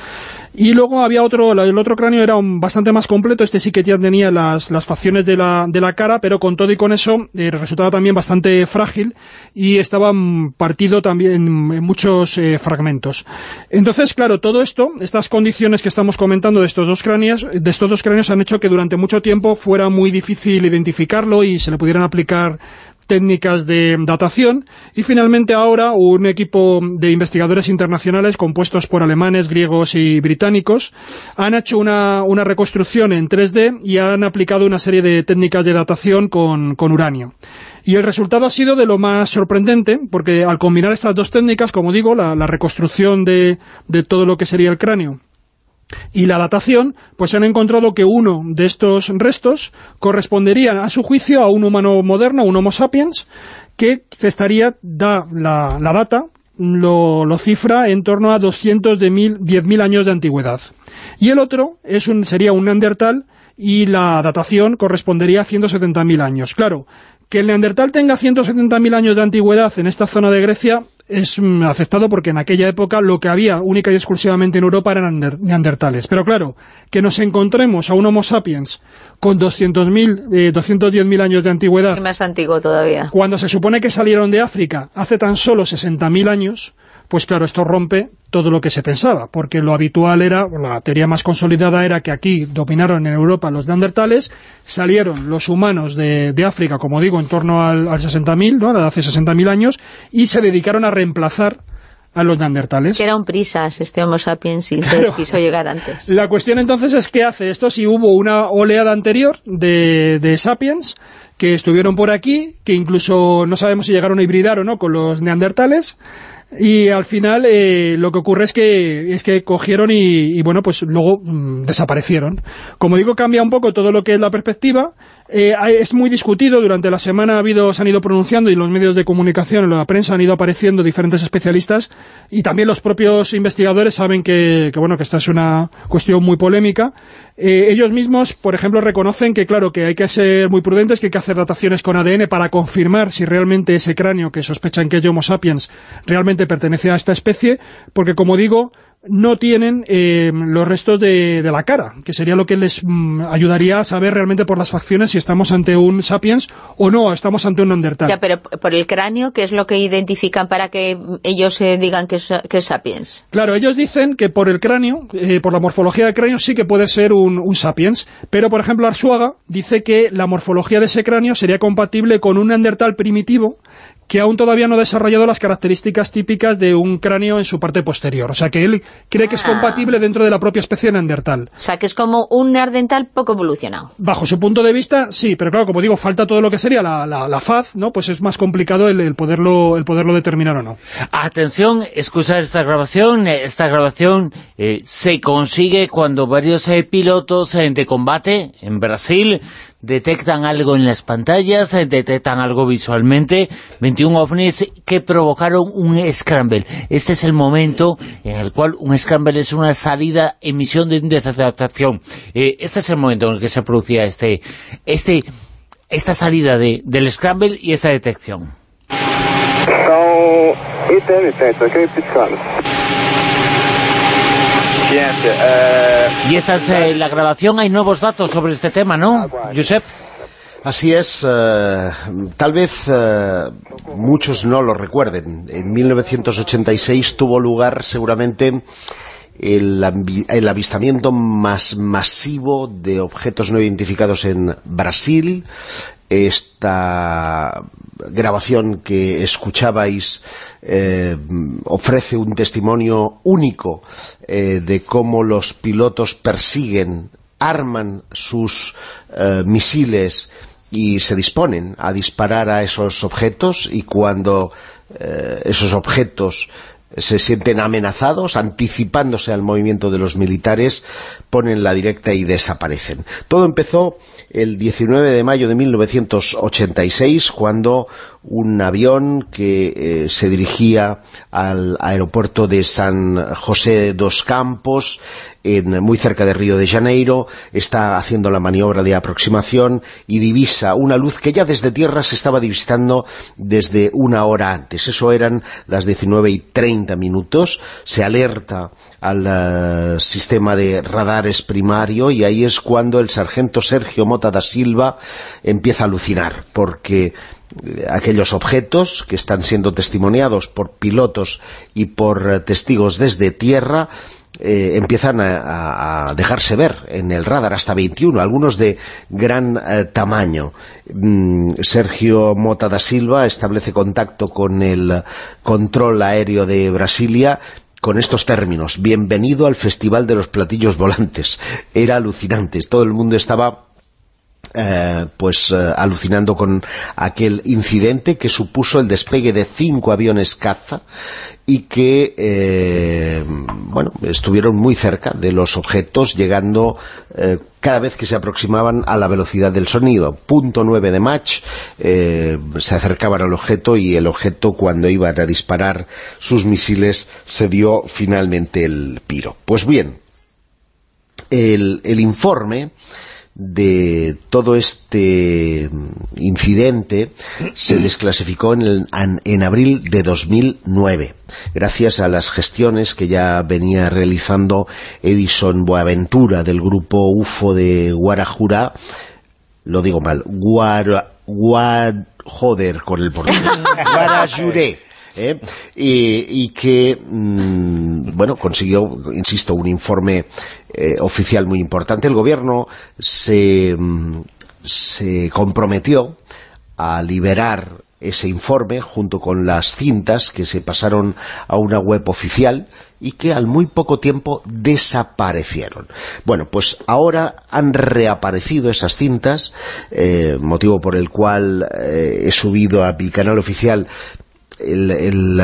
Speaker 5: Y luego había otro, el otro cráneo era bastante más completo, este sí que ya tenía las, las facciones de la, de la cara, pero con todo y con eso eh, resultaba también bastante frágil y estaba mm, partido también en muchos eh, fragmentos. Entonces, claro, todo esto, estas condiciones que estamos comentando de estos dos cráneos, de estos dos cráneos han hecho que durante mucho tiempo fuera muy difícil identificarlo y se le pudieran aplicar técnicas de datación y finalmente ahora un equipo de investigadores internacionales compuestos por alemanes, griegos y británicos han hecho una, una reconstrucción en 3D y han aplicado una serie de técnicas de datación con, con uranio. Y el resultado ha sido de lo más sorprendente, porque al combinar estas dos técnicas, como digo, la, la reconstrucción de, de todo lo que sería el cráneo y la datación, pues han encontrado que uno de estos restos correspondería a su juicio a un humano moderno, un Homo sapiens, que se estaría, da la, la data, lo, lo cifra en torno a 200 de mil, 10.000 años de antigüedad. Y el otro es un, sería un neandertal y la datación correspondería a 170.000 años. Claro, que el neandertal tenga 170.000 años de antigüedad en esta zona de Grecia es mm, aceptado porque en aquella época lo que había única y exclusivamente en Europa eran neander- neandertales. Pero claro, que nos encontremos a un Homo sapiens con 200.000, eh, 210.000 años de antigüedad,
Speaker 6: Es más antiguo todavía.
Speaker 5: cuando se supone que salieron de África hace tan solo 60.000 años, pues claro, esto rompe todo lo que se pensaba, porque lo habitual era, la teoría más consolidada era que aquí dominaron en Europa los neandertales, salieron los humanos de, de África, como digo, en torno al, al 60.000, ¿no? hace 60.000 años, y se dedicaron a reemplazar a los neandertales.
Speaker 6: Que era un prisas este Homo sapiens y entonces
Speaker 5: Claro.
Speaker 6: quiso llegar antes.
Speaker 5: La cuestión entonces es qué hace esto si hubo una oleada anterior de, de sapiens que estuvieron por aquí, que incluso no sabemos si llegaron a hibridar o no con los neandertales, y al final eh, lo que ocurre es que es que cogieron y, y, bueno, pues luego mm, desaparecieron. Como digo, cambia un poco todo lo que es la perspectiva, eh, es muy discutido, durante la semana ha habido, se han ido pronunciando y los medios de comunicación, la prensa han ido apareciendo diferentes especialistas y también los propios investigadores saben que, bueno que esta es una cuestión muy polémica. Eh, ellos mismos, por ejemplo, reconocen que claro que hay que ser muy prudentes, que hay que hacer dataciones con ADN para confirmar si realmente ese cráneo que sospechan que es Homo sapiens realmente pertenece a esta especie, porque como digo, no tienen eh, los restos de, de la cara, que sería lo que les mm, ayudaría a saber realmente por las facciones si estamos ante un sapiens o no, estamos ante un neandertal.
Speaker 6: Ya, pero por el cráneo, ¿qué es lo que identifican para que ellos eh, digan que es, que es sapiens?
Speaker 5: Claro, ellos dicen que por el cráneo, eh, por la morfología del cráneo, sí que puede ser un, un sapiens, pero por ejemplo Arsuaga dice que la morfología de ese cráneo sería compatible con un neandertal primitivo que aún todavía no ha desarrollado las características típicas de un cráneo en su parte posterior. O sea, que él cree que es
Speaker 6: Ah.
Speaker 5: compatible dentro de la propia especie neandertal.
Speaker 6: O sea, que es como un neandertal poco evolucionado.
Speaker 5: Bajo su punto de vista, sí, pero claro, como digo, falta todo lo que sería la, la, la faz, ¿no? Pues es más complicado el, el poderlo el poderlo determinar o no.
Speaker 2: Atención, escuchar esta grabación. Eh, Esta grabación eh, se consigue cuando varios eh, pilotos eh, de combate en Brasil detectan algo en las pantallas, eh, detectan algo visualmente, 21 ovnis que provocaron un scramble. Este es el momento en el cual un scramble es una salida, emisión de desadaptación. Eh, este es el momento en el que se producía este, este, esta salida de, del scramble y esta detección.
Speaker 7: É...
Speaker 2: Y esta es eh, la grabación, hay nuevos datos sobre este tema, ¿no, Josep?
Speaker 4: Así es, eh, tal vez eh, muchos no lo recuerden. En 1986 tuvo lugar seguramente el, el avistamiento más masivo de objetos no identificados en Brasil. Esta grabación que escuchabais eh, ofrece un testimonio único eh, de cómo los pilotos persiguen, arman sus eh, misiles y se disponen a disparar a esos objetos y cuando esos objetos se sienten amenazados, anticipándose al movimiento de los militares, ponen la directa y desaparecen. Todo empezó el 19 de mayo de 1986, cuando un avión que eh, se dirigía al aeropuerto de San José dos Campos, en, muy cerca de Río de Janeiro, está haciendo la maniobra de aproximación y divisa una luz que ya desde tierra se estaba divisando desde una hora antes. Eso eran las 19 y 30 minutos. Se alerta al eh, sistema de radares primario y ahí es cuando el sargento Sergio Mota da Silva empieza a alucinar, porque eh, aquellos objetos que están siendo testimoniados por pilotos y por eh, testigos desde tierra eh, empiezan a, dejarse ver en el radar hasta 21, algunos de gran eh, tamaño. Mm, Sergio Mota da Silva establece contacto con el control aéreo de Brasilia con estos términos, bienvenido al Festival de los Platillos Volantes. Era alucinante, todo el mundo estaba eh, pues eh, alucinando con aquel incidente que supuso el despegue de cinco aviones caza y que eh, bueno, estuvieron muy cerca de los objetos llegando cada vez que se aproximaban a la velocidad del sonido. Punto 9 de Mach, eh, se acercaban al objeto y el objeto cuando iban a disparar sus misiles se dio finalmente el piro. Pues bien, el, el informe de todo este incidente se desclasificó en, el, en, en, abril de 2009 gracias a las gestiones que ya venía realizando Edison Boaventura del grupo UFO de Guarajura. Lo digo mal Guara, Guar, joder con el portugués. Guarajuré ¿eh? y, que, mmm, bueno, consiguió, insisto, un informe eh, oficial muy importante. El gobierno se, mmm, se comprometió a liberar ese informe junto con las cintas que se pasaron a una web oficial y que al muy poco tiempo desaparecieron. Bueno, pues ahora han reaparecido esas cintas, eh, motivo por el cual he subido a mi canal oficial el, el,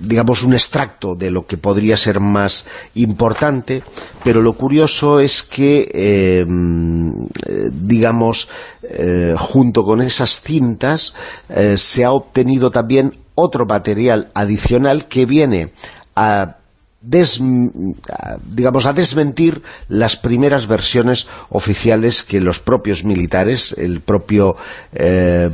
Speaker 4: digamos un extracto de lo que podría ser más importante, pero lo curioso es que, eh, digamos, eh, junto con esas cintas eh, se ha obtenido también otro material adicional que viene a Digamos, a desmentir las primeras versiones oficiales que los propios militares, el propio eh,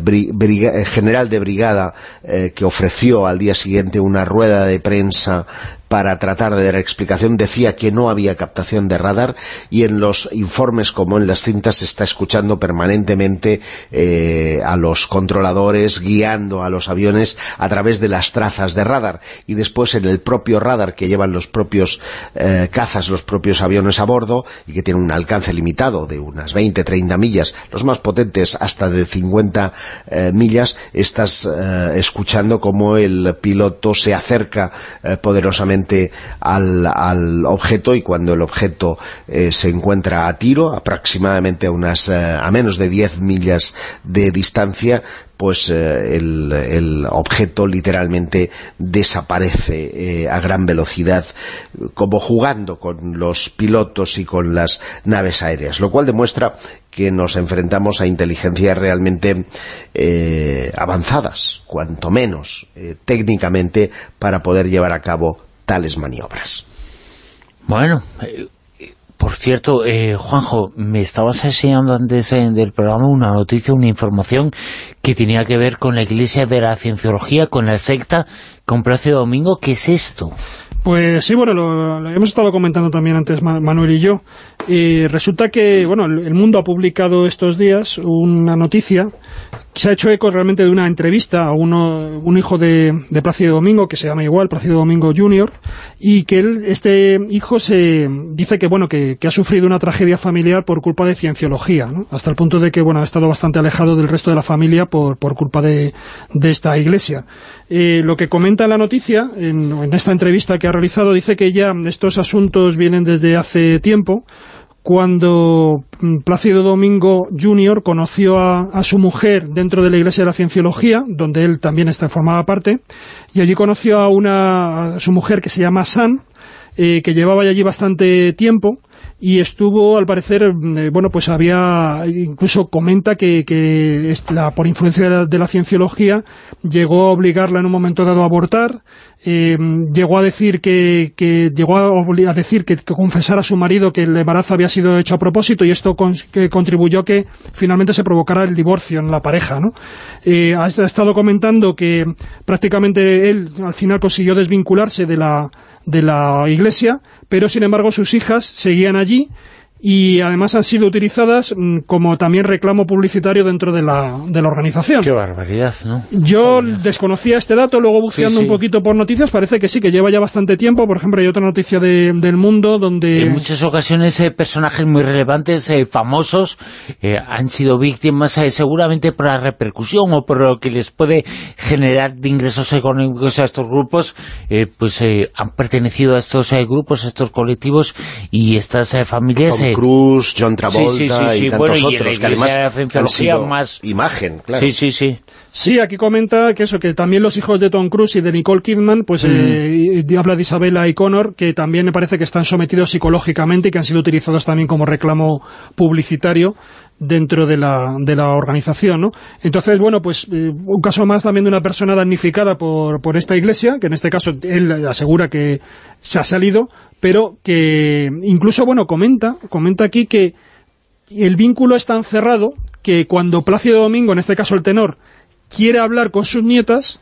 Speaker 4: general de brigada eh, que ofreció al día siguiente una rueda de prensa para tratar de dar explicación, decía que no había captación de radar y en los informes como en las cintas se está escuchando permanentemente eh, a los controladores guiando a los aviones a través de las trazas de radar. Y después en el propio radar que llevan los propios eh, cazas, los propios aviones a bordo y que tiene un alcance limitado de unas 20-30 millas, los más potentes hasta de 50 eh, millas, estás escuchando como el piloto se acerca poderosamente al, objeto y cuando el objeto eh, se encuentra a tiro, aproximadamente a, unas, eh, a menos de 10 millas de distancia, pues eh, el, objeto literalmente desaparece a gran velocidad, como jugando con los pilotos y con las naves aéreas, lo cual demuestra que nos enfrentamos a inteligencias realmente avanzadas, cuanto menos técnicamente, para poder llevar a cabo tales maniobras.
Speaker 2: Bueno, eh, por cierto, eh, Juanjo, me estabas enseñando antes eh, del programa una noticia, una información que tenía que ver con la Iglesia de la Cienciología, con la secta, con Plácido Domingo. ¿Qué es esto?
Speaker 5: Pues sí, bueno, lo, lo, hemos estado comentando también antes Manuel y yo. Y resulta que, bueno, el mundo ha publicado estos días una noticia se ha hecho eco realmente de una entrevista a uno, un hijo de, de Plácido Domingo, que se llama igual, Plácido Domingo Jr., y que él, este hijo se dice que bueno que, ha sufrido una tragedia familiar por culpa de cienciología, ¿no? hasta el punto de que bueno ha estado bastante alejado del resto de la familia por, por culpa de, de esta iglesia. Eh, lo que comenta en la noticia, en esta entrevista que ha realizado, dice que ya estos asuntos vienen desde hace tiempo, cuando Plácido Domingo Jr. conoció a, su mujer dentro de la Iglesia de la Cienciología, donde él también está, formaba parte, y allí conoció a, una, a su mujer que se llama San, eh, que llevaba allí bastante tiempo, y estuvo, al parecer, mm, eh, bueno, pues había, incluso comenta que, que la- por influencia de la, de la cienciología llegó a obligarla en un momento dado a abortar, eh, llegó a decir que, que llegó a, a decir que, que confesara a su marido que el embarazo había sido hecho a propósito y esto cons- que contribuyó a que finalmente se provocara el divorcio en la pareja, ¿no? Eh, ha, ha estado comentando que prácticamente él al final consiguió desvincularse de la de la iglesia, pero sin embargo sus hijas seguían allí y además han sido utilizadas mm, como también reclamo publicitario dentro de la, de la organización.
Speaker 2: Qué barbaridad, ¿no?
Speaker 5: Yo desconocía este dato, luego buceando
Speaker 2: Sí, sí.
Speaker 5: un poquito por noticias, parece que sí, que lleva ya bastante tiempo. Por ejemplo, hay otra noticia de, del Mundo donde...
Speaker 2: En muchas ocasiones eh, personajes muy relevantes, eh, famosos, eh, han sido víctimas eh, seguramente por la repercusión o por lo que les puede generar de ingresos económicos a estos grupos, eh, pues eh, han pertenecido a estos eh, grupos, a estos colectivos y estas eh, familias...
Speaker 4: Cruise, John Travolta
Speaker 2: Sí, sí, sí, sí,
Speaker 4: y tantos
Speaker 2: bueno, y
Speaker 4: otros que además han sido
Speaker 2: más-
Speaker 4: imagen, claro.
Speaker 2: Sí, sí, sí.
Speaker 5: Sí, aquí comenta que eso, que también los hijos de Tom Cruise y de Nicole Kidman, pues eh, y- habla de Isabella y Connor, que también me parece que están sometidos psicológicamente y que han sido utilizados también como reclamo publicitario dentro de la, de la organización, ¿no? Entonces, bueno, pues eh, un caso más también de una persona damnificada por, por esta iglesia, que en este caso él asegura que se ha salido, pero que incluso, bueno, comenta, comenta aquí que el vínculo es tan cerrado que cuando Plácido Domingo, en este caso el tenor, quiere hablar con sus nietas,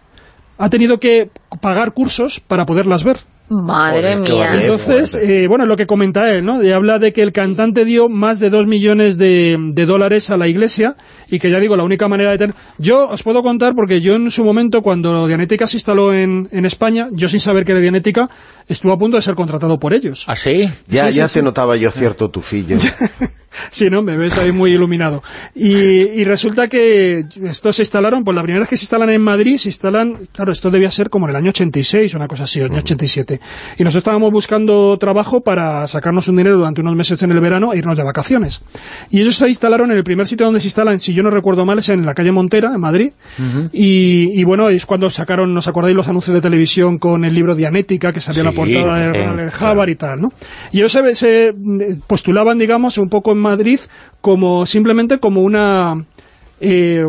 Speaker 5: ha tenido que pagar cursos para poderlas ver.
Speaker 6: Madre
Speaker 4: Joder,
Speaker 6: mía.
Speaker 5: Entonces, eh, bueno, lo que comenta él, ¿no? Y habla de que el cantante dio más de dos millones de, de dólares a la iglesia y que ya digo, la única manera de tener... Yo os puedo contar porque yo en su momento, cuando Dianética se instaló en, en España, yo sin saber que era Dianética, estuve a punto de ser contratado por ellos.
Speaker 2: ¿Ah, sí?
Speaker 4: Ya,
Speaker 5: Sí,
Speaker 4: ya
Speaker 5: sí,
Speaker 4: te notaba yo cierto tufillo.
Speaker 5: Sí, ¿no? Me ves ahí muy iluminado. Y, y resulta que estos se instalaron, pues la primera vez que se instalan en Madrid, se instalan, claro, esto debía ser como en el año 86 o una cosa así, el año 87. Y nosotros estábamos buscando trabajo para sacarnos un dinero durante unos meses en el verano e irnos de vacaciones. Y ellos se instalaron en el primer sitio donde se instalan, si yo no recuerdo mal, es en la calle Montera, en Madrid. y, y bueno, es cuando sacaron, ¿nos acordáis los anuncios de televisión con el libro Dianética, que salía en la
Speaker 2: Sí,
Speaker 5: portada de
Speaker 2: sí,
Speaker 5: Ronald. Hubbard y tal, ¿no? Y ellos se, se postulaban, digamos, un poco en Madrid como simplemente como una... eh,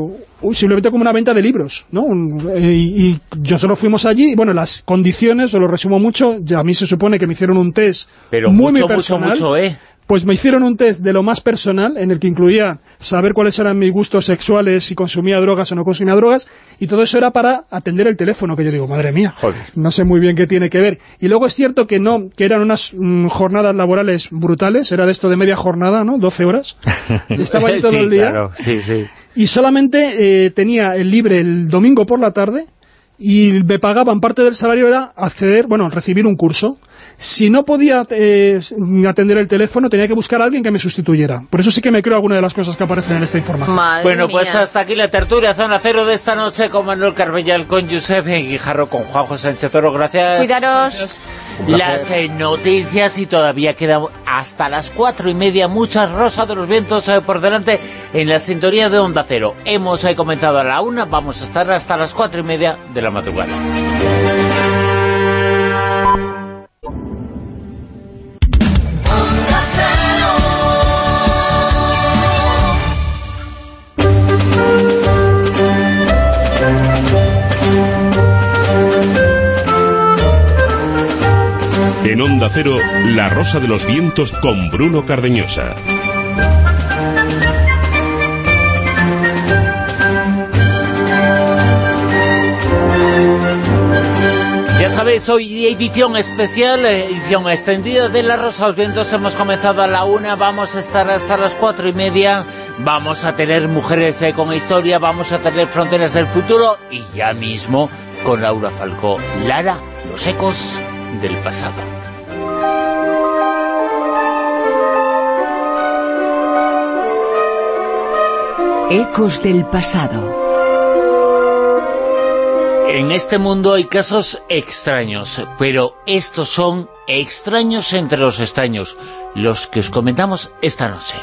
Speaker 5: simplemente como una venta de libros, ¿no? Un- eh, y, y nosotros fuimos allí, y bueno, las condiciones, os lo resumo mucho, ya a mí se supone que me hicieron un test
Speaker 2: Pero
Speaker 5: muy,
Speaker 2: mucho,
Speaker 5: muy
Speaker 2: mucho,
Speaker 5: personal.
Speaker 2: mucho, ¿eh?
Speaker 5: Pues me hicieron un test de lo más personal, en el que incluía saber cuáles eran mis gustos sexuales, si consumía drogas o no consumía drogas, y todo eso era para atender el teléfono, que yo digo, madre mía, no sé muy bien qué tiene que ver. Y luego es cierto que no, que eran unas mm, jornadas laborales brutales, era de esto de media jornada, ¿no? 12 horas. Estaba allí todo
Speaker 2: Sí,
Speaker 5: el día.
Speaker 2: claro, sí, sí.
Speaker 5: Y solamente eh, tenía el libre el domingo por la tarde y me pagaban parte del salario era acceder, bueno, recibir un curso. Si no podía eh, atender el teléfono, tenía que buscar a alguien que me sustituyera. Por eso sí que me creo alguna de las cosas que aparecen en esta información.
Speaker 6: Madre
Speaker 2: Bueno, pues hasta aquí la tertulia Zona Cero de esta noche con Manuel Carbellal, con Josep Guijarro, con Juanjo Sánchez Oro. Gracias.
Speaker 6: Cuidaros.
Speaker 2: Las eh, noticias y todavía quedan hasta las cuatro y media muchas rosas de los vientos eh, por delante en la sintonía de Onda Cero. Hemos eh, comenzado a la una, vamos a estar hasta las cuatro y media de la madrugada.
Speaker 1: En Onda Cero, La Rosa de los Vientos con Bruno Cardeñosa.
Speaker 2: Ya sabéis, hoy edición especial, eh, edición extendida de La Rosa de los Vientos. Hemos comenzado a la una, vamos a estar hasta las cuatro y media. Vamos a tener mujeres eh, con historia, vamos a tener fronteras del futuro y ya mismo con Laura Falcó, Lara, los ecos del pasado.
Speaker 8: Ecos del pasado.
Speaker 2: En este mundo hay casos extraños, pero estos son extraños entre los extraños, los que os comentamos esta noche.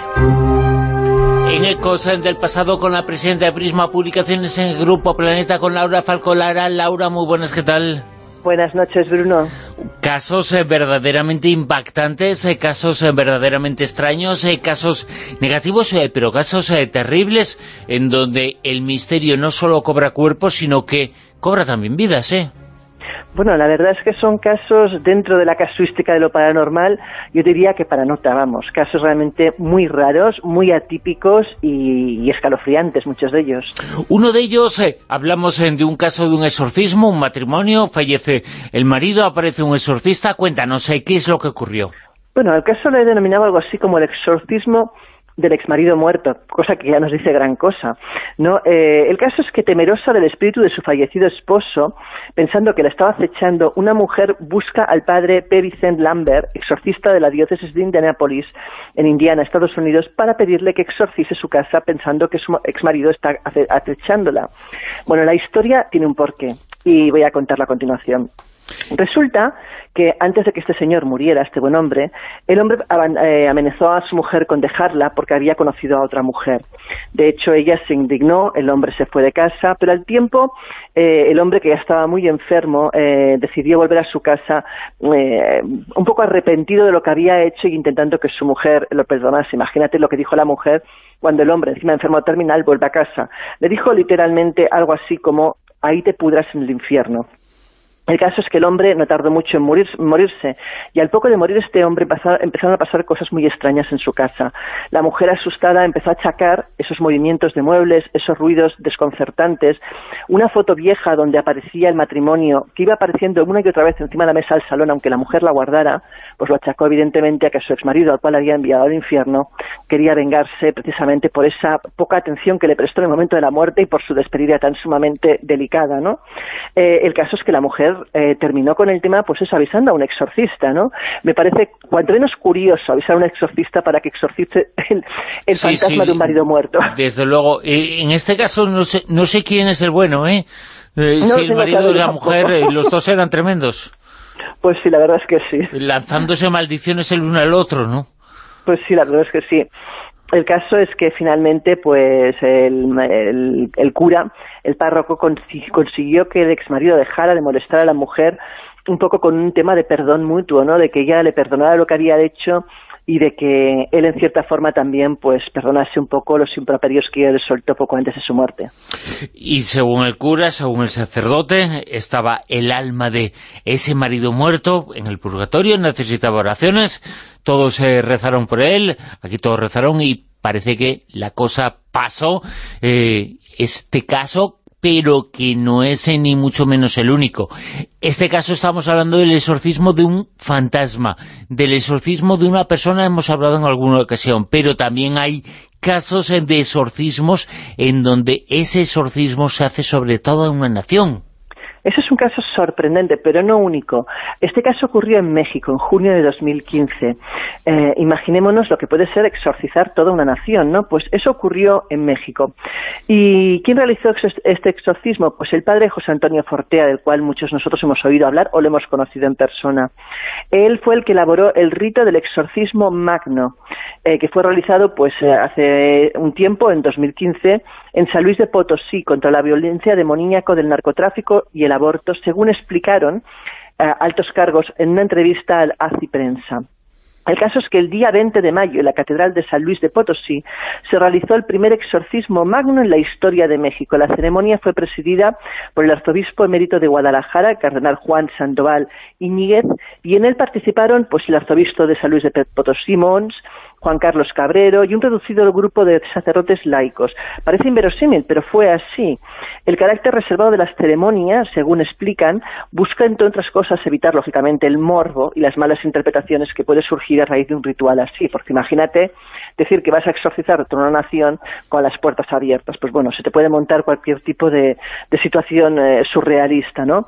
Speaker 2: En Ecos del pasado con la presidenta de Prisma Publicaciones en el Grupo Planeta con Laura Falcolara. Laura, muy buenas, ¿qué tal?
Speaker 8: Buenas noches, Bruno.
Speaker 2: Casos eh, verdaderamente impactantes, eh, casos eh, verdaderamente extraños, eh, casos negativos, pero casos terribles, en donde el misterio no solo cobra cuerpo, sino que cobra también vidas, ¿eh?
Speaker 8: Bueno, la verdad es que son casos dentro de la casuística de lo paranormal, yo diría que para nota, vamos, casos realmente muy raros, muy atípicos y, y escalofriantes, muchos de ellos.
Speaker 2: Uno de ellos, eh, hablamos eh, de un caso de un exorcismo, un matrimonio, fallece el marido, aparece un exorcista, cuéntanos, eh, ¿qué es lo que ocurrió?
Speaker 8: Bueno, el caso le he denominado algo así como el exorcismo del exmarido muerto, cosa que ya nos dice gran cosa. ¿no? Eh, el caso es que temerosa del espíritu de su fallecido esposo, pensando que la estaba acechando, una mujer busca al padre P. Vincent Lambert, exorcista de la diócesis de Indianapolis, en Indiana, Estados Unidos, para pedirle que exorcice su casa pensando que su exmarido está ace- acechándola. Bueno, la historia tiene un porqué y voy a contarla a continuación. Resulta que antes de que este señor muriera, este buen hombre, el hombre eh, amenazó a su mujer con dejarla porque había conocido a otra mujer. De hecho, ella se indignó, el hombre se fue de casa, pero al tiempo eh, el hombre, que ya estaba muy enfermo, eh, decidió volver a su casa eh, un poco arrepentido de lo que había hecho y intentando que su mujer lo perdonase. Imagínate lo que dijo la mujer cuando el hombre, encima enfermo terminal, vuelve a casa. Le dijo literalmente algo así como, ahí te pudras en el infierno. El caso es que el hombre no tardó mucho en morir- morirse y al poco de morir este hombre empezaron a pasar cosas muy extrañas en su casa. La mujer asustada empezó a achacar esos movimientos de muebles, esos ruidos desconcertantes, una foto vieja donde aparecía el matrimonio que iba apareciendo una y otra vez encima de la mesa del salón aunque la mujer la guardara, pues lo achacó evidentemente a que su exmarido al cual había enviado al infierno quería vengarse precisamente por esa poca atención que le prestó en el momento de la muerte y por su despedida tan sumamente delicada, ¿no? Eh, el caso es que la mujer eh, terminó con el tema, pues eso, avisando a un exorcista, ¿no? Me parece cuanto menos curioso avisar a un exorcista para que exorcice el, el
Speaker 2: Sí,
Speaker 8: fantasma
Speaker 2: sí.
Speaker 8: de un marido muerto.
Speaker 2: Desde luego, eh, en este caso no sé, no sé quién es el bueno, ¿eh? Eh,
Speaker 8: No
Speaker 2: si el marido y la mujer, eh, los dos eran tremendos,
Speaker 8: Pues sí, la verdad es que sí.
Speaker 2: lanzándose maldiciones el uno al otro, ¿no?
Speaker 8: Pues sí, la verdad es que sí. El caso es que finalmente, pues, el, el- el cura, el párroco, consi- consiguió que el exmarido dejara de molestar a la mujer un poco con un tema de perdón mutuo, ¿no? De que ella le perdonara lo que había hecho y de que él, en cierta forma, también, pues, perdonase un poco los improperios que le soltó poco antes de su muerte.
Speaker 2: Y según el cura, según el sacerdote, estaba el alma de ese marido muerto en el purgatorio, necesitaba oraciones, todos eh, rezaron por él, aquí todos rezaron y parece que la cosa pasó, eh, este caso pero que no es ni mucho menos el único. Este caso estamos hablando del exorcismo de un fantasma, del exorcismo de una persona, hemos hablado en alguna ocasión, pero también hay casos de exorcismos en donde ese exorcismo se hace sobre toda una nación.
Speaker 8: Ese es un caso sorprendente, pero no único. Este caso ocurrió en México, en junio de 2015. Eh, imaginémonos lo que puede ser exorcizar toda una nación, ¿no? Pues eso ocurrió en México. ¿Y quién realizó este exorcismo? Pues el padre José Antonio Fortea, del cual muchos nosotros hemos oído hablar o lo hemos conocido en persona. Él fue el que elaboró el rito del exorcismo magno, eh, que fue realizado pues eh, hace un tiempo, en 2015, en San Luis de Potosí, contra la violencia demoníaco del narcotráfico y el aborto, según explicaron eh, altos cargos en una entrevista al ACI Prensa. El caso es que el día 20 de mayo en la Catedral de San Luis de Potosí se realizó el primer exorcismo magno en la historia de México. La ceremonia fue presidida por el arzobispo emérito de Guadalajara, el cardenal Juan Sandoval Iñiguez, y en él participaron pues el arzobispo de San Luis de Potosí, Mons, Juan Carlos Cabrero y un reducido grupo de sacerdotes laicos. Parece inverosímil, pero fue así. El carácter reservado de las ceremonias, según explican, busca, entre otras cosas, evitar, lógicamente, el morbo y las malas interpretaciones que puede surgir a raíz de un ritual así. Porque imagínate decir que vas a exorcizar toda una nación con las puertas abiertas. Pues bueno, se te puede montar cualquier tipo de, de situación eh, surrealista, ¿no?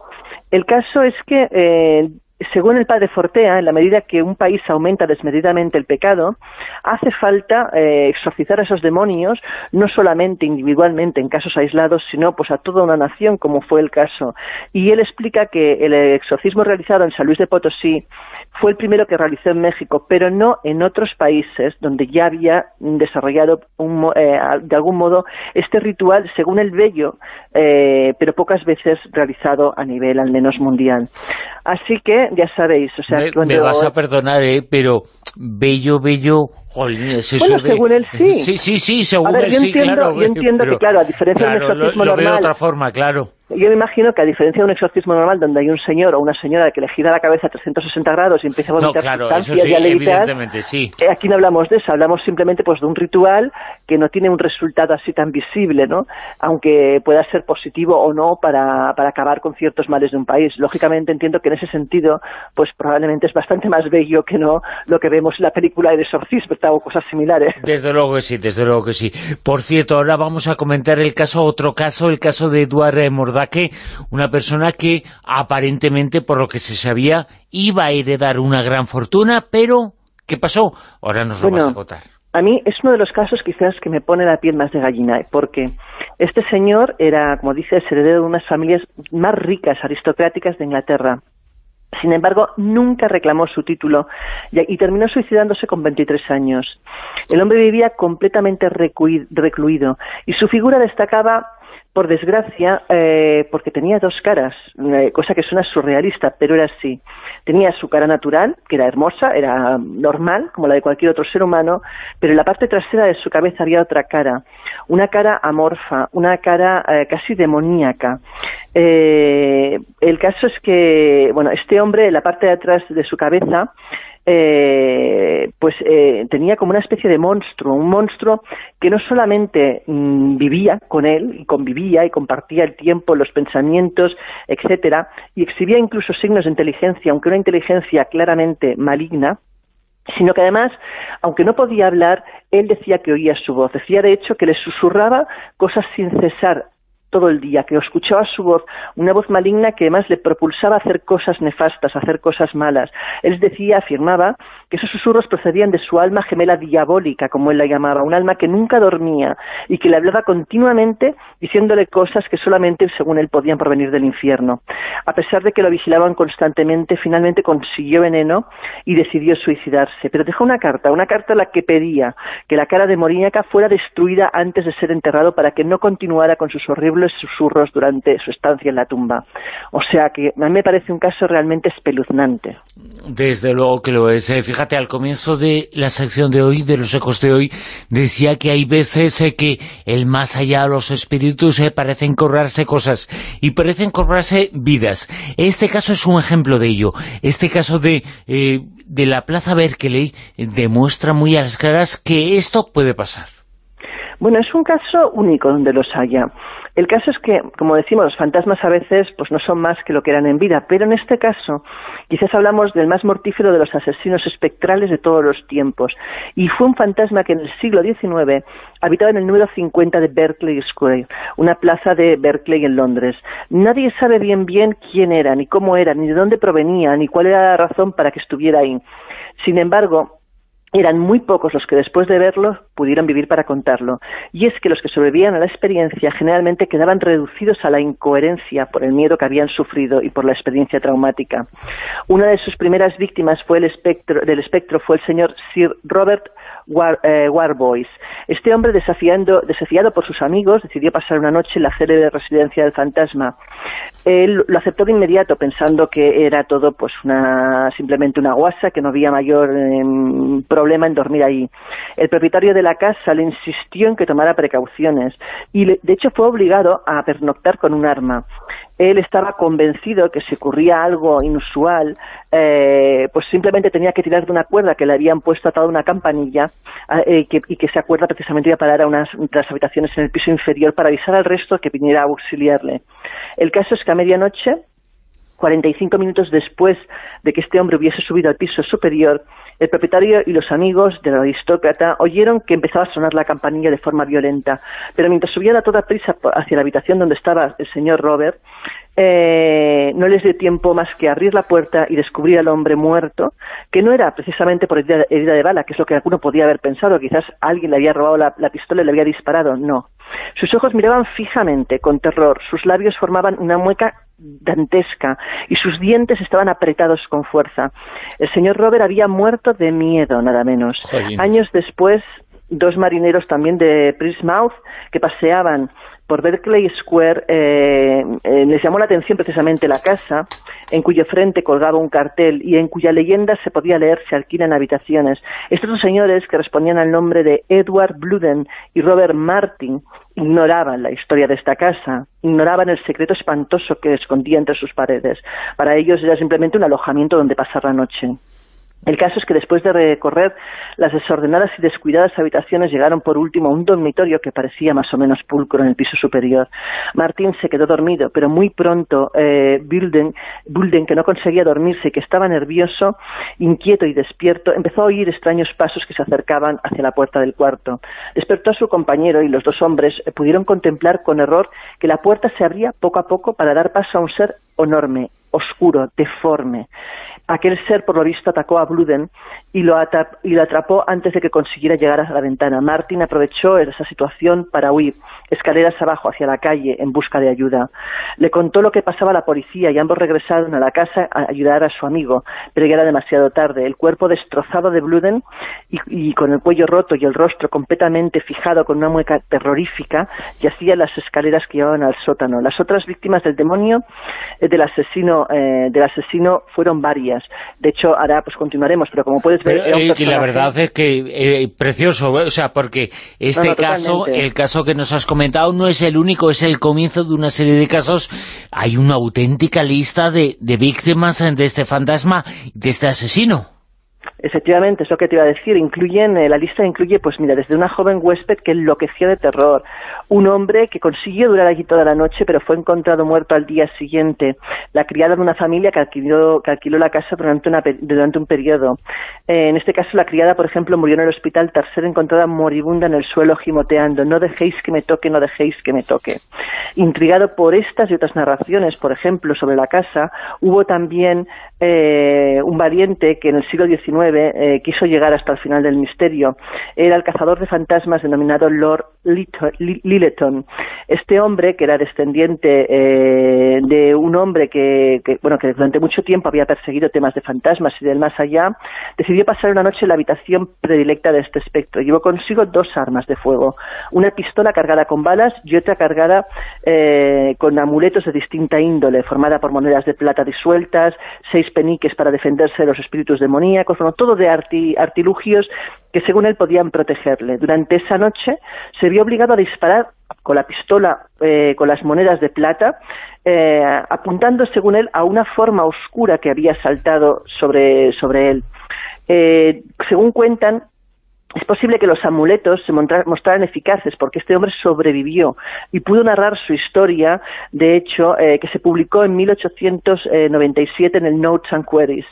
Speaker 8: El caso es que... Eh, según el padre Fortea, en la medida que un país aumenta desmedidamente el pecado, hace falta eh, exorcizar a esos demonios, no solamente individualmente en casos aislados, sino pues a toda una nación, como fue el caso. Y él explica que el exorcismo realizado en San Luis de Potosí fue el primero que realizó en México, pero no en otros países donde ya había desarrollado un eh, de algún modo este ritual, según el bello, eh, pero pocas veces realizado a nivel al menos mundial. Así que ya sabéis, o sea,
Speaker 2: me,
Speaker 8: cuando-
Speaker 2: me vas a perdonar, ¿eh? pero bello, bello... eso
Speaker 8: Bueno, según él sí.
Speaker 2: Sí, sí, sí, según
Speaker 8: A ver,
Speaker 2: él
Speaker 8: yo
Speaker 2: sí,
Speaker 8: entiendo-
Speaker 2: claro.
Speaker 8: yo entiendo que, claro, a diferencia de un
Speaker 2: claro, lo-
Speaker 8: exorcismo
Speaker 2: lo, veo de
Speaker 8: normal-
Speaker 2: otra forma, claro.
Speaker 8: Yo me imagino que a diferencia de un exorcismo normal donde hay un señor o una señora que le gira la cabeza a 360 grados y empieza a
Speaker 2: No,
Speaker 8: vomitar
Speaker 2: claro, eso
Speaker 8: sustancias
Speaker 2: sí,
Speaker 8: y aleitas,
Speaker 2: evidentemente, sí.
Speaker 8: eh, aquí no hablamos de eso, hablamos simplemente pues de un ritual que no tiene un resultado así tan visible, ¿no? Aunque pueda ser positivo o no para, para acabar con ciertos males de un país. Lógicamente entiendo que en ese sentido, pues probablemente es bastante más bello que no lo que vemos en la película de exorcismo o cosas similares.
Speaker 2: Desde luego que sí, desde luego que sí. Por cierto, ahora vamos a comentar el caso, otro caso, el caso de Eduard eh, Mordaque, una persona que aparentemente, por lo que se sabía, iba a heredar una gran fortuna, pero ¿qué pasó? Ahora nos lo
Speaker 8: Bueno,
Speaker 2: vas a contar.
Speaker 8: A mí es uno de los casos quizás que me pone la piel más de gallina, ¿eh? porque este señor era, como dices, heredero de unas familias más ricas, aristocráticas de Inglaterra. Sin embargo, nunca reclamó su título y, terminó suicidándose con 23 años. El hombre vivía completamente recluido y su figura destacaba por desgracia, eh, porque tenía dos caras, eh, cosa que suena surrealista, pero era así. Tenía su cara natural, que era hermosa, era normal, como la de cualquier otro ser humano, pero en la parte trasera de su cabeza había otra cara, una cara amorfa, una cara eh, casi demoníaca. Eh, el caso es que, bueno, este hombre, la parte de atrás de su cabeza, eh, pues eh, tenía como una especie de monstruo, un monstruo que no solamente mm, vivía con él y convivía y compartía el tiempo, los pensamientos, etcétera, y exhibía incluso signos de inteligencia, aunque una inteligencia claramente maligna, sino que además, aunque no podía hablar, él decía que oía su voz, decía de hecho que le susurraba cosas sin cesar todo el día, que escuchaba su voz, una voz maligna que además le propulsaba a hacer cosas nefastas, a hacer cosas malas. Él decía, afirmaba, que esos susurros procedían de su alma gemela diabólica, como él la llamaba, un alma que nunca dormía y que le hablaba continuamente diciéndole cosas que solamente, según él, podían provenir del infierno. A pesar de que lo vigilaban constantemente, finalmente consiguió veneno y decidió suicidarse. Pero dejó una carta, una carta en la que pedía que la cara demoníaca fuera destruida antes de ser enterrado para que no continuara con sus horribles susurros durante su estancia en la tumba. O sea que a mí me parece un caso realmente espeluznante.
Speaker 2: Desde luego que lo es. Eh, Fíjate, al comienzo de la sección de hoy, de los ecos de hoy, decía que hay veces eh, que el más allá, los espíritus, eh, parecen cobrarse cosas y parecen cobrarse vidas. Este caso es un ejemplo de ello. Este caso de, eh, de la Plaza Berkeley demuestra muy a las claras que esto puede pasar.
Speaker 8: Bueno, es un caso único donde los haya. El caso es que, como decimos, los fantasmas a veces pues no son más que lo que eran en vida, pero en este caso quizás hablamos del más mortífero de los asesinos espectrales de todos los tiempos. Y fue un fantasma que en el siglo XIX habitaba en el número 50 de Berkeley Square, una plaza de Berkeley en Londres. Nadie sabe bien bien quién era, ni cómo era, ni de dónde provenía, ni cuál era la razón para que estuviera ahí. Sin embargo, eran muy pocos los que después de verlo pudieron vivir para contarlo. Y es que los que sobrevivían a la experiencia generalmente quedaban reducidos a la incoherencia por el miedo que habían sufrido y por la experiencia traumática. Una de sus primeras víctimas fue el espectro, del espectro fue el señor Sir Robert War, eh, Warboys. Este hombre, desafiando, desafiado por sus amigos, decidió pasar una noche en la célebre residencia del fantasma. Él lo aceptó de inmediato, pensando que era todo pues una simplemente una guasa, que no había mayor eh, problema en dormir ahí. El propietario de la casa le insistió en que tomara precauciones y, le, de hecho, fue obligado a pernoctar con un arma. Él estaba convencido que si ocurría algo inusual, eh, pues simplemente tenía que tirar de una cuerda que le habían puesto atada una campanilla eh, que, y que esa cuerda precisamente iba a parar a unas de las habitaciones en el piso inferior para avisar al resto que viniera a auxiliarle. El caso es que a medianoche, 45 minutos después de que este hombre hubiese subido al piso superior, el propietario y los amigos del aristócrata oyeron que empezaba a sonar la campanilla de forma violenta, pero mientras subían a toda prisa hacia la habitación donde estaba el señor Robert, eh, no les dio tiempo más que abrir la puerta y descubrir al hombre muerto, que no era precisamente por herida, de bala, que es lo que alguno podía haber pensado, quizás alguien le había robado la pistola y le había disparado, no. Sus ojos miraban fijamente, con terror, sus labios formaban una mueca dantesca y sus dientes estaban apretados con fuerza. El señor Robert había muerto de miedo, nada menos.
Speaker 2: Jolín.
Speaker 8: Años después, dos marineros también de Prismouth que paseaban por Berkeley Square, eh, eh, les llamó la atención precisamente la casa, en cuyo frente colgaba un cartel y en cuya leyenda se podía leer se alquilan habitaciones. Estos dos señores, que respondían al nombre de Edward Bluden y Robert Martin, ignoraban la historia de esta casa, ignoraban el secreto espantoso que escondía entre sus paredes. Para ellos era simplemente un alojamiento donde pasar la noche. El caso es que después de recorrer las desordenadas y descuidadas habitaciones llegaron por último a un dormitorio que parecía más o menos pulcro en el piso superior. Martín se quedó dormido, pero muy pronto eh, Bulden, Bulden, que no conseguía dormirse y que estaba nervioso, inquieto y despierto, empezó a oír extraños pasos que se acercaban hacia la puerta del cuarto. Despertó a su compañero y los dos hombres eh, pudieron contemplar con error que la puerta se abría poco a poco para dar paso a un ser enorme, oscuro, deforme. Aquel ser, por lo visto, atacó a Bluden y lo, y lo atrapó antes de que consiguiera llegar a la ventana. Martin aprovechó esa situación para huir, escaleras abajo hacia la calle, en busca de ayuda. Le contó lo que pasaba a la policía y ambos regresaron a la casa a ayudar a su amigo, pero ya era demasiado tarde. El cuerpo destrozado de Bluden y, y con el cuello roto y el rostro completamente fijado con una mueca terrorífica, yacía en las escaleras que llevaban al sótano. Las otras víctimas del demonio eh, del asesino eh, del asesino fueron varias. De hecho, ahora pues continuaremos, pero como puedes ver...
Speaker 2: Pero, eh, que la verdad es que eh, precioso, o sea, porque este
Speaker 8: No, no,
Speaker 2: caso,
Speaker 8: totalmente.
Speaker 2: el caso que nos has comentado, no es el único, es el comienzo de una serie de casos. Hay una auténtica lista de, de víctimas de este fantasma, de este asesino.
Speaker 8: Efectivamente, es lo que te iba a decir. Incluyen, eh, la lista incluye, pues mira, desde una joven huésped que enloqueció de terror, un hombre que consiguió durar allí toda la noche, pero fue encontrado muerto al día siguiente, la criada de una familia que alquiló, que alquiló la casa durante, una durante un periodo. Eh, en este caso, la criada, por ejemplo, murió en el hospital ser encontrada moribunda en el suelo gimoteando. No dejéis que me toque, no dejéis que me toque. Intrigado por estas y otras narraciones, por ejemplo, sobre la casa, hubo también eh, un valiente que en el siglo XIX eh, quiso llegar hasta el final del misterio. Era el cazador de fantasmas denominado Lord Lito- Li- Littleton. Este hombre, que era descendiente eh, de un hombre que, que, bueno, que durante mucho tiempo había perseguido temas de fantasmas y del más allá, decidió pasar una noche en la habitación predilecta de este espectro. Llevó consigo dos armas de fuego, una pistola cargada con balas y otra cargada eh, con amuletos de distinta índole, formada por monedas de plata disueltas, seis peniques para defenderse de los espíritus demoníacos, bueno, todo de arti- artilugios que según él podían protegerle. Durante esa noche se vio obligado a disparar con la pistola, eh, con las monedas de plata, eh, apuntando, según él, a una forma oscura que había saltado sobre, él. Eh, según cuentan, es posible que los amuletos se mostraran eficaces porque este hombre sobrevivió y pudo narrar su historia, de hecho, eh, que se publicó en 1897 en el Notes and Queries.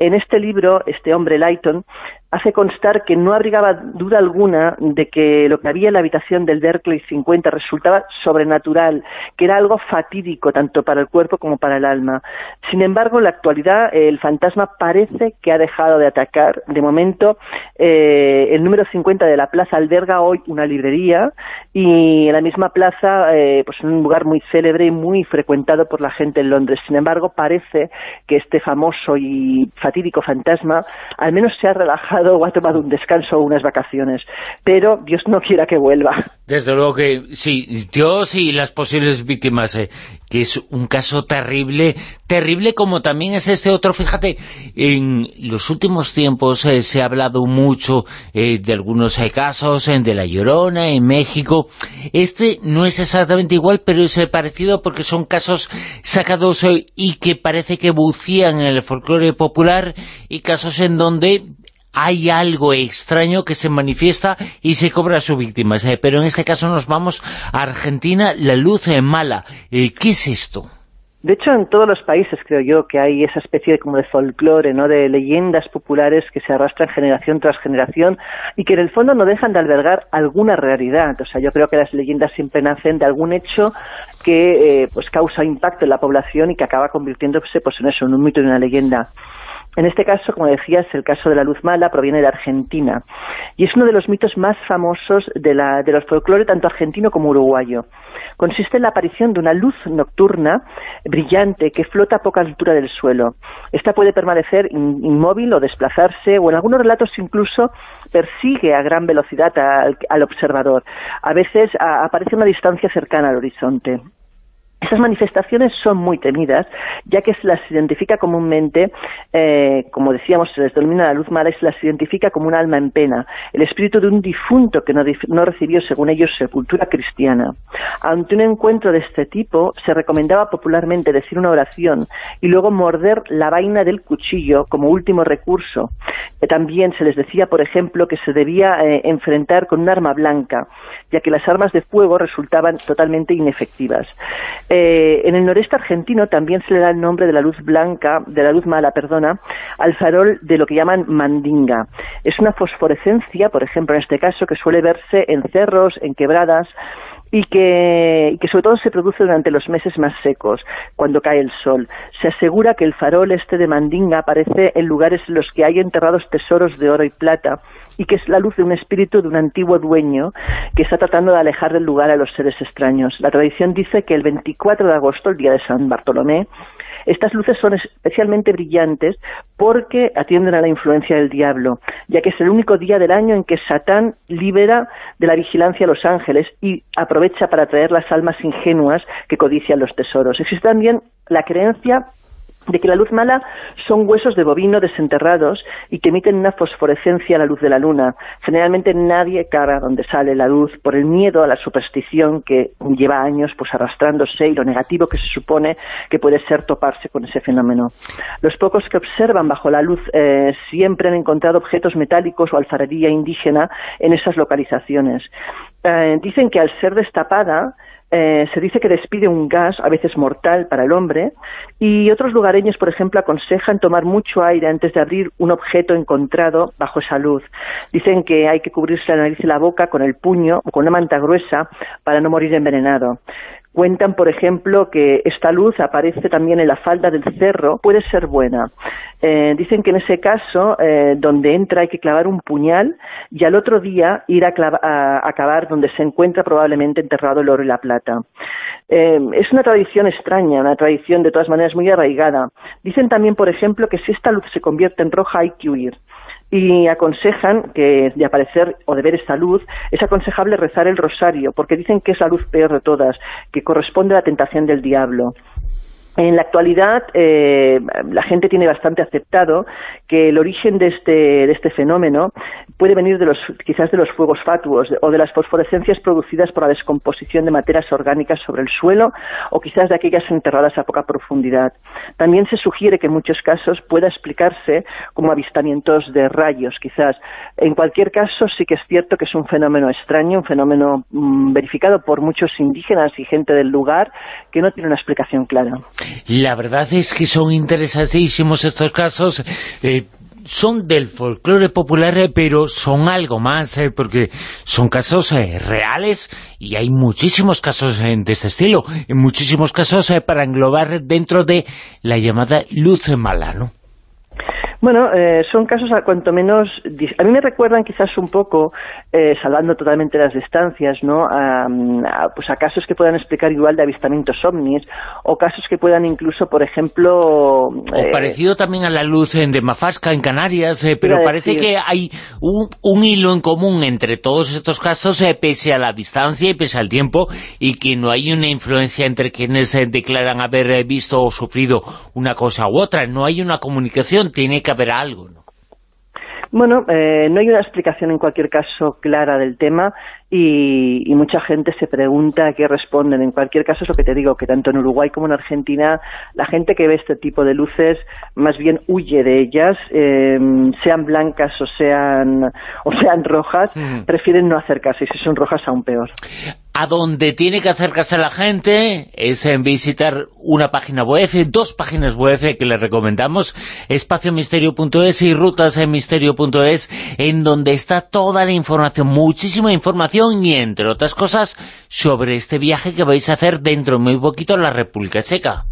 Speaker 8: En este libro, este hombre, Lighton, hace constar que no abrigaba duda alguna de que lo que había en la habitación del Berkeley 50 resultaba sobrenatural, que era algo fatídico tanto para el cuerpo como para el alma. Sin embargo, en la actualidad el fantasma parece que ha dejado de atacar. De momento, eh, el número 50 de la plaza alberga hoy una librería y en la misma plaza, eh, pues un lugar muy célebre y muy frecuentado por la gente en Londres. Sin embargo, parece que este famoso y fatídico fantasma al menos se ha relajado o ha tomado un descanso o unas vacaciones. Pero Dios no quiera que vuelva.
Speaker 2: Desde luego que sí, Dios y las posibles víctimas, eh, que es un caso terrible, terrible como también es este otro. Fíjate, en los últimos tiempos eh, se ha hablado mucho eh, de algunos eh, casos, eh, de La Llorona, en México. Este no es exactamente igual, pero es eh, parecido porque son casos sacados eh, y que parece que bucían en el folclore popular y casos en donde hay algo extraño que se manifiesta y se cobra a sus víctimas. Eh, pero en este caso nos vamos a Argentina, la luz en mala. Eh, ¿Qué es esto?
Speaker 8: De hecho, en todos los países creo yo que hay esa especie de, como de folclore, ¿no? de leyendas populares que se arrastran generación tras generación y que en el fondo no dejan de albergar alguna realidad. O sea, yo creo que las leyendas siempre nacen de algún hecho que eh, pues causa impacto en la población y que acaba convirtiéndose pues en eso, en un mito y una leyenda. En este caso, como decías, el caso de la luz mala proviene de Argentina y es uno de los mitos más famosos de, la, de los folclore tanto argentino como uruguayo. Consiste en la aparición de una luz nocturna brillante que flota a poca altura del suelo. Esta puede permanecer in- inmóvil o desplazarse o en algunos relatos incluso persigue a gran velocidad al, al observador. A veces aparece a una distancia cercana al horizonte. Esas manifestaciones son muy temidas, ya que se las identifica comúnmente, eh, como decíamos, se les denomina la luz mala y se las identifica como un alma en pena, el espíritu de un difunto que no recibió, según ellos, sepultura cristiana. Ante un encuentro de este tipo, se recomendaba popularmente decir una oración y luego morder la vaina del cuchillo como último recurso. Eh, también se les decía, por ejemplo, que se debía eh, enfrentar con un arma blanca, ya que las armas de fuego resultaban totalmente inefectivas. Eh, en el noreste argentino también se le da el nombre de la luz blanca, de la luz mala, perdona, al farol de lo que llaman mandinga. Es una fosforescencia, por ejemplo, en este caso, que suele verse en cerros, en quebradas, y que, y que sobre todo se produce durante los meses más secos, cuando cae el sol. Se asegura que el farol este de Mandinga aparece en lugares en los que hay enterrados tesoros de oro y plata y que es la luz de un espíritu de un antiguo dueño que está tratando de alejar del lugar a los seres extraños. La tradición dice que el 24 de agosto, el día de San Bartolomé, estas luces son especialmente brillantes porque atienden a la influencia del diablo, ya que es el único día del año en que Satán libera de la vigilancia a los ángeles y aprovecha para atraer las almas ingenuas que codician los tesoros. Existe también la creencia de que la luz mala son huesos de bovino desenterrados y que emiten una fosforescencia a la luz de la luna. Generalmente nadie cara donde sale la luz por el miedo a la superstición que lleva años pues arrastrándose y lo negativo que se supone que puede ser toparse con ese fenómeno. Los pocos que observan bajo la luz eh, siempre han encontrado objetos metálicos o alfarería indígena en esas localizaciones. Eh, dicen que al ser destapada eh, se dice que despide un gas, a veces mortal para el hombre, y otros lugareños, por ejemplo, aconsejan tomar mucho aire antes de abrir un objeto encontrado bajo esa luz. Dicen que hay que cubrirse la nariz y la boca con el puño o con una manta gruesa para no morir envenenado. Cuentan, por ejemplo, que esta luz aparece también en la falda del cerro, puede ser buena. Eh, dicen que en ese caso, eh, donde entra hay que clavar un puñal y al otro día ir a, a- a donde se encuentra probablemente enterrado el oro y la plata. Eh, es una tradición extraña, una tradición de todas maneras muy arraigada. Dicen también, por ejemplo, que si esta luz se convierte en roja hay que huir y aconsejan que de aparecer o de ver esta luz es aconsejable rezar el rosario porque dicen que es la luz peor de todas, que corresponde a la tentación del diablo. En la actualidad, eh, la gente tiene bastante aceptado que el origen de este, de este fenómeno puede venir de los, quizás de los fuegos fatuos o de las fosforescencias producidas por la descomposición de materias orgánicas sobre el suelo o quizás de aquellas enterradas a poca profundidad. También se sugiere que en muchos casos pueda explicarse como avistamientos de rayos, quizás. En cualquier caso, sí que es cierto que es un fenómeno extraño, un fenómeno mm, verificado por muchos indígenas y gente del lugar que no tiene una explicación clara.
Speaker 2: La verdad es que son interesantísimos estos casos. eh, son del folclore popular, eh, pero son algo más, eh, porque son casos eh, reales y hay muchísimos casos de este estilo, y muchísimos casos para englobar dentro de la llamada luz mala, ¿no?
Speaker 8: Bueno, eh, son casos a cuanto menos... A mí me recuerdan quizás un poco, eh, salvando totalmente las distancias, ¿no? A, a, pues a casos que puedan explicar igual de avistamientos ovnis o casos que puedan incluso, por ejemplo...
Speaker 2: O
Speaker 8: eh,
Speaker 2: parecido también a la luz en de Mafasca, en Canarias, eh, pero parece
Speaker 8: decir-
Speaker 2: que hay un, un hilo en común entre todos estos casos, eh, pese a la distancia y pese al tiempo, y que no hay una influencia entre quienes declaran haber visto o sufrido una cosa u otra, no hay una comunicación, tiene que haber algo, ¿no?
Speaker 8: Bueno, eh, no hay una explicación en cualquier caso clara del tema y, y mucha gente se pregunta qué responden. En cualquier caso es lo que te digo, que tanto en Uruguay como en Argentina la gente que ve este tipo de luces más bien huye de ellas, eh, sean blancas o sean, o sean rojas, prefieren no acercarse y si son rojas aún peor.
Speaker 2: A donde tiene que acercarse la gente es en visitar una página web, dos páginas web que les recomendamos, espaciomisterio.es y rutasenmisterio.es, en donde está toda la información, muchísima información y entre otras cosas sobre este viaje que vais a hacer dentro de muy poquito a la República Checa.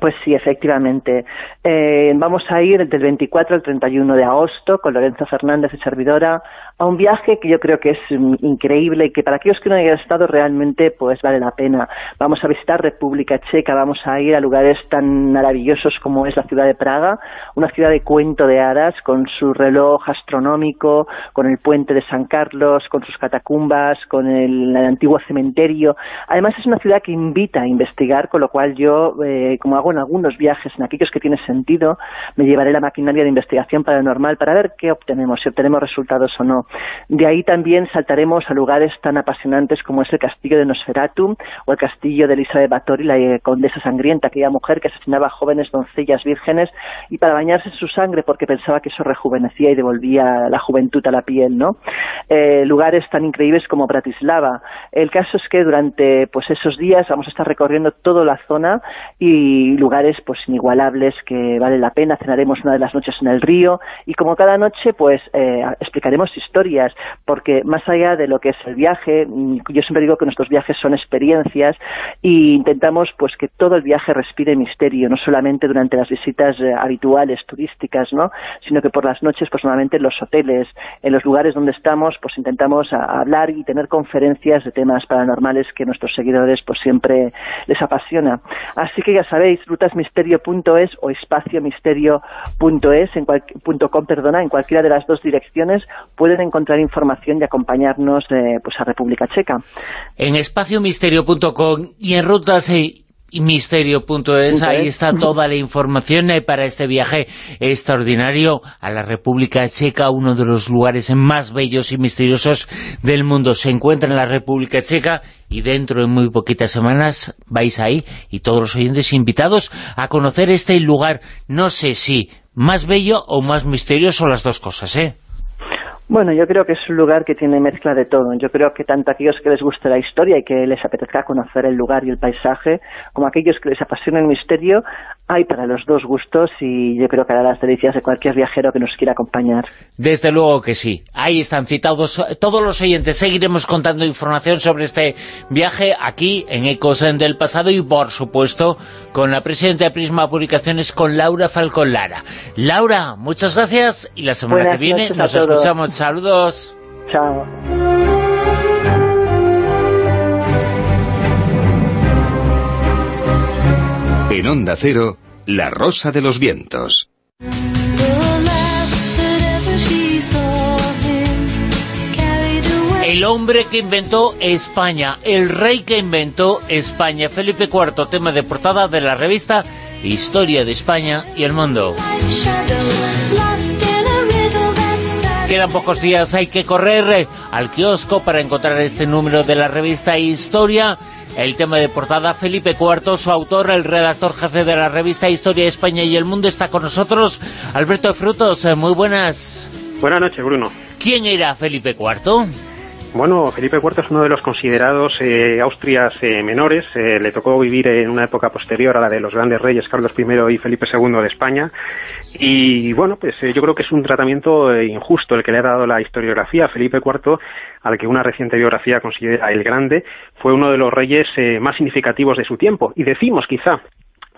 Speaker 8: Pues sí, efectivamente. Eh, vamos a ir del 24 al 31 de agosto con Lorenzo Fernández y servidora a un viaje que yo creo que es mm, increíble y que para aquellos que no hayan estado realmente pues vale la pena. Vamos a visitar República Checa, vamos a ir a lugares tan maravillosos como es la ciudad de Praga, una ciudad de cuento de hadas con su reloj astronómico, con el puente de San Carlos, con sus catacumbas, con el, antiguo cementerio. Además es una ciudad que invita a investigar, con lo cual yo, eh, como hago en algunos viajes, en aquellos que tiene sentido, me llevaré la maquinaria de investigación paranormal para ver qué obtenemos, si obtenemos resultados o no. De ahí también saltaremos a lugares tan apasionantes como es el castillo de Nosferatu o el castillo de Elizabeth Bathory, la eh, condesa sangrienta, aquella mujer que asesinaba a jóvenes doncellas vírgenes y para bañarse en su sangre porque pensaba que eso rejuvenecía y devolvía la juventud a la piel, ¿no? Eh, lugares tan increíbles como Bratislava. El caso es que durante pues esos días vamos a estar recorriendo toda la zona y lugares pues inigualables que vale la pena. Cenaremos una de las noches en el río y como cada noche pues eh, explicaremos historias porque más allá de lo que es el viaje, mm, yo siempre digo que nuestros viajes son experiencias y intentamos pues que todo el viaje respire misterio, no solamente durante las visitas eh, habituales turísticas, ¿no? sino que por las noches pues normalmente en los hoteles, en los lugares donde estamos pues intentamos hablar y tener conferencias de temas paranormales que nuestros seguidores pues siempre les apasiona. Así que ya sabéis, rutasmisterio.es o espaciomisterio.es en cual- .com, perdona, en cualquiera de las dos direcciones pueden encontrar información y acompañarnos eh, pues a República Checa.
Speaker 2: En espaciomisterio.com y en rutas misterio.es, ahí está toda la información eh, para este viaje extraordinario a la República Checa, uno de los lugares más bellos y misteriosos del mundo. Se encuentra en la República Checa y dentro de muy poquitas semanas vais ahí y todos los oyentes invitados a conocer este lugar, no sé si más bello o más misterioso, las dos cosas, ¿eh?
Speaker 8: Bueno, yo creo que es un lugar que tiene mezcla de todo. Yo creo que tanto aquellos que les guste la historia y que les apetezca conocer el lugar y el paisaje, como aquellos que les apasiona el misterio, hay para los dos gustos y yo creo que hará las delicias de cualquier viajero que nos quiera acompañar.
Speaker 2: Desde luego que sí. Ahí están citados todos los oyentes. Seguiremos contando información sobre este viaje aquí en Ecos del Pasado y, por supuesto, con la presidenta de Prisma Publicaciones, con Laura Falcón Lara. Laura, muchas gracias y la semana
Speaker 8: Buenas
Speaker 2: que viene nos escuchamos. Saludos.
Speaker 8: Chao.
Speaker 1: En Onda Cero, La Rosa de los Vientos.
Speaker 2: El hombre que inventó España, el rey que inventó España, Felipe IV, tema de portada de la revista Historia de España y el Mundo. Quedan pocos días, hay que correr eh, al kiosco para encontrar este número de la revista Historia. El tema de portada, Felipe IV, su autor, el redactor jefe de la revista Historia España y el Mundo, está con nosotros. Alberto Frutos, eh, muy buenas.
Speaker 9: Buenas noches, Bruno.
Speaker 2: ¿Quién era Felipe IV?
Speaker 9: Bueno, Felipe IV es uno de los considerados eh, Austrias eh, menores. Eh, le tocó vivir en una época posterior a la de los grandes reyes Carlos I y Felipe II de España. Y bueno, pues eh, yo creo que es un tratamiento eh, injusto el que le ha dado la historiografía Felipe IV, al que una reciente biografía considera el grande. Fue uno de los reyes más significativos de su tiempo. Y decimos quizá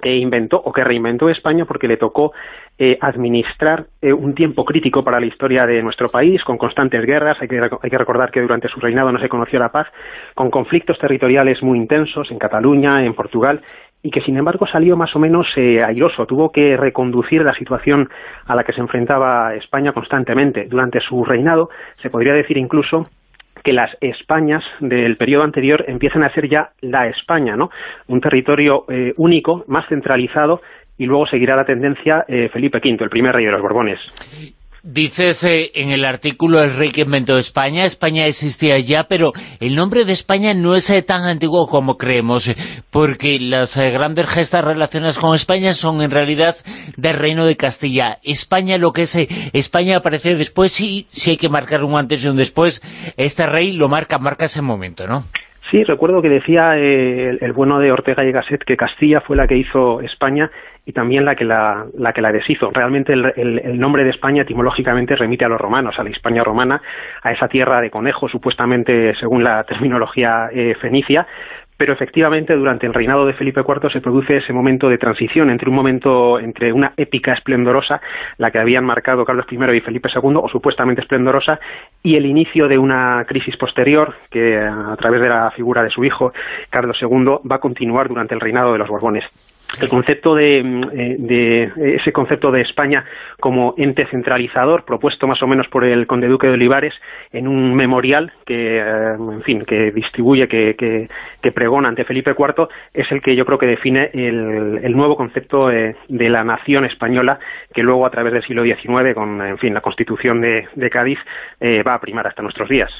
Speaker 9: que inventó o que reinventó España porque le tocó eh, administrar eh, un tiempo crítico para la historia de nuestro país, con constantes guerras, hay que, hay que recordar que durante su reinado no se conoció la paz, con conflictos territoriales muy intensos en Cataluña, en Portugal, y que sin embargo salió más o menos eh, airoso, tuvo que reconducir la situación a la que se enfrentaba España constantemente. Durante su reinado se podría decir incluso que las Españas del periodo anterior empiezan a ser ya la España, ¿no? Un territorio único, más centralizado, y luego seguirá la tendencia eh, Felipe V, el primer rey de los Borbones.
Speaker 2: Dices eh, en el artículo El rey que inventó España, España existía ya, pero el nombre de España no es eh, tan antiguo como creemos, porque las eh, grandes gestas relacionadas con España son en realidad del reino de Castilla. España, lo que es España aparece después y si hay que marcar un antes y un después, este rey lo marca, marca ese momento, ¿no?
Speaker 9: Sí, recuerdo que decía eh, el, el bueno de Ortega y Gasset que Castilla fue la que hizo España y también la que la, que la deshizo. Realmente el, el- el nombre de España etimológicamente remite a los romanos, a la Hispania romana, a esa tierra de conejos, supuestamente según la terminología eh, fenicia, pero efectivamente durante el reinado de Felipe IV se produce ese momento de transición entre un momento, entre una épica esplendorosa, la que habían marcado Carlos I y Felipe II, o supuestamente esplendorosa, y el inicio de una crisis posterior que a través de la figura de su hijo, Carlos II, va a continuar durante el reinado de los Borbones. El concepto de, eh, de ese concepto de España como ente centralizador propuesto más o menos por el conde duque de Olivares en un memorial que, eh, en fin, que distribuye, que, que, pregona ante Felipe IV es el que yo creo que define el, nuevo concepto eh, de la nación española que luego a través del siglo XIX con, en fin, la Constitución de, de Cádiz eh, va a primar hasta nuestros días.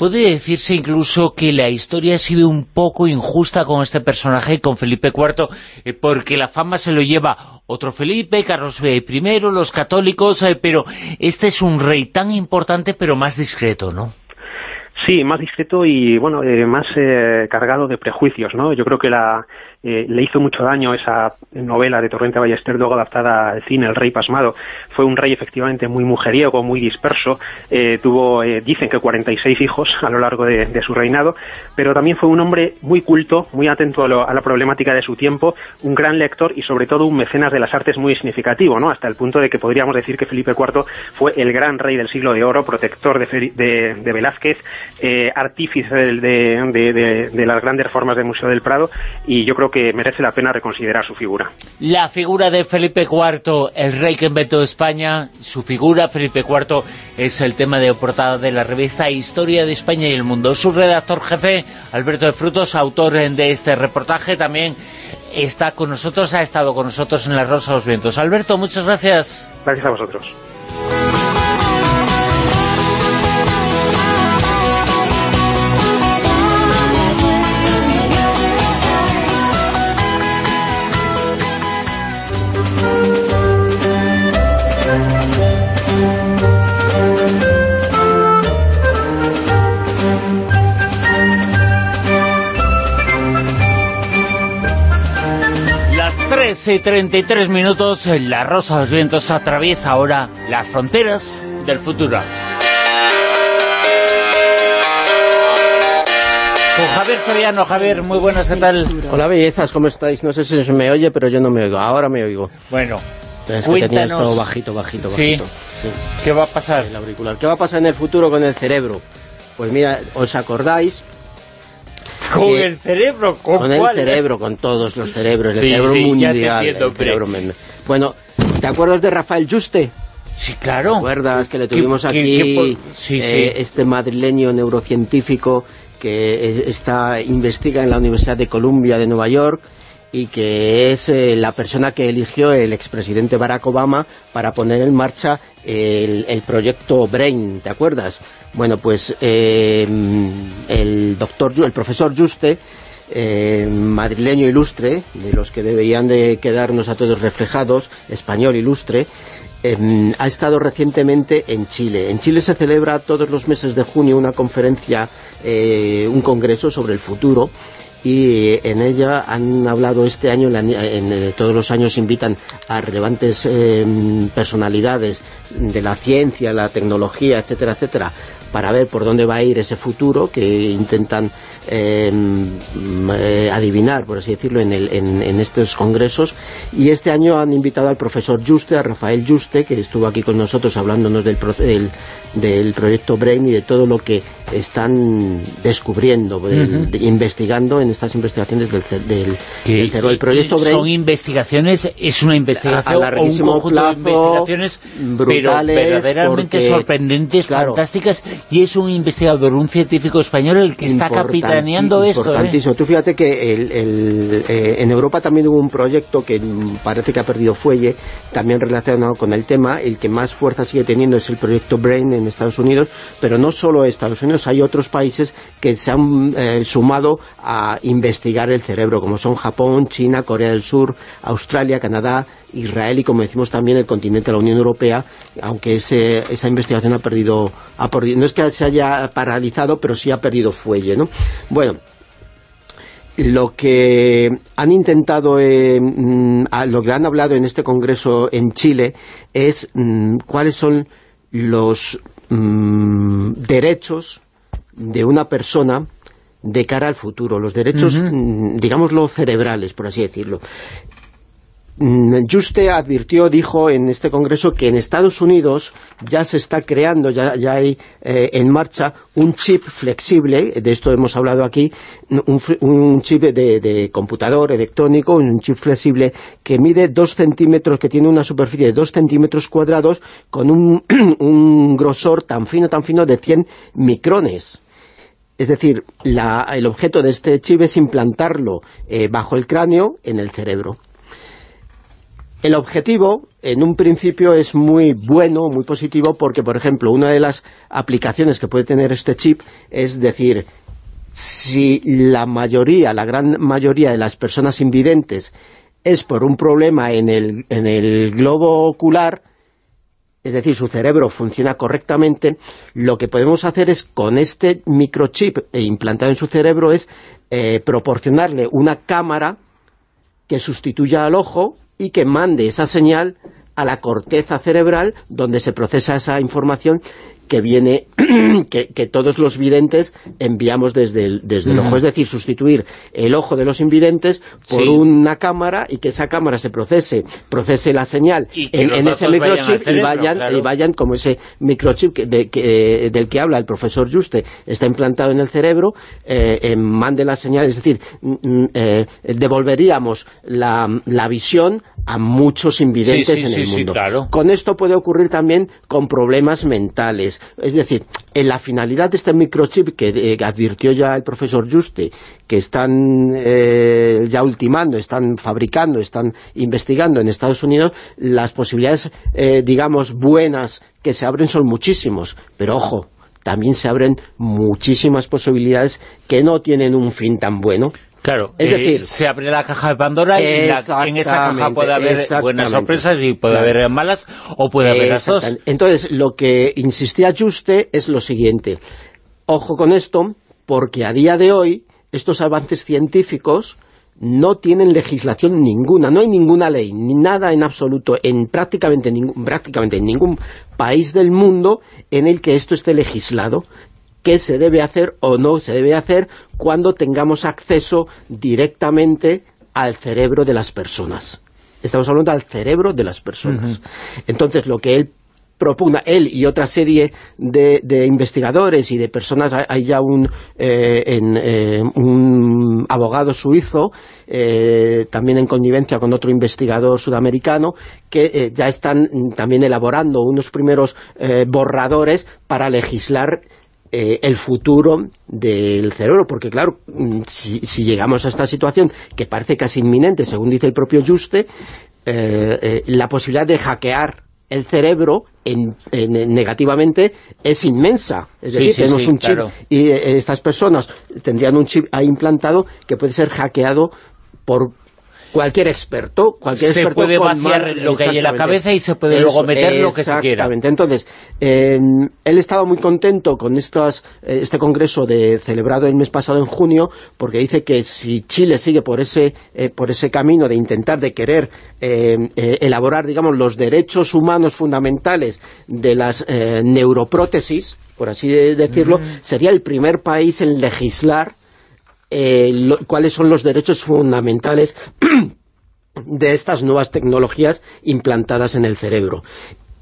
Speaker 2: Puede decirse incluso que la historia ha sido un poco injusta con este personaje, con Felipe IV, eh, porque la fama se lo lleva otro Felipe, Carlos I, los católicos, eh, pero este es un rey tan importante pero más discreto, ¿no?
Speaker 9: Sí, más discreto y bueno, eh, más eh, cargado de prejuicios, ¿no? Yo creo que la, eh, le hizo mucho daño esa novela de Torrente Ballester, luego adaptada al cine, El Rey Pasmado. Fue un rey efectivamente muy mujeriego, muy disperso. eh, tuvo, eh, dicen que 46 hijos a lo largo de, su reinado, pero también fue un hombre muy culto, muy atento a, lo- a la problemática de su tiempo, un gran lector y sobre todo un mecenas de las artes muy significativo, ¿no? Hasta el punto de que podríamos decir que Felipe IV fue el gran rey del siglo de oro, protector de, Feri- de, Velázquez, artífice de- de las grandes reformas del Museo del Prado y yo creo que merece la pena reconsiderar su figura.
Speaker 2: La figura de Felipe IV, el rey que inventó España, su figura, Felipe IV, es el tema de portada de la revista Historia de España y el Mundo. Su redactor jefe, Alberto de Frutos, autor de este reportaje, también está con nosotros, ha estado con nosotros en La Rosa de los Vientos. Alberto, muchas gracias.
Speaker 9: Gracias a vosotros.
Speaker 2: 3 y 33 minutos, La Rosa de los Vientos atraviesa ahora las fronteras del futuro. Con Javier Soriano. Javier, muy buenas, ¿qué tal?
Speaker 10: Hola bellezas, ¿cómo estáis? No sé si se me oye, pero yo no me oigo. Ahora me oigo.
Speaker 2: Bueno,
Speaker 10: Es que tenía esto bajito, bajito,
Speaker 2: Sí.
Speaker 10: bajito. Sí.
Speaker 2: ¿Qué va a pasar?
Speaker 10: El auricular. ¿Qué va a pasar en el futuro con el cerebro? Pues mira, ¿os acordáis?
Speaker 2: ¿Con
Speaker 10: que-
Speaker 2: el cerebro? ¿Con,
Speaker 10: Con el cerebro, con todos los cerebros, el cerebro
Speaker 2: sí,
Speaker 10: mundial.
Speaker 2: entiendo,
Speaker 10: el cerebro Bueno, ¿te acuerdas de Rafael Juste?
Speaker 2: Sí, claro.
Speaker 10: ¿Te acuerdas que le
Speaker 2: ¿Qué-
Speaker 10: tuvimos
Speaker 2: qué-
Speaker 10: aquí?
Speaker 2: qué po- sí,
Speaker 10: eh. Este madrileño neurocientífico que es- está investiga en la Universidad de Columbia de Nueva York y que es eh, la persona que eligió el expresidente Barack Obama para poner en marcha el, proyecto Brain, ¿te acuerdas? Bueno, pues eh, el doctor, el profesor Juste, eh, madrileño ilustre, de los que deberían de quedarnos a todos reflejados, español ilustre, em, ha estado recientemente en Chile. En Chile se celebra todos los meses de junio una conferencia, eh, un congreso sobre el futuro y en ella han hablado este año, en en, eh, todos los años invitan a relevantes em, personalidades de la ciencia, la tecnología, etcétera, etcétera, para ver por dónde va a ir ese futuro que intentan em, eh, adivinar, por así decirlo, en, el- en- en estos congresos. Y este año han invitado al profesor Juste, a Rafael Juste, que estuvo aquí con nosotros hablándonos del, proce- del, del proyecto Brain y de todo lo que están descubriendo, investigando en estas investigaciones del, del. El proyecto Brain
Speaker 2: Son investigaciones, es una
Speaker 10: a
Speaker 2: investigación o un
Speaker 10: larguísimo
Speaker 2: conjunto de
Speaker 10: plazo,
Speaker 2: investigaciones,
Speaker 10: fundamentales.
Speaker 2: verdaderamente sorprendentes,
Speaker 10: claro,
Speaker 2: fantásticas, y es un investigador, un científico español el que está capitaneando esto. ¿eh?
Speaker 10: Importantísimo. Tú fíjate que el- el, eh, en Europa también hubo un proyecto que parece que ha perdido fuelle, también relacionado con el tema. El que más fuerza sigue teniendo es el proyecto BRAIN en Estados Unidos, pero no solo Estados Unidos, hay otros países que se han eh, sumado a investigar el cerebro, como son Japón, China, Corea del Sur, Australia, Canadá, Israel y, como decimos también, el continente de la Unión Europea, aunque ese- esa investigación ha perdido, ha perdido, no es que se haya paralizado, pero sí ha perdido fuelle, ¿no? Bueno, lo que han intentado, eh, mm, lo que han hablado en este congreso en Chile es mm, cuáles son los mm, derechos de una persona de cara al futuro, los derechos, digámoslo, cerebrales, por así decirlo. Mm, Juste advirtió, dijo en este congreso que en Estados Unidos ya se está creando, ya, hay eh, en marcha un chip flexible, de esto hemos hablado aquí, un, chip de, computador electrónico, un chip flexible que mide dos centímetros, que tiene una superficie de dos centímetros cuadrados con un, grosor tan fino, tan fino de 100 micrones. Es decir, el objeto de este chip es implantarlo eh, bajo el cráneo en el cerebro. El objetivo, en un principio, es muy bueno, muy positivo, porque, por ejemplo, una de las aplicaciones que puede tener este chip es decir, si la mayoría, la gran mayoría de las personas invidentes es por un problema en el, en el globo ocular, es decir, su cerebro funciona correctamente, lo que podemos hacer es, con este microchip eh, implantado en su cerebro, es eh, proporcionarle una cámara que sustituya al ojo y que mande esa señal a la corteza cerebral donde se procesa esa información que viene, que, que todos los videntes enviamos desde el, desde el ojo. Es decir, sustituir el ojo de los invidentes por
Speaker 2: Sí.
Speaker 10: una cámara y que esa cámara se procese, procese la señal en, ese
Speaker 2: vayan
Speaker 10: microchip y vayan,
Speaker 2: claro.
Speaker 10: y vayan como ese microchip que, de- que, del que habla el profesor Juste está implantado en el cerebro, eh, eh, mande la señal, es decir, mm, mm, eh, devolveríamos la, la visión a muchos invidentes
Speaker 2: Sí, sí,
Speaker 10: en el mundo.
Speaker 2: claro.
Speaker 10: Con esto puede ocurrir también con problemas mentales. Es decir, en la finalidad de este microchip que eh, advirtió ya el profesor Juste, que están eh, ya ultimando, están fabricando, están investigando en Estados Unidos, las posibilidades, eh, digamos, buenas que se abren son muchísimos. Pero ojo, también se abren muchísimas posibilidades que no tienen un fin tan bueno.
Speaker 2: Claro,
Speaker 10: Es
Speaker 2: eh,
Speaker 10: decir,
Speaker 2: se abre la caja de Pandora y la- en esa caja puede haber buenas sorpresas y puede
Speaker 10: Claro.
Speaker 2: haber malas o puede haber las dos.
Speaker 10: Entonces, lo que insistía Juste es lo siguiente. Ojo con esto, porque a día de hoy estos avances científicos no tienen legislación ninguna, no hay ninguna ley, ni nada en absoluto, en prácticamente, ningún, prácticamente en ningún país del mundo en el que esto esté legislado qué se debe hacer o no se debe hacer cuando tengamos acceso directamente al cerebro de las personas. Estamos hablando del cerebro de las personas. Entonces, lo que él propugna, él y otra serie de, de investigadores y de personas, hay- ya un, eh, en, eh, un abogado suizo, eh, también en connivencia con otro investigador sudamericano, que ya están también elaborando unos primeros borradores para legislar eh, el futuro del cerebro, porque claro, mm, si, si llegamos a esta situación que parece casi inminente, según dice el propio Juste, eh, eh, la posibilidad de hackear el cerebro en, en- en- negativamente es inmensa. Es
Speaker 2: Sí,
Speaker 10: decir,
Speaker 2: sí,
Speaker 10: tenemos
Speaker 2: sí,
Speaker 10: un chip
Speaker 2: claro.
Speaker 10: y estas personas tendrían un chip ahí implantado que puede ser hackeado por cualquier experto, cualquier
Speaker 2: Se
Speaker 10: experto
Speaker 2: puede vaciar lo que hay en la cabeza y se puede luego meter lo que se quiera.
Speaker 10: Exactamente. Entonces, eh, él estaba muy contento con estas, eh, este congreso de, celebrado el mes pasado en junio, porque dice que si Chile sigue por ese, eh, por ese camino de intentar, de querer eh, eh, elaborar, digamos, los derechos humanos fundamentales de las neuroprótesis, por así de- decirlo, sería el primer país en legislar eh, lo- cuáles son los derechos fundamentales de estas nuevas tecnologías implantadas en el cerebro.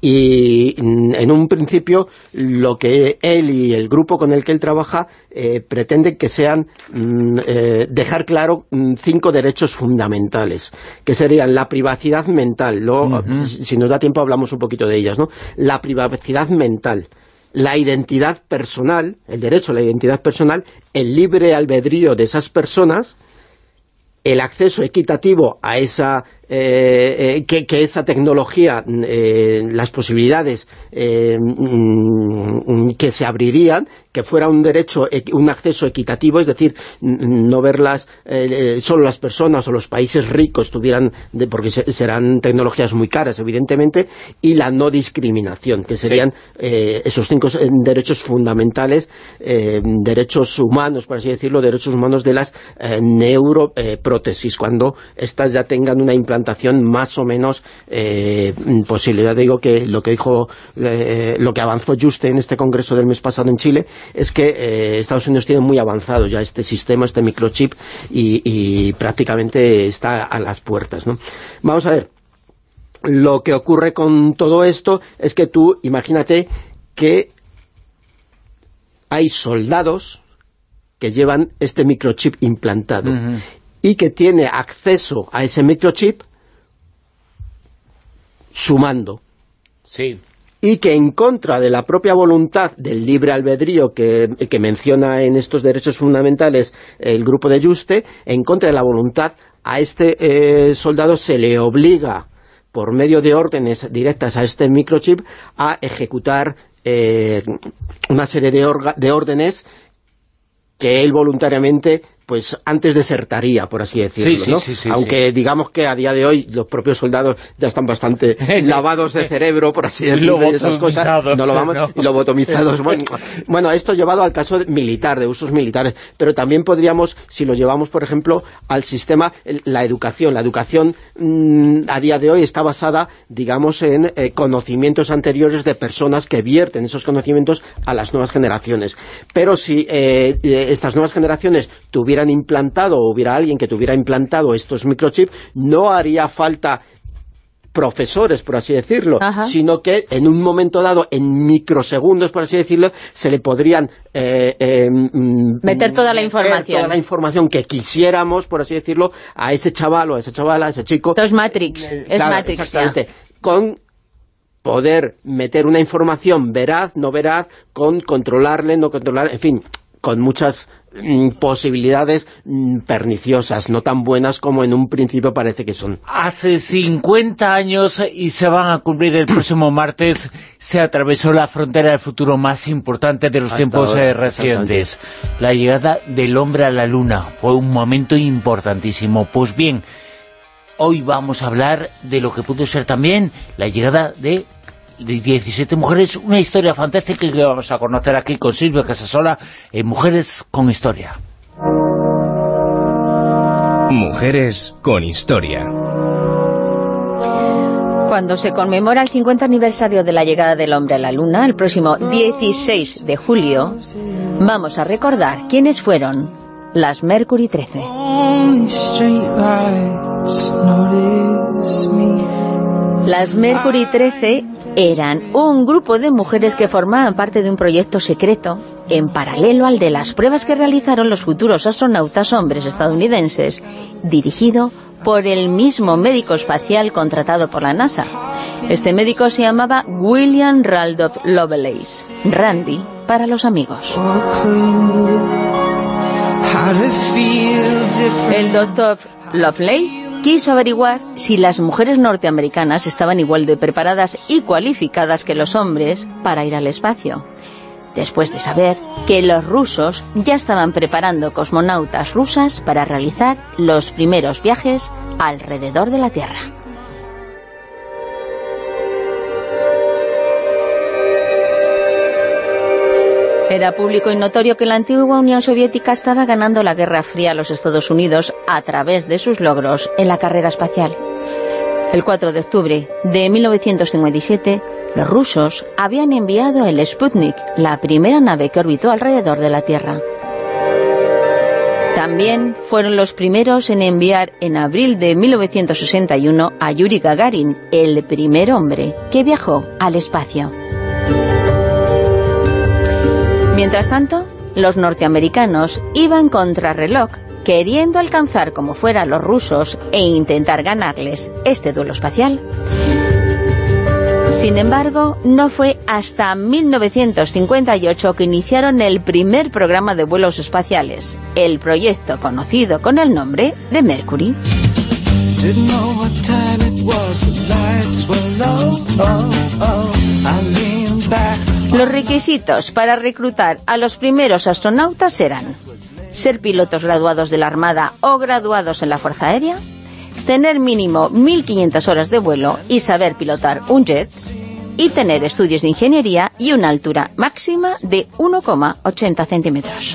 Speaker 10: y mm, en un principio lo que él y el grupo con el que él trabaja eh, pretenden que sean mm, eh, dejar claro mm, cinco derechos fundamentales, que serían la privacidad mental, luego, si si nos da tiempo hablamos un poquito de ellas, ¿no? La privacidad mental, la identidad personal, el derecho a la identidad personal, el libre albedrío de esas personas, el acceso equitativo a esa eh, eh, que, que esa tecnología eh, las posibilidades eh, mm, que se abrirían que fuera un derecho un acceso equitativo es decir no verlas solo las personas o los países ricos tuvieran de- porque se- serán tecnologías muy caras evidentemente y la no discriminación que serían esos cinco derechos fundamentales derechos humanos por así decirlo derechos humanos de las neuroprótesis cuando estas ya tengan una implantación más o menos eh, posible. Ya digo que lo que dijo, eh, lo que avanzó Juste en este congreso del mes pasado en Chile es que eh, Estados Unidos tiene muy avanzado ya este sistema, este microchip y, y prácticamente está a las puertas. ¿no? Vamos a ver, lo que ocurre con todo esto es que tú, imagínate que hay soldados que llevan este microchip implantado y que tiene acceso a ese microchip sumando.
Speaker 2: Sí.
Speaker 10: Y que en contra de la propia voluntad del libre albedrío que, que menciona en estos derechos fundamentales el grupo de Juste, en contra de la voluntad a este eh, soldado se le obliga por medio de órdenes directas a este microchip a ejecutar eh, una serie de, orga- de órdenes que él voluntariamente pues antes desertaría, por así decirlo,
Speaker 2: Sí,
Speaker 10: ¿no?
Speaker 2: sí, sí,
Speaker 10: Aunque digamos que a día de hoy los propios soldados ya están bastante lavados de cerebro, por así decirlo, y esas cosas, no lo vamos,
Speaker 2: ¿no?
Speaker 10: y lobotomizados. Bueno, bueno, esto llevado al caso de- militar, de usos militares, pero también podríamos, si lo llevamos, por ejemplo, al sistema, el- la educación. La educación mm, a día de hoy está basada, digamos, en eh, conocimientos anteriores de personas que vierten esos conocimientos a las nuevas generaciones. Pero si eh, eh, estas nuevas generaciones tuvieran implantado, o hubiera alguien que tuviera implantado estos microchips, no haría falta profesores, por así decirlo,
Speaker 6: Ajá.
Speaker 10: sino que en un momento dado, en microsegundos, por así decirlo, se le podrían eh, eh, mm,
Speaker 6: Meter toda la información.
Speaker 10: toda la información que quisiéramos, por así decirlo, a ese chaval o a esa chavala, a ese chico.
Speaker 6: Esto es Matrix, es
Speaker 10: Claro,
Speaker 6: Matrix ya.
Speaker 10: exactamente. Con poder meter una información veraz, no veraz, con controlarle, no controlar, en fin, con muchas mm, posibilidades mm, perniciosas, no tan buenas como en un principio parece que son.
Speaker 2: Hace 50 años, y se van a cumplir el próximo martes, se atravesó la frontera del futuro más importante de los
Speaker 10: Hasta
Speaker 2: tiempos
Speaker 10: ahora,
Speaker 2: eh, recientes. La llegada del hombre a la luna fue un momento importantísimo. Pues bien, hoy vamos a hablar de lo que pudo ser también la llegada de, de 17 mujeres, una historia fantástica que vamos a conocer aquí con Silvia Casasola en Mujeres con Historia.
Speaker 1: Mujeres con historia.
Speaker 6: Cuando se conmemora el 50 aniversario de la llegada del hombre a la luna, el próximo 16 de julio, vamos a recordar quiénes fueron las Mercury 13. Las Mercury 13 eran un grupo de mujeres que formaban parte de un proyecto secreto en paralelo al de las pruebas que realizaron los futuros astronautas hombres estadounidenses, dirigido por el mismo médico espacial contratado por la NASA. Este médico se llamaba William Randolph Lovelace, Randy para los amigos. El doctor Lovelace quiso averiguar si las mujeres norteamericanas estaban igual de preparadas y cualificadas que los hombres para ir al espacio. Después de saber que los rusos ya estaban preparando cosmonautas rusas para realizar los primeros viajes alrededor de la Tierra. Era público y notorio que la antigua Unión Soviética estaba ganando la Guerra Fría a los Estados Unidos a través de sus logros en la carrera espacial. El 4 de octubre de 1957, los rusos habían enviado el Sputnik, la primera nave que orbitó alrededor de la Tierra. También fueron los primeros en enviar en abril de 1961 a Yuri Gagarin, el primer hombre que viajó al espacio. Mientras tanto, los norteamericanos iban contra reloj, queriendo alcanzar como fuera a los rusos e intentar ganarles este duelo espacial. Sin embargo, no fue hasta 1958 que iniciaron el primer programa de vuelos espaciales, el proyecto conocido con el nombre de Mercury. Los requisitos para reclutar a los primeros astronautas eran ser pilotos graduados de la Armada o graduados en la Fuerza Aérea, tener mínimo 1.500 horas de vuelo y saber pilotar un jet, y tener estudios de ingeniería y una altura máxima de 1,80 centímetros.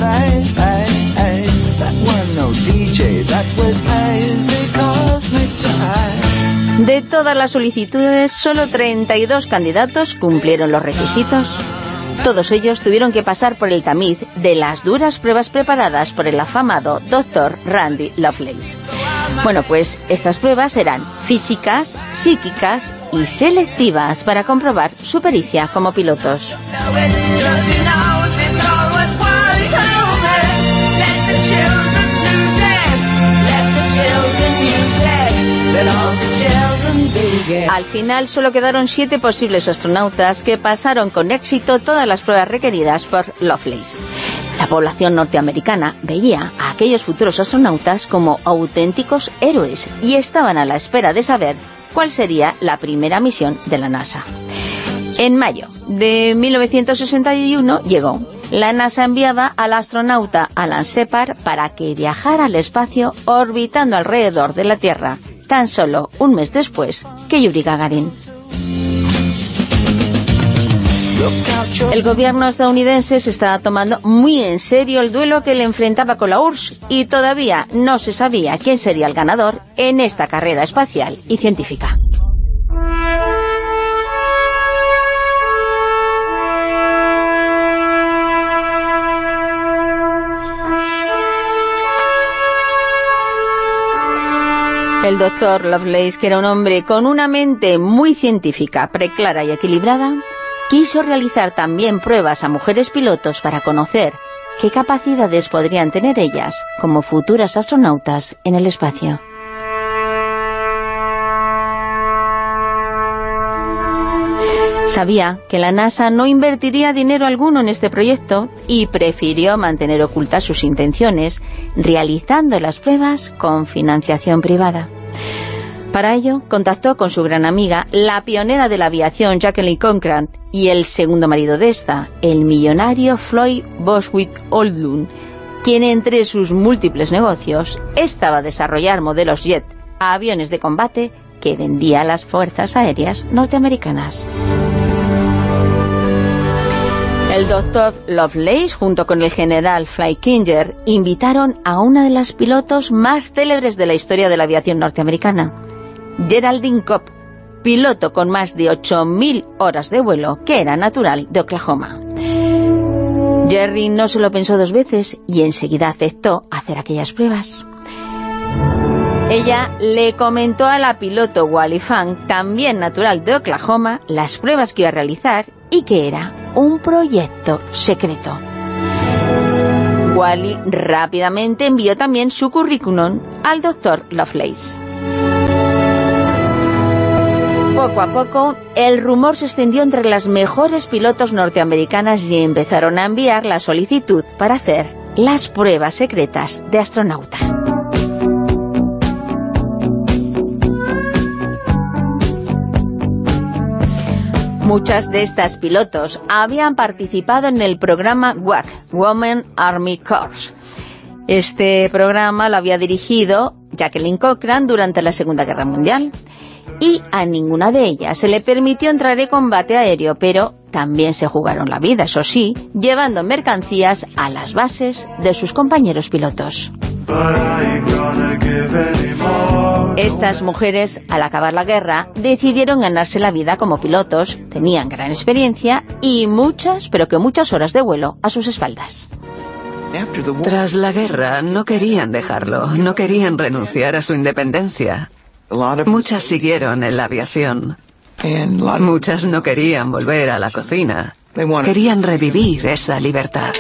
Speaker 6: De todas las solicitudes, solo 32 candidatos cumplieron los requisitos. Todos ellos tuvieron que pasar por el tamiz de las duras pruebas preparadas por el afamado Dr. Randy Lovelace. Bueno, pues estas pruebas eran físicas, psíquicas y selectivas para comprobar su pericia como pilotos. Al final solo quedaron siete posibles astronautas que pasaron con éxito todas las pruebas requeridas por Lovelace. La población norteamericana veía a aquellos futuros astronautas como auténticos héroes y estaban a la espera de saber cuál sería la primera misión de la NASA. En mayo de 1961 llegó. La NASA enviaba al astronauta Alan Shepard para que viajara al espacio orbitando alrededor de la Tierra, tan solo un mes después que Yuri Gagarin. El gobierno estadounidense se estaba tomando muy en serio el duelo que le enfrentaba con la URSS y todavía no se sabía quién sería el ganador en esta carrera espacial y científica. El doctor Lovelace, que era un hombre con una mente muy científica, preclara y equilibrada, quiso realizar también pruebas a mujeres pilotos para conocer qué capacidades podrían tener ellas como futuras astronautas en el espacio. Sabía que la NASA no invertiría dinero alguno en este proyecto y prefirió mantener ocultas sus intenciones, realizando las pruebas con financiación privada. Para ello, contactó con su gran amiga, la pionera de la aviación Jacqueline Cochran, y el segundo marido de esta, el millonario Floyd Boswick Oldham, quien entre sus múltiples negocios estaba a desarrollar modelos jet a aviones de combate que vendía a las fuerzas aéreas norteamericanas. El doctor Lovelace, junto con el general Flykinger, invitaron a una de las pilotos más célebres de la historia de la aviación norteamericana, Geraldine Cobb, piloto con más de 8.000 horas de vuelo, que era natural de Oklahoma. Jerry no se lo pensó dos veces y enseguida aceptó hacer aquellas pruebas. Ella le comentó a la piloto Wally Fang, también natural de Oklahoma, las pruebas que iba a realizar y que era un proyecto secreto. Wally rápidamente envió también su currículum al doctor Lovelace. Poco a poco, el rumor se extendió entre las mejores pilotos norteamericanas y empezaron a enviar la solicitud para hacer las pruebas secretas de astronauta. Muchas de estas pilotos habían participado en el programa WAC, Women Army Corps. Este programa lo había dirigido Jacqueline Cochran durante la Segunda Guerra Mundial. Y a ninguna de ellas se le permitió entrar en combate aéreo, pero también se jugaron la vida, eso sí, llevando mercancías a las bases de sus compañeros pilotos. Estas mujeres, al acabar la guerra, decidieron ganarse la vida como pilotos, tenían gran experiencia y muchas, pero que muchas horas de vuelo a sus espaldas.
Speaker 11: Tras la guerra no querían dejarlo, no querían renunciar a su independencia. Muchas siguieron en la aviación. Muchas no querían volver a la cocina. Querían revivir esa libertad.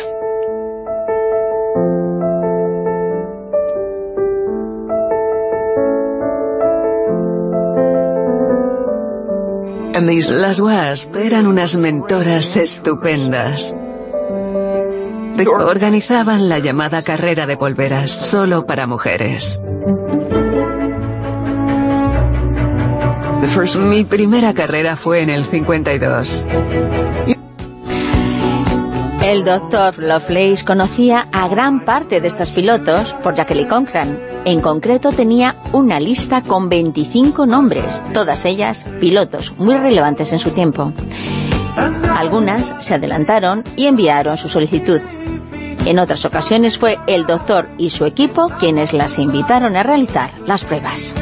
Speaker 11: Las WASP eran unas mentoras estupendas. Organizaban la llamada carrera de polveras solo para mujeres. Mi primera carrera fue en el 52.
Speaker 6: El doctor Lovelace conocía a gran parte de estos pilotos por Jackie Cochran. En concreto tenía una lista con 25 nombres, todas ellas pilotos muy relevantes en su tiempo. Algunas se adelantaron y enviaron su solicitud. En otras ocasiones fue el doctor y su equipo quienes las invitaron a realizar las pruebas.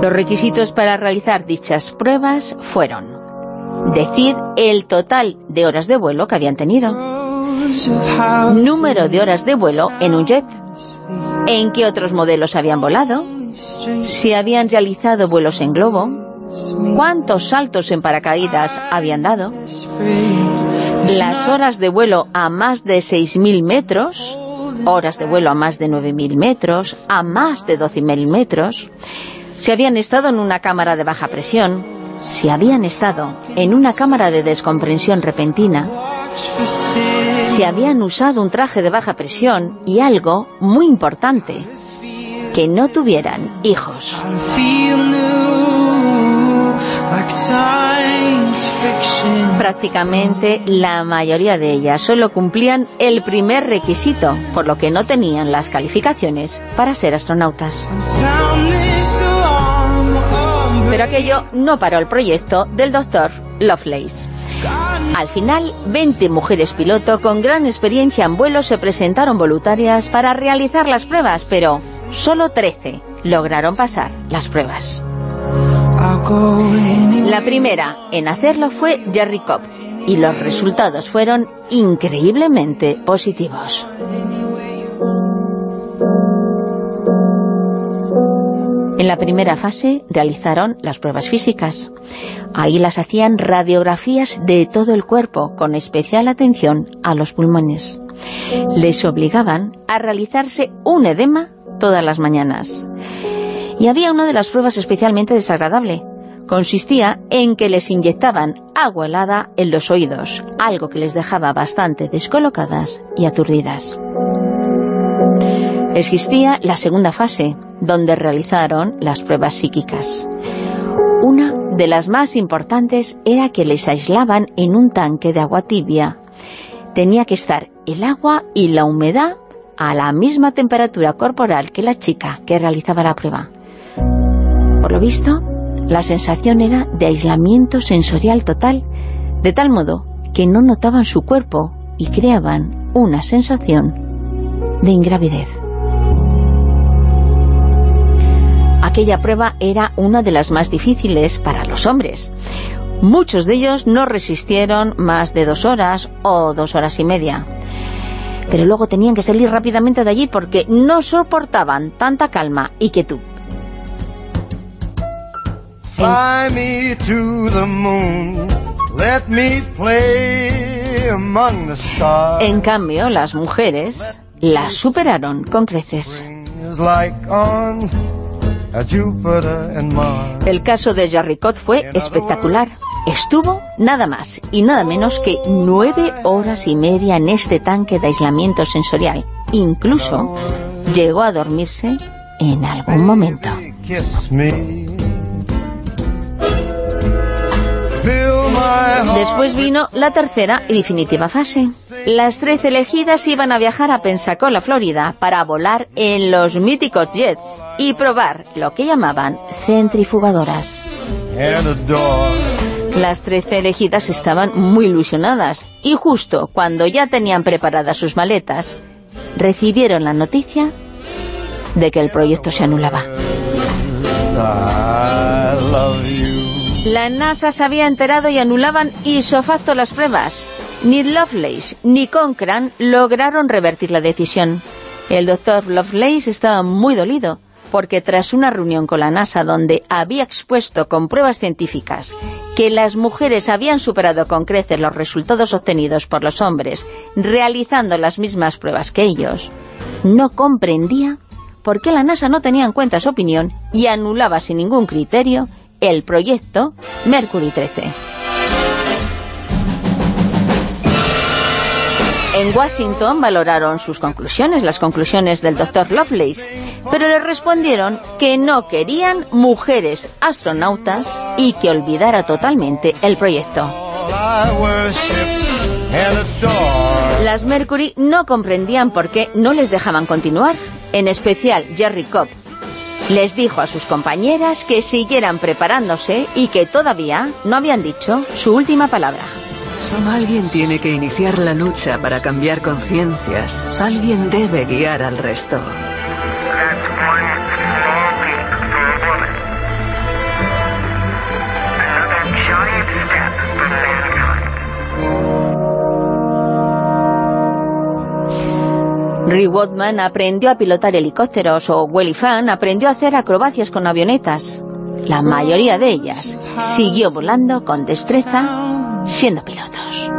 Speaker 6: Los requisitos para realizar dichas pruebas fueron decir el total de horas de vuelo que habían tenido, número de horas de vuelo en un jet, en qué otros modelos habían volado, si habían realizado vuelos en globo, cuántos saltos en paracaídas habían dado, las horas de vuelo a más de 6.000 metros, horas de vuelo a más de 9.000 metros, a más de 12.000 metros, si habían estado en una cámara de baja presión, si habían estado en una cámara de descomprensión repentina, si habían usado un traje de baja presión y algo muy importante, que no tuvieran hijos. Prácticamente la mayoría de ellas solo cumplían el primer requisito, por lo que no tenían las calificaciones para ser astronautas. Pero aquello no paró el proyecto del doctor Lovelace. Al final, 20 mujeres piloto con gran experiencia en vuelo se presentaron voluntarias para realizar las pruebas, pero solo 13 lograron pasar las pruebas. La primera en hacerlo fue Jerry Cobb, y los resultados fueron increíblemente positivos. En la primera fase realizaron las pruebas físicas. Ahí las hacían radiografías de todo el cuerpo, con especial atención a los pulmones. Les obligaban a realizarse un edema todas las mañanas. Y había una de las pruebas especialmente desagradable. Consistía en que les inyectaban agua helada en los oídos, algo que les dejaba bastante descolocadas y aturdidas. Existía la segunda fase, donde realizaron las pruebas psíquicas. Una de las más importantes era que les aislaban en un tanque de agua tibia. Tenía que estar el agua y la humedad a la misma temperatura corporal que la chica que realizaba la prueba. Por lo visto, la sensación era de aislamiento sensorial total, de tal modo que no notaban su cuerpo y creaban una sensación de ingravidez. Aquella prueba era una de las más difíciles para los hombres. Muchos de ellos no resistieron más de dos horas o dos horas y media. Pero luego tenían que salir rápidamente de allí porque no soportaban tanta calma y quietud. En cambio, las mujeres las superaron con creces. El caso de Jarricot fue espectacular. Estuvo nada más y nada menos que nueve horas y media en este tanque de aislamiento sensorial. Incluso llegó a dormirse en algún momento. Después vino la tercera y definitiva fase. Las trece elegidas iban a viajar a Pensacola, Florida, para volar en los míticos jets y probar lo que llamaban centrifugadoras. Las trece elegidas estaban muy ilusionadas y justo cuando ya tenían preparadas sus maletas, recibieron la noticia de que el proyecto se anulaba. La NASA se había enterado y anulaban isofacto las pruebas. Ni Lovelace ni Cochran lograron revertir la decisión. El doctor Lovelace estaba muy dolido, porque tras una reunión con la NASA donde había expuesto con pruebas científicas que las mujeres habían superado con creces los resultados obtenidos por los hombres realizando las mismas pruebas que ellos, no comprendía por qué la NASA no tenía en cuenta su opinión y anulaba sin ningún criterio el proyecto Mercury 13. En Washington valoraron sus conclusiones, las conclusiones del doctor Lovelace, pero le respondieron que no querían mujeres astronautas y que olvidara totalmente el proyecto. Las Mercury no comprendían por qué no les dejaban continuar, en especial Jerry Cobb. Les dijo a sus compañeras que siguieran preparándose y que todavía no habían dicho su última palabra.
Speaker 11: Alguien tiene que iniciar la lucha para cambiar conciencias. Alguien debe guiar al resto.
Speaker 6: Ray Watman aprendió a pilotar helicópteros o Welly Fan aprendió a hacer acrobacias con avionetas. La mayoría de ellas siguió volando con destreza siendo pilotos.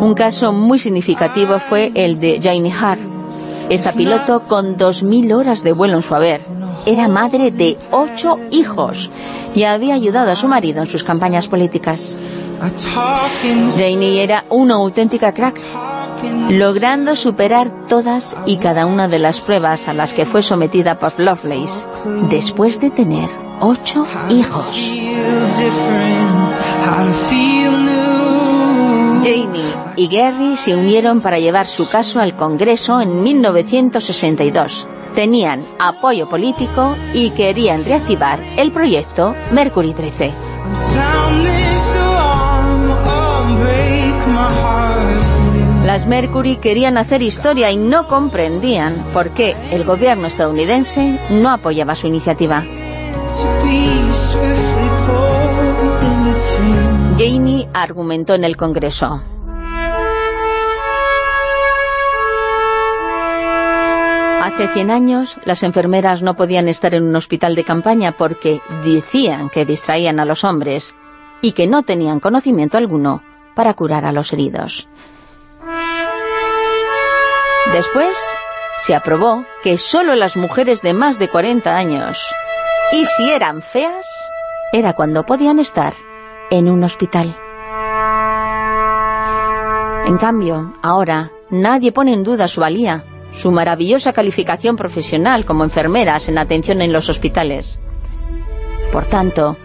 Speaker 6: Un caso muy significativo fue el de Jane Hart. Esta piloto con 2.000 horas de vuelo en su haber. Era madre de ocho hijos y había ayudado a su marido en sus campañas políticas. Janie era una auténtica crack, logrando superar todas y cada una de las pruebas a las que fue sometida por Lovelace, después de tener ocho hijos. Jamie y Gary se unieron para llevar su caso al Congreso en 1962. Tenían apoyo político y querían reactivar el proyecto Mercury 13. Las Mercury querían hacer historia y no comprendían por qué el gobierno estadounidense no apoyaba su iniciativa. Janie argumentó en el Congreso. Hace 100 años, las enfermeras no podían estar en un hospital de campaña porque decían que distraían a los hombres y que no tenían conocimiento alguno para curar a los heridos. Después, se aprobó que solo las mujeres de más de 40 años, y si eran feas, era cuando podían estar en un hospital. En cambio, ahora, nadie pone en duda su valía, su maravillosa calificación profesional como enfermeras en atención en los hospitales. Por tanto,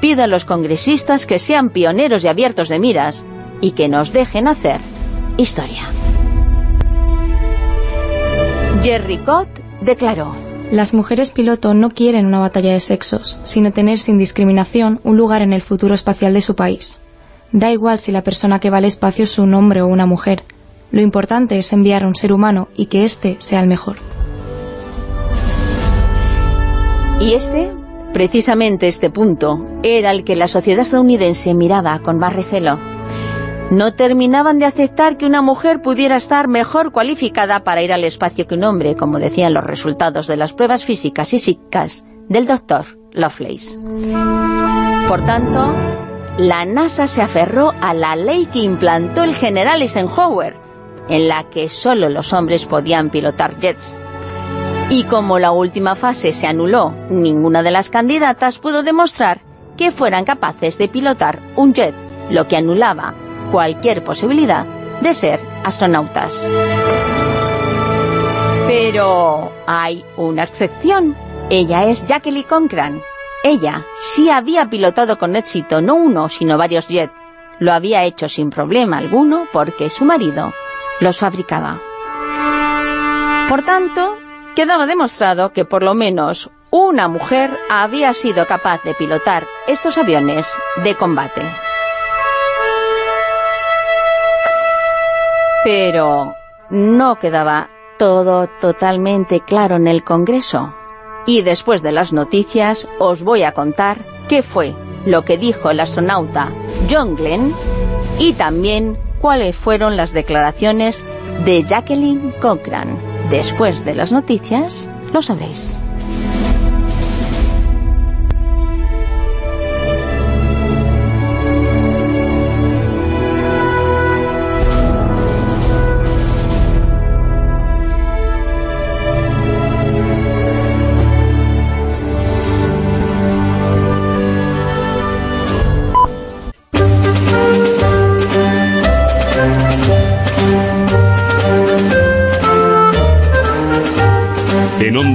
Speaker 6: pido a los congresistas que sean pioneros y abiertos de miras y que nos dejen hacer historia. Jerry Cott declaró
Speaker 12: Las mujeres piloto no quieren una batalla de sexos, sino tener sin discriminación un lugar en el futuro espacial de su país. Da igual si la persona que va al espacio es un hombre o una mujer. Lo importante es enviar a un ser humano y que éste sea el mejor.
Speaker 6: Y este, precisamente este punto, era el que la sociedad estadounidense miraba con más recelo. No terminaban de aceptar que una mujer pudiera estar mejor cualificada para ir al espacio que un hombre, como decían los resultados de las pruebas físicas y psíquicas del doctor Lovelace. Por tanto, la NASA se aferró a la ley que implantó el general Eisenhower, en la que solo los hombres podían pilotar jets. Y como la última fase se anuló, ninguna de las candidatas pudo demostrar que fueran capaces de pilotar un jet, lo que anulaba cualquier posibilidad de ser astronautas. Pero hay una excepción. Ella es Jacqueline Cochran. Ella sí había pilotado con éxito no uno, sino varios jets. Lo había hecho sin problema alguno porque su marido los fabricaba. Por tanto, quedaba demostrado que por lo menos una mujer había sido capaz de pilotar estos aviones de combate. Pero no quedaba todo totalmente claro en el Congreso. Y después de las noticias os voy a contar qué fue lo que dijo el astronauta John Glenn y también cuáles fueron las declaraciones de Jacqueline Cochran. Después de las noticias, lo sabréis.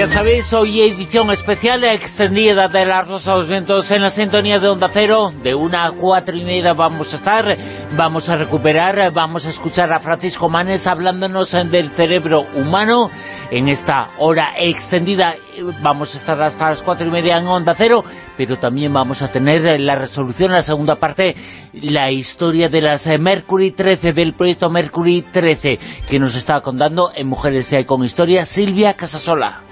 Speaker 2: Ya sabéis, hoy edición especial extendida de La Rosa de los Vientos en la sintonía de Onda Cero. De una a cuatro y media vamos a estar, vamos a recuperar, vamos a escuchar a Francisco Manes hablándonos del cerebro humano en esta hora extendida. Vamos a estar hasta las cuatro y media en Onda Cero, pero también vamos a tener la resolución, la segunda parte, la historia de las eh, Mercury 13, del proyecto Mercury 13, que nos está contando en Mujeres eh, con Historia Silvia Casasola.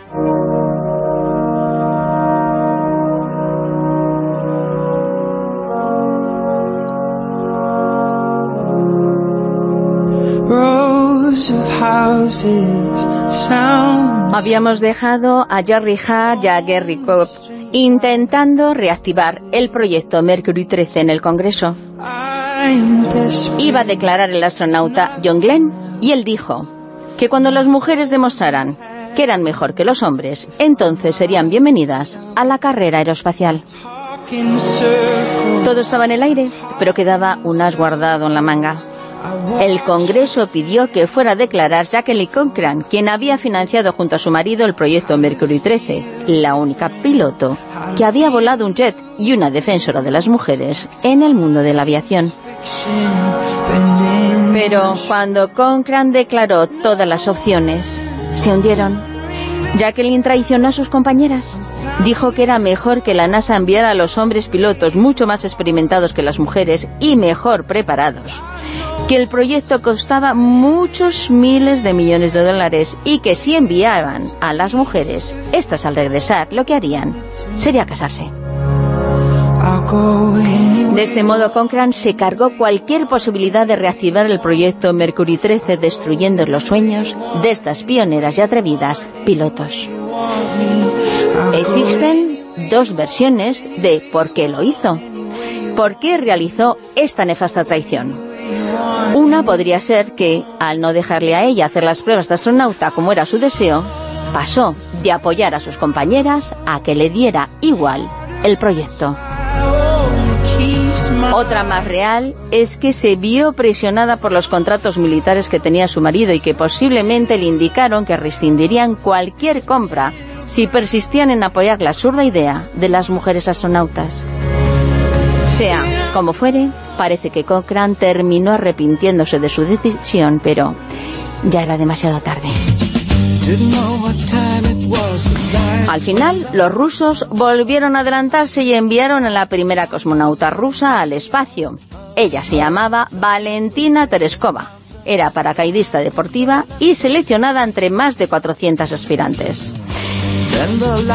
Speaker 6: Habíamos dejado a Jerry Hart y a Gary Cobb intentando reactivar el proyecto Mercury 13 en el Congreso. Iba a declarar el astronauta John Glenn y él dijo que cuando las mujeres demostraran que eran mejor que los hombres, entonces serían bienvenidas a la carrera aeroespacial. Todo estaba en el aire, pero quedaba un as guardado en la manga. El Congreso pidió que fuera a declarar Jacqueline Cochran, quien había financiado junto a su marido el proyecto Mercury 13, la única piloto que había volado un jet y una defensora de las mujeres en el mundo de la aviación. Pero cuando Cochran declaró todas las opciones, se hundieron. Jacqueline traicionó a sus compañeras. Dijo que era mejor que la NASA enviara a los hombres pilotos mucho más experimentados que las mujeres y mejor preparados. Que el proyecto costaba muchos miles de millones de dólares y que si enviaban a las mujeres, estas al regresar lo que harían sería casarse. De este modo, Cochran se cargó cualquier posibilidad de reactivar el proyecto Mercury 13 destruyendo los sueños de estas pioneras y atrevidas pilotos. Existen dos versiones de por qué lo hizo. ¿Por qué realizó esta nefasta traición? Una podría ser que, al no dejarle a ella hacer las pruebas de astronauta como era su deseo, pasó de apoyar a sus compañeras a que le diera igual el proyecto. Otra más real es que se vio presionada por los contratos militares que tenía su marido y que posiblemente le indicaron que rescindirían cualquier compra si persistían en apoyar la absurda idea de las mujeres astronautas. Sea como fuere, parece que Cochrane terminó arrepintiéndose de su decisión, pero ya era demasiado tarde. Al final, los rusos volvieron a adelantarse y enviaron a la primera cosmonauta rusa al espacio. Ella se llamaba Valentina Tereskova. Era paracaidista deportiva y seleccionada entre más de 400 aspirantes.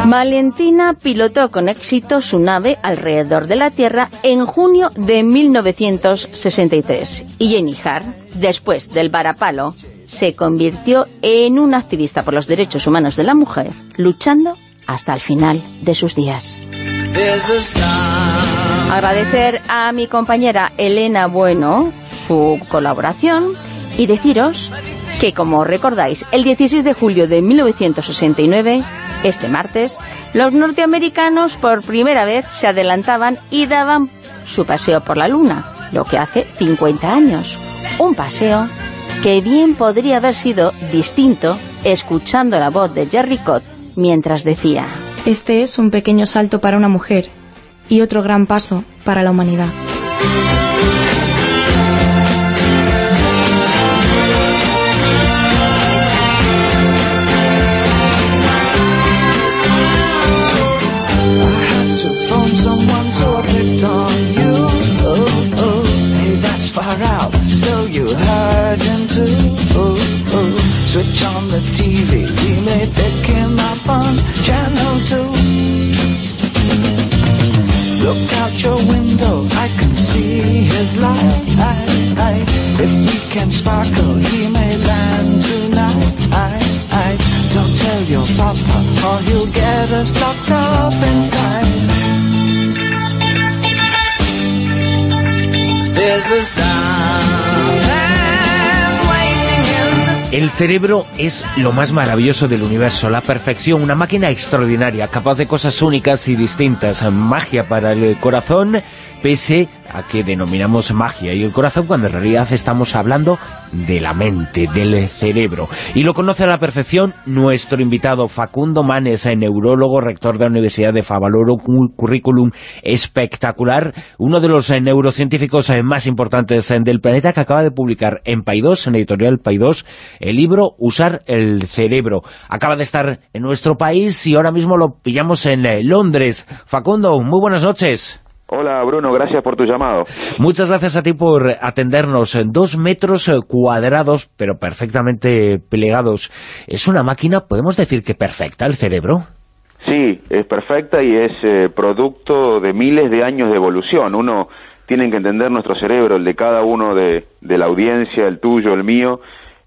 Speaker 6: Valentina pilotó con éxito su nave alrededor de la Tierra en junio de 1963 y Jenny Hart, después del varapalo, se convirtió en una activista por los derechos humanos de la mujer, luchando hasta el final de sus días. Agradecer a mi compañera Elena Bueno su colaboración y deciros que, como recordáis, el 16 de julio de 1969, este martes, los norteamericanos por primera vez se adelantaban y daban su paseo por la Luna, lo que hace 50 años. Un paseo que bien podría haber sido distinto escuchando la voz de Jerry Cott mientras decía
Speaker 12: Este es un pequeño salto para una mujer y otro gran paso para la humanidad.
Speaker 13: switch on the TV. We may pick him up on channel two. Look out your window, I can see his light. If we can sparkle, he may land tonight. Don't tell your papa, or he'll get us locked up in time. There's a sound.
Speaker 2: El cerebro es lo más maravilloso del universo, la perfección, una máquina extraordinaria, capaz de cosas únicas y distintas, magia para el corazón, pese a que denominamos magia y el corazón cuando en realidad estamos hablando de la mente, del cerebro. Y lo conoce a la perfección nuestro invitado Facundo Manes, neurólogo, rector de la Universidad de Favaloro, un currículum espectacular, uno de los neurocientíficos más importantes del planeta que acaba de publicar en Paidós, en editorial Paidós, el libro Usar el cerebro. Acaba de estar en nuestro país y ahora mismo lo pillamos en eh, Londres. Facundo, muy buenas noches.
Speaker 14: Hola Bruno, gracias por tu llamado.
Speaker 2: Muchas gracias a ti por atendernos. En Dos metros eh, cuadrados, pero perfectamente plegados. ¿Es una máquina, podemos decir que perfecta, el cerebro?
Speaker 14: Sí, es perfecta y es eh, producto de miles de años de evolución. Uno tiene que entender nuestro cerebro, el de cada uno de, de la audiencia, el tuyo, el mío,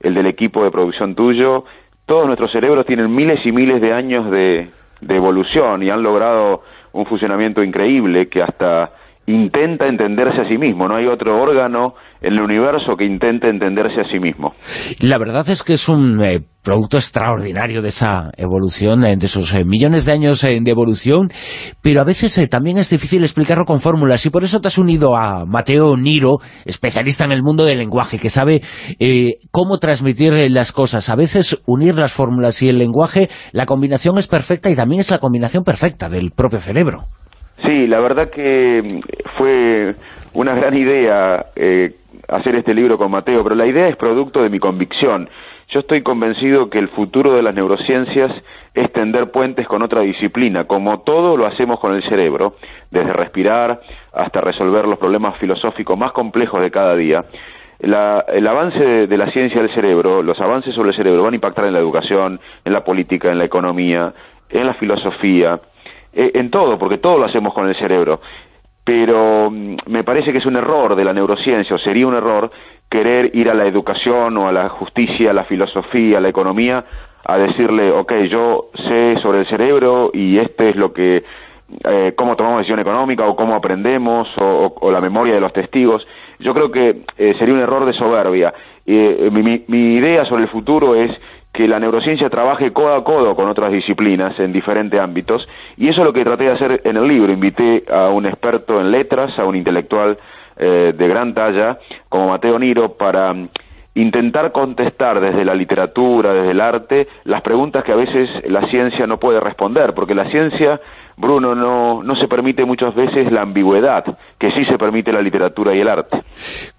Speaker 14: el del equipo de producción tuyo. Todos nuestros cerebros tienen miles y miles de años de, evolución y han logrado un funcionamiento increíble que hasta intenta entenderse a sí mismo. No hay otro órgano en el universo que intente entenderse a sí mismo.
Speaker 2: La verdad es que es un eh, producto extraordinario de esa evolución, eh, de esos eh, millones de años eh, de evolución, pero a veces también es difícil explicarlo con fórmulas y por eso te has unido a Mateo Niro, especialista en el mundo del lenguaje, que sabe cómo transmitir las cosas. A veces unir las fórmulas y el lenguaje, la combinación es perfecta y también es la combinación perfecta del propio cerebro.
Speaker 14: Sí, la verdad que fue una gran idea eh, hacer este libro con Mateo, pero la idea es producto de mi convicción. Yo estoy convencido que el futuro de las neurociencias es tender puentes con otra disciplina, como todo lo hacemos con el cerebro, desde respirar hasta resolver los problemas filosóficos más complejos de cada día. La- el avance de, de la ciencia del cerebro, los avances sobre el cerebro van a impactar en la educación, en la política, en la economía, en la filosofía, eh, en todo, porque todo lo hacemos con el cerebro. Pero mm, me parece que es un error de la neurociencia, o sería un error querer ir a la educación o a la justicia, a la filosofía, a la economía, a decirle, ok, yo sé sobre el cerebro y este es lo que, eh, cómo tomamos decisión económica o cómo aprendemos o, o- o la memoria de los testigos. Yo creo que eh, sería un error de soberbia. Eh, mi, mi- mi idea sobre el futuro es que la neurociencia trabaje codo a codo con otras disciplinas en diferentes ámbitos y eso es lo que traté de hacer en el libro. Invité a un experto en letras, a un intelectual eh, de gran talla como Mateo Niro para mm, intentar contestar desde la literatura, desde el arte, las preguntas que a veces la ciencia no puede responder, porque la ciencia, Bruno, no, no se permite muchas veces la ambigüedad, que sí se permite la literatura y el arte.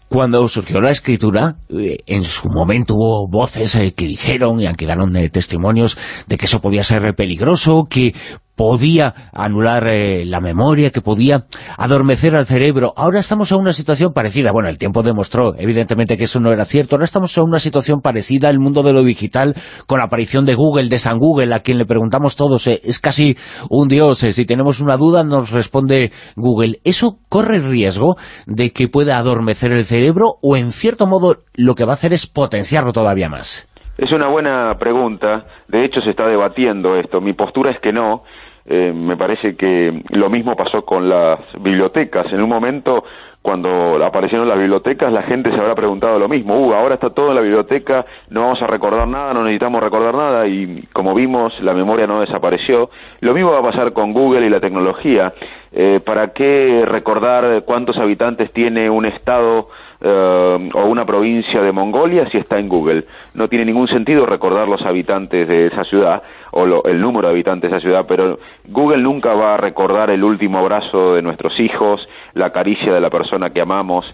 Speaker 2: Cuando surgió la escritura, eh, en su momento hubo voces eh, que dijeron y quedaron eh, testimonios de que eso podía ser peligroso, que podía anular eh, la memoria, que podía adormecer al cerebro. Ahora estamos en una situación parecida. Bueno, el tiempo demostró, evidentemente, que eso no era cierto. Ahora estamos en una situación parecida al mundo de lo digital, con la aparición de Google, de San Google, a quien le preguntamos todos. eh, es casi un dios. eh, si tenemos una duda, nos responde Google. ¿Eso corre el riesgo de que pueda adormecer el cerebro o, en cierto modo, lo que va a hacer es potenciarlo todavía más?
Speaker 14: Es una buena pregunta. De hecho, se está debatiendo esto. Mi postura es que no. Eh, me parece que lo mismo pasó con las bibliotecas. En un momento, cuando aparecieron las bibliotecas, la gente se habrá preguntado lo mismo. Uh, ahora está todo en la biblioteca, no vamos a recordar nada, no necesitamos recordar nada. Y como vimos, la memoria no desapareció. Lo mismo va a pasar con Google y la tecnología. Eh, ¿Para qué recordar cuántos habitantes tiene un estado eh, o una provincia de Mongolia si está en Google. No tiene ningún sentido recordar los habitantes de esa ciudad o lo- el número de habitantes de esa ciudad, pero Google nunca va a recordar el último abrazo de nuestros hijos, la caricia de la persona que amamos,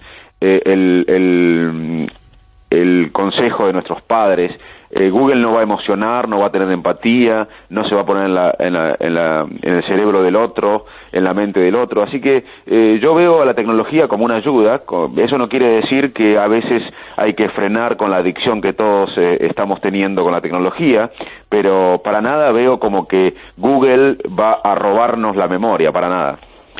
Speaker 14: eh, el, el, el consejo de nuestros padres. Eh, Google no va a emocionar, no va a tener empatía, no se va a poner en, la, en, la- en, la- en el cerebro del otro, en la mente del otro. Así que eh, yo veo a la tecnología como una ayuda. Eso no quiere decir que a veces hay que frenar con la adicción que todos eh, estamos teniendo con la tecnología, pero para nada veo como que Google va a robarnos la memoria, para nada.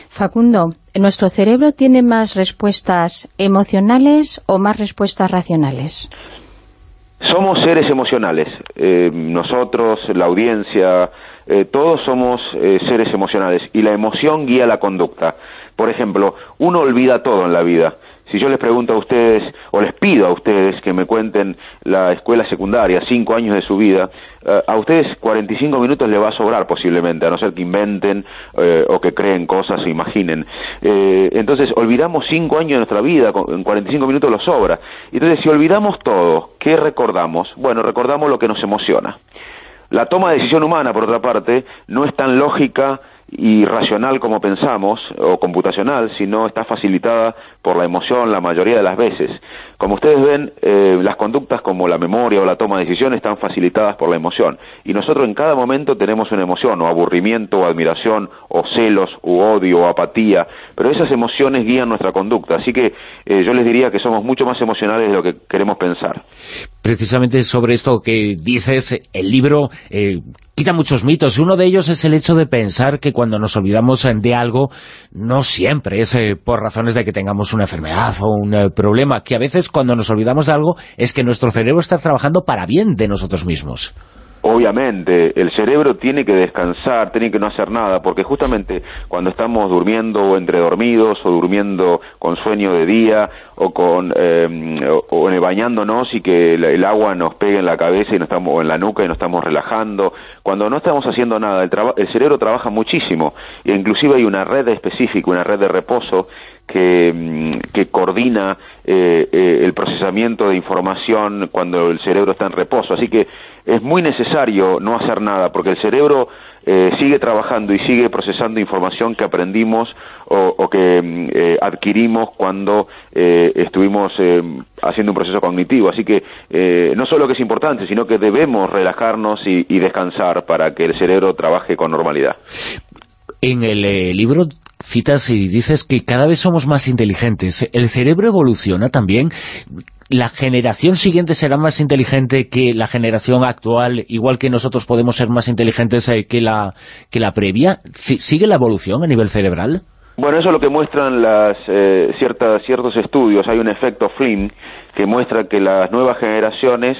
Speaker 6: Facundo, ¿nuestro cerebro tiene más respuestas emocionales o más respuestas racionales?
Speaker 14: Somos seres emocionales. Eh, nosotros, la audiencia, eh, todos somos eh, seres emocionales y la emoción guía la conducta. Por ejemplo, uno olvida todo en la vida. Si yo les pregunto a ustedes, o les pido a ustedes que me cuenten la escuela secundaria, cinco años de su vida, eh, a ustedes 45 minutos le va a sobrar posiblemente, a no ser que inventen eh, o que creen cosas o imaginen. Eh, entonces, olvidamos cinco años de nuestra vida, en 45 minutos lo sobra. Entonces, si olvidamos todo, ¿qué recordamos? Bueno, recordamos lo que nos emociona. La toma de decisión humana, por otra parte, no es tan lógica y racional como pensamos, o computacional, sino está facilitada por la emoción la mayoría de las veces. Como ustedes ven, eh, las conductas como la memoria o la toma de decisión están facilitadas por la emoción. Y nosotros en cada momento tenemos una emoción, o aburrimiento, o admiración, o celos, o odio, o apatía, pero esas emociones guían nuestra conducta. Así que eh, yo les diría que somos mucho más emocionales de lo que queremos pensar.
Speaker 15: Precisamente sobre esto que dices, el libro eh, quita muchos mitos. Uno de ellos es el hecho de pensar que cuando nos olvidamos eh, de algo, no siempre es eh, por razones de que tengamos una enfermedad o un eh, problema, que a veces cuando nos olvidamos de algo es que nuestro cerebro está trabajando para bien de nosotros mismos.
Speaker 14: Obviamente, el cerebro tiene que descansar, tiene que no hacer nada, porque justamente cuando estamos durmiendo o entre dormidos o durmiendo con sueño de día o con eh, o, bañándonos y que el, el agua nos pegue en la cabeza y no estamos o en la nuca y nos estamos relajando, cuando no estamos haciendo nada, el, el cerebro trabaja muchísimo e inclusive hay una red específica, una red de reposo que, mm, que coordina eh, eh, el procesamiento de información cuando el cerebro está en reposo. Así que es muy necesario no hacer nada porque el cerebro eh, sigue trabajando y sigue procesando información que aprendimos o, o que mm, eh, adquirimos cuando eh, estuvimos eh, haciendo un proceso cognitivo. Así que eh, no solo que es importante, sino que debemos relajarnos y, y descansar para que el cerebro trabaje con normalidad.
Speaker 15: En el eh, libro citas y dices que cada vez somos más inteligentes. ¿El cerebro evoluciona también? ¿La generación siguiente será más inteligente que la generación actual, igual que nosotros podemos ser más inteligentes eh, que la, que la previa? ¿Sigue la evolución a nivel cerebral?
Speaker 14: Bueno, eso es lo que muestran las, eh, ciertas, ciertos estudios. Hay un efecto Flynn que muestra que las nuevas generaciones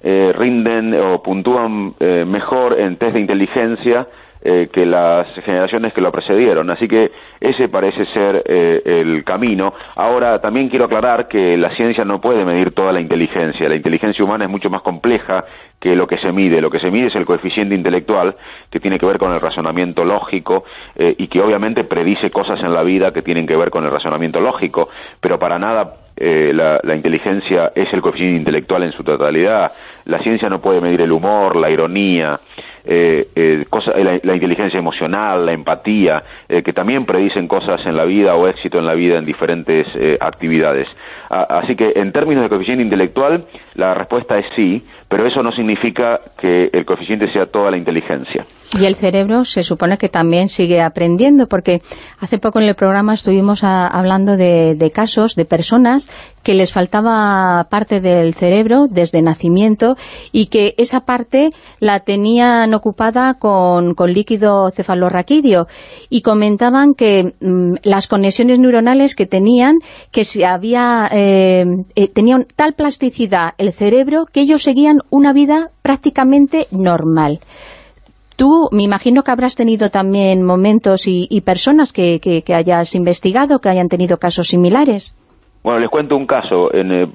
Speaker 14: eh, rinden o puntúan eh, mejor en test de inteligencia eh, que las generaciones que lo precedieron. Así que ese parece ser eh, el camino. Ahora, también quiero aclarar que la ciencia no puede medir toda la inteligencia. La inteligencia humana es mucho más compleja que lo que se mide. Lo que se mide es el coeficiente intelectual, que tiene que ver con el razonamiento lógico eh, y que obviamente predice cosas en la vida que tienen que ver con el razonamiento lógico, pero para nada eh, la, la inteligencia es el coeficiente intelectual en su totalidad. La ciencia no puede medir el humor, la ironía, eh, eh, cosa- la, la inteligencia emocional, la empatía, eh, que también predicen cosas en la vida o éxito en la vida en diferentes eh, actividades. Así que en términos de coeficiente intelectual, la respuesta es sí, pero eso no significa que el coeficiente sea toda la inteligencia.
Speaker 6: Y el cerebro se supone que también sigue aprendiendo, porque hace poco en el programa estuvimos a- hablando de, de casos de personas que les faltaba parte del cerebro desde nacimiento y que esa parte la tenían ocupada con, con líquido cefalorraquídeo y comentaban que mm, las conexiones neuronales que tenían, que se había eh, eh, tenían tal plasticidad el cerebro que ellos seguían una vida prácticamente normal. Tú, me imagino que habrás tenido también momentos y, personas que, hayas investigado, que hayan tenido casos similares.
Speaker 14: Bueno, les cuento un caso. Eh,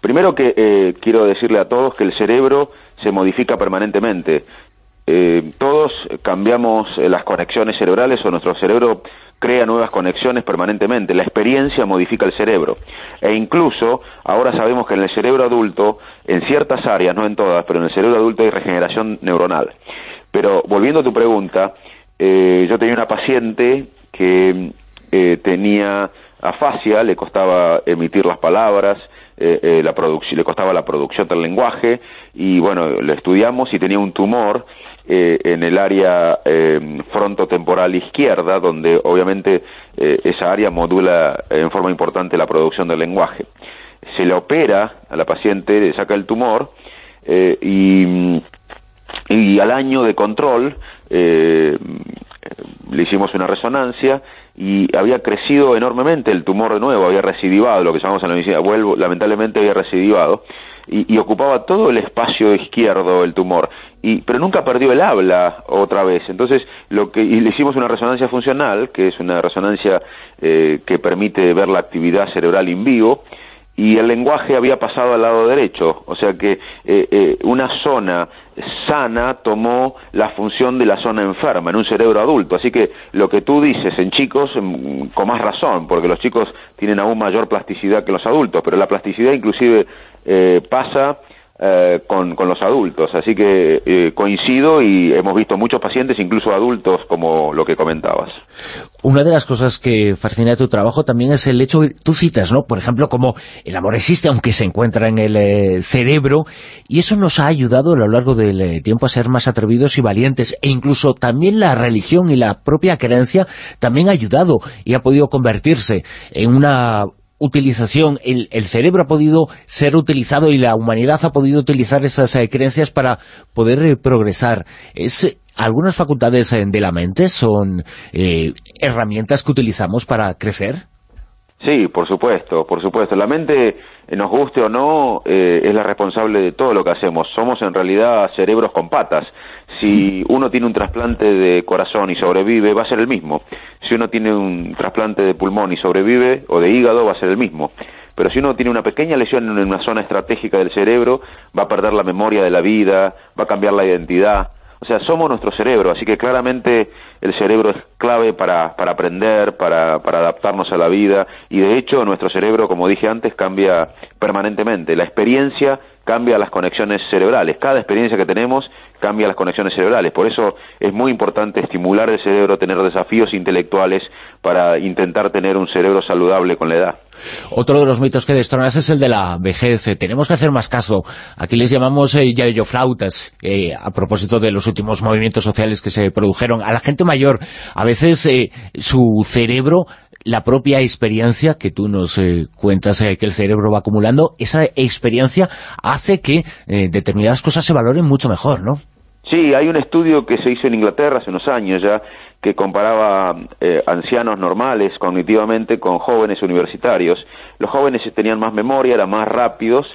Speaker 14: primero que eh, quiero decirle a todos que el cerebro se modifica permanentemente. Eh, todos cambiamos las conexiones cerebrales o nuestro cerebro crea nuevas conexiones permanentemente. La experiencia modifica el cerebro. E incluso ahora sabemos que en el cerebro adulto, en ciertas áreas, no en todas, pero en el cerebro adulto hay regeneración neuronal. Pero volviendo a tu pregunta, eh, yo tenía una paciente que eh, tenía afasia, le costaba emitir las palabras, eh, eh, la le costaba la producción del lenguaje y bueno, lo estudiamos y tenía un tumor eh, en el área eh, frontotemporal izquierda, donde obviamente eh, esa área modula en forma importante la producción del lenguaje. Se le opera a la paciente, le saca el tumor eh, y y al año de control eh, le hicimos una resonancia y había crecido enormemente el tumor de nuevo, había recidivado, lo que llamamos en la medicina, vuelvo, lamentablemente había recidivado, y, ocupaba todo el espacio izquierdo el tumor, y, pero nunca perdió el habla otra vez. Entonces, lo que, y le hicimos una resonancia funcional, que es una resonancia eh, que permite ver la actividad cerebral in vivo, y el lenguaje había pasado al lado derecho, o sea que eh, eh, una zona sana tomó la función de la zona enferma en un cerebro adulto, así que lo que tú dices en chicos, mm, con más razón, porque los chicos tienen aún mayor plasticidad que los adultos, pero la plasticidad inclusive eh, pasa eh, con, los adultos. Así que eh, coincido y hemos visto muchos pacientes, incluso adultos, como lo que comentabas.
Speaker 2: Una de las cosas que fascina tu trabajo también es el hecho, tú citas, ¿no? Por ejemplo, como el amor existe, aunque se encuentra en el eh, cerebro, y eso nos ha ayudado a lo largo del tiempo a ser más atrevidos y valientes, e incluso también la religión y la propia creencia también ha ayudado y ha podido convertirse en una utilización, el, el, cerebro ha podido ser utilizado y la humanidad ha podido utilizar esas eh, creencias para poder eh, progresar. Es, ¿Algunas facultades eh, de la mente son eh, herramientas que utilizamos para crecer?
Speaker 14: Sí, por supuesto, por supuesto. La mente, nos guste o no, es la responsable de todo lo que hacemos. Somos en realidad cerebros con patas si uno tiene un trasplante de corazón y sobrevive, va a ser el mismo. Si uno tiene un trasplante de pulmón y sobrevive, o de hígado, va a ser el mismo. Pero si uno tiene una pequeña lesión en una zona estratégica del cerebro, va a perder la memoria de la vida, va a cambiar la identidad. O sea, somos nuestro cerebro, así que claramente el cerebro es clave para, para aprender, para, para adaptarnos a la vida, y de hecho nuestro cerebro, como dije antes, cambia permanentemente. La experiencia cambia las conexiones cerebrales. Cada experiencia que tenemos cambia las conexiones cerebrales. Por eso es muy importante estimular el cerebro, tener desafíos intelectuales para intentar tener un cerebro saludable con la edad.
Speaker 2: Otro de los mitos que destronas es el de la vejez. Tenemos que hacer más caso. Aquí les llamamos eh, flautas eh, a propósito de los últimos movimientos sociales que se produjeron. A la gente mayor, a veces eh, su cerebro la propia experiencia que tú nos eh, cuentas eh, que el cerebro va acumulando, esa experiencia hace que eh, determinadas cosas se valoren mucho mejor, ¿no?
Speaker 14: Sí, hay un estudio que se hizo en Inglaterra hace unos años ya, que comparaba ancianos normales cognitivamente con jóvenes universitarios. Los jóvenes tenían más memoria, eran más rápidos,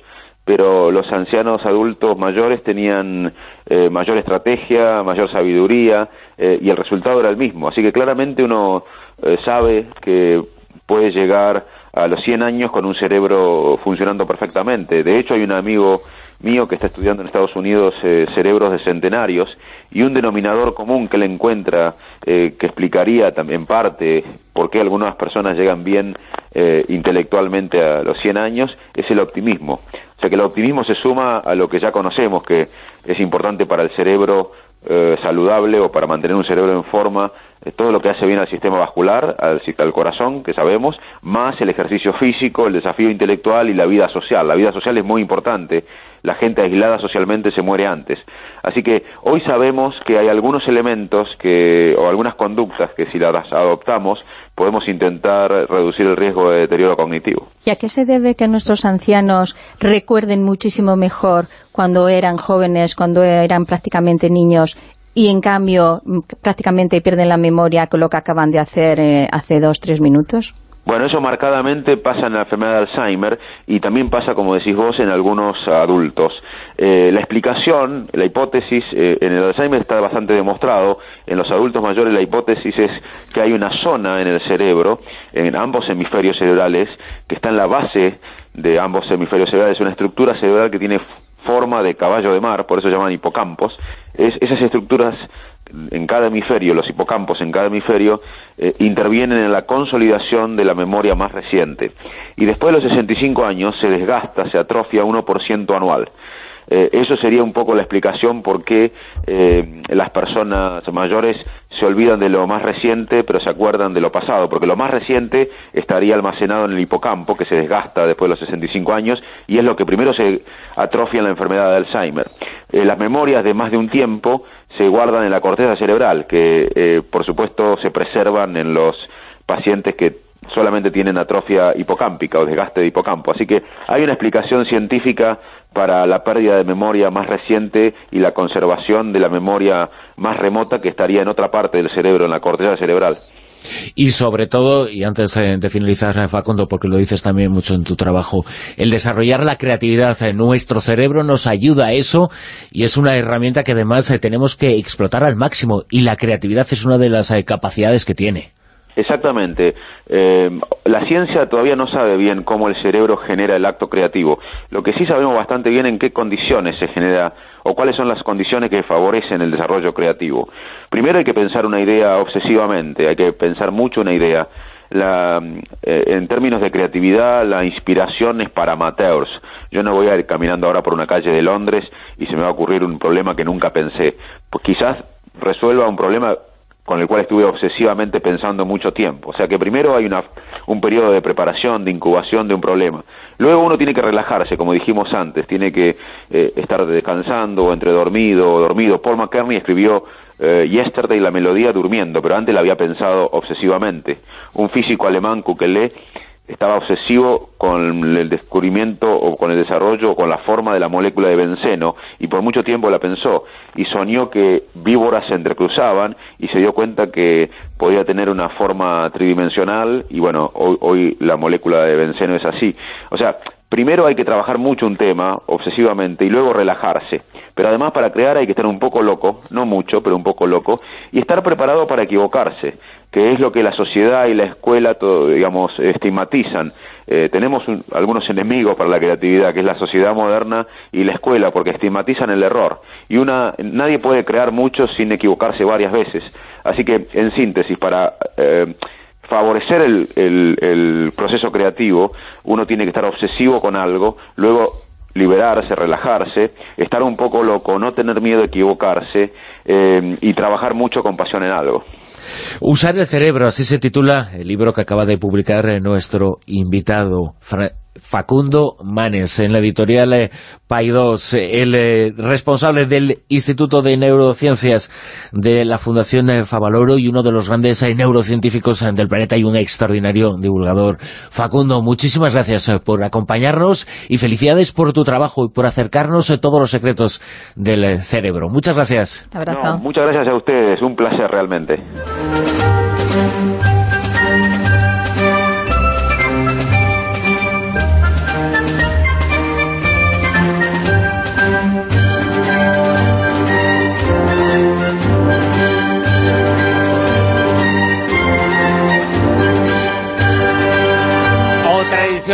Speaker 14: pero los ancianos adultos mayores tenían mayor estrategia, mayor sabiduría, y el resultado era el mismo. Así que claramente uno eh, sabe que puede llegar a los 100 años con un cerebro funcionando perfectamente. De hecho, hay un amigo mío que está estudiando en Estados Unidos eh, cerebros de centenarios y un denominador común que le encuentra eh, que explicaría en parte por qué algunas personas llegan bien intelectualmente a los 100 años es el optimismo. O sea que el optimismo se suma a lo que ya conocemos que es importante para el cerebro saludable o para mantener un cerebro en forma todo lo que hace bien al sistema vascular, al, al, corazón, que sabemos, más el ejercicio físico, el desafío intelectual y la vida social. La vida social es muy importante. La gente aislada socialmente se muere antes. Así que hoy sabemos que hay algunos elementos que, o algunas conductas que si las adoptamos podemos intentar reducir el riesgo de deterioro cognitivo.
Speaker 6: ¿Y a qué se debe que nuestros ancianos recuerden muchísimo mejor cuando eran jóvenes, cuando eran prácticamente niños, y en cambio prácticamente pierden la memoria con lo que acaban de hacer eh, hace dos, tres minutos?
Speaker 14: Bueno, eso marcadamente pasa en la enfermedad de Alzheimer y también pasa, como decís vos, en algunos adultos. Eh, la explicación, la hipótesis, eh, en el Alzheimer está bastante demostrado, en los adultos mayores la hipótesis es que hay una zona en el cerebro, en ambos hemisferios cerebrales, que está en la base de ambos hemisferios cerebrales, una estructura cerebral que tiene forma de caballo de mar, por eso llaman hipocampos, es, esas estructuras en cada hemisferio, los hipocampos en cada hemisferio, eh, intervienen en la consolidación de la memoria más reciente. Y después de los 65 años se desgasta, se atrofia 1% anual. Eh, eso sería un poco la explicación por qué eh, las personas mayores se olvidan de lo más reciente, pero se acuerdan de lo pasado, porque lo más reciente estaría almacenado en el hipocampo, que se desgasta después de los 65 años, y es lo que primero se atrofia en la enfermedad de Alzheimer. Eh, las memorias de más de un tiempo se guardan en la corteza cerebral, que por supuesto se preservan en los pacientes que solamente tienen atrofia hipocámpica o desgaste de hipocampo. Así que hay una explicación científica para la pérdida de memoria más reciente y la conservación de la memoria más remota que estaría en otra parte del cerebro, en la corteza cerebral.
Speaker 15: Y sobre todo, y antes eh, de finalizar, eh, Facundo, porque lo dices también mucho en tu trabajo, el desarrollar la creatividad en nuestro cerebro nos ayuda a eso y es una herramienta que además eh, tenemos que explotar al máximo y la creatividad es una de las capacidades que tiene.
Speaker 14: Exactamente. Eh, la ciencia todavía no sabe bien cómo el cerebro genera el acto creativo. Lo que sí sabemos bastante bien en qué condiciones se genera o cuáles son las condiciones que favorecen el desarrollo creativo. Primero hay que pensar una idea obsesivamente, hay que pensar mucho una idea. La, eh, en términos de creatividad, la inspiración es para amateurs. Yo no voy a ir caminando ahora por una calle de Londres y se me va a ocurrir un problema que nunca pensé. Pues quizás resuelva un problema con el cual estuve obsesivamente pensando mucho tiempo. O sea que primero hay una, un periodo de preparación, de incubación de un problema. Luego uno tiene que relajarse, como dijimos antes, tiene que eh, estar descansando, entre dormido o dormido. Paul McCartney escribió eh, Yesterday la melodía durmiendo, pero antes la había pensado obsesivamente. Un físico alemán, Kukele, estaba obsesivo con el descubrimiento o con el desarrollo o con la forma de la molécula de benceno y por mucho tiempo la pensó y soñó que víboras se entrecruzaban y se dio cuenta que podía tener una forma tridimensional y bueno, hoy, hoy la molécula de benceno es así. O sea, primero hay que trabajar mucho un tema obsesivamente y luego relajarse. Pero además para crear hay que estar un poco loco, no mucho, pero un poco loco, y estar preparado para equivocarse que es lo que la sociedad y la escuela, todo, digamos, estigmatizan. Eh, tenemos algunos enemigos para la creatividad, que es la sociedad moderna y la escuela, porque estigmatizan el error. Y una, nadie puede crear mucho sin equivocarse varias veces. Así que, en síntesis, para eh, favorecer el, el, proceso creativo, uno tiene que estar obsesivo con algo, luego liberarse, relajarse, estar un poco loco, no tener miedo a equivocarse eh, y trabajar mucho con pasión en algo.
Speaker 15: Usar el cerebro, así se titula el libro que acaba de publicar nuestro invitado, Facundo Manes, en la editorial eh, Paidós, el eh, responsable del Instituto de Neurociencias de la Fundación eh, Favaloro y uno de los grandes neurocientíficos del planeta y un extraordinario divulgador. Facundo, muchísimas gracias por acompañarnos y felicidades por tu trabajo y por acercarnos a todos los secretos del cerebro. Muchas gracias.
Speaker 14: muchas gracias a ustedes, un placer realmente.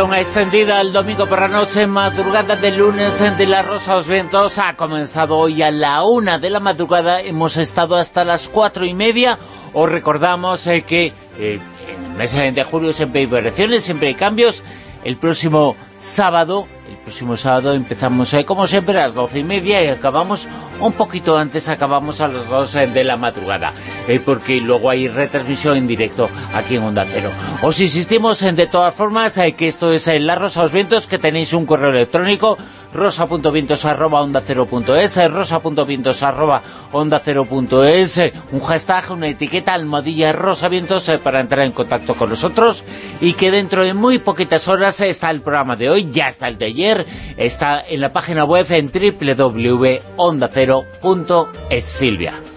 Speaker 2: Extendida el domingo por la noche, madrugada del lunes de la Rosa los Vientos. Ha comenzado hoy a la una de la madrugada, hemos estado hasta las cuatro y media, os recordamos eh, que eh, en el mes de julio siempre hay variaciones, siempre hay cambios, el próximo sábado próximo sábado empezamos, eh, como siempre, a las doce y media y acabamos un poquito antes, acabamos a las dos eh, de la madrugada, eh, porque luego hay retransmisión en directo aquí en Onda Cero. Os insistimos, en de todas formas, que esto es La Rosa los Vientos, que tenéis un correo electrónico, rosa.vientos arroba onda cero punto es, rosa.vientos arroba onda cero punto es, un hashtag, una etiqueta, almohadilla rosavientos para entrar en contacto con nosotros y que dentro de muy poquitas horas está el programa de hoy, ya está el de ayer, está en la página web en www.ondacero.es Silvia.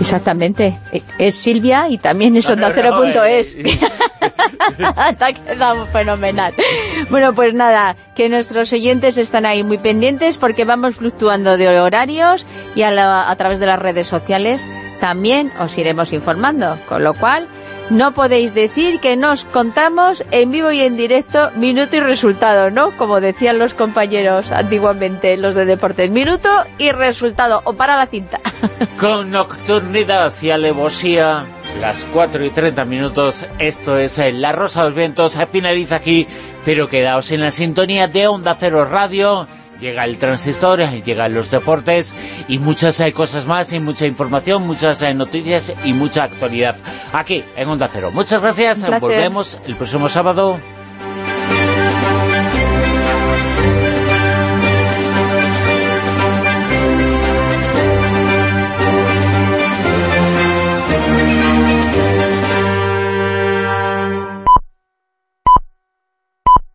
Speaker 6: Exactamente, es Silvia y también es ondacero.es. Está quedado fenomenal. Bueno, pues nada, que nuestros oyentes están ahí muy pendientes porque vamos fluctuando de horarios y a, a través de las redes sociales también os iremos informando, con lo cual no podéis decir que nos contamos en vivo y en directo minuto y resultado, ¿no? Como decían los compañeros antiguamente, los de deportes, minuto y resultado, o para la cinta.
Speaker 2: Con nocturnidad y alevosía, las 4 y 30 minutos, esto es La Rosa de los Vientos, finaliza aquí, pero quedaos en la sintonía de Onda Cero Radio llega el transistor, llegan los deportes y muchas hay cosas más y mucha información, muchas hay noticias y mucha actualidad aquí en Onda Cero. Muchas gracias, volvemos el próximo sábado.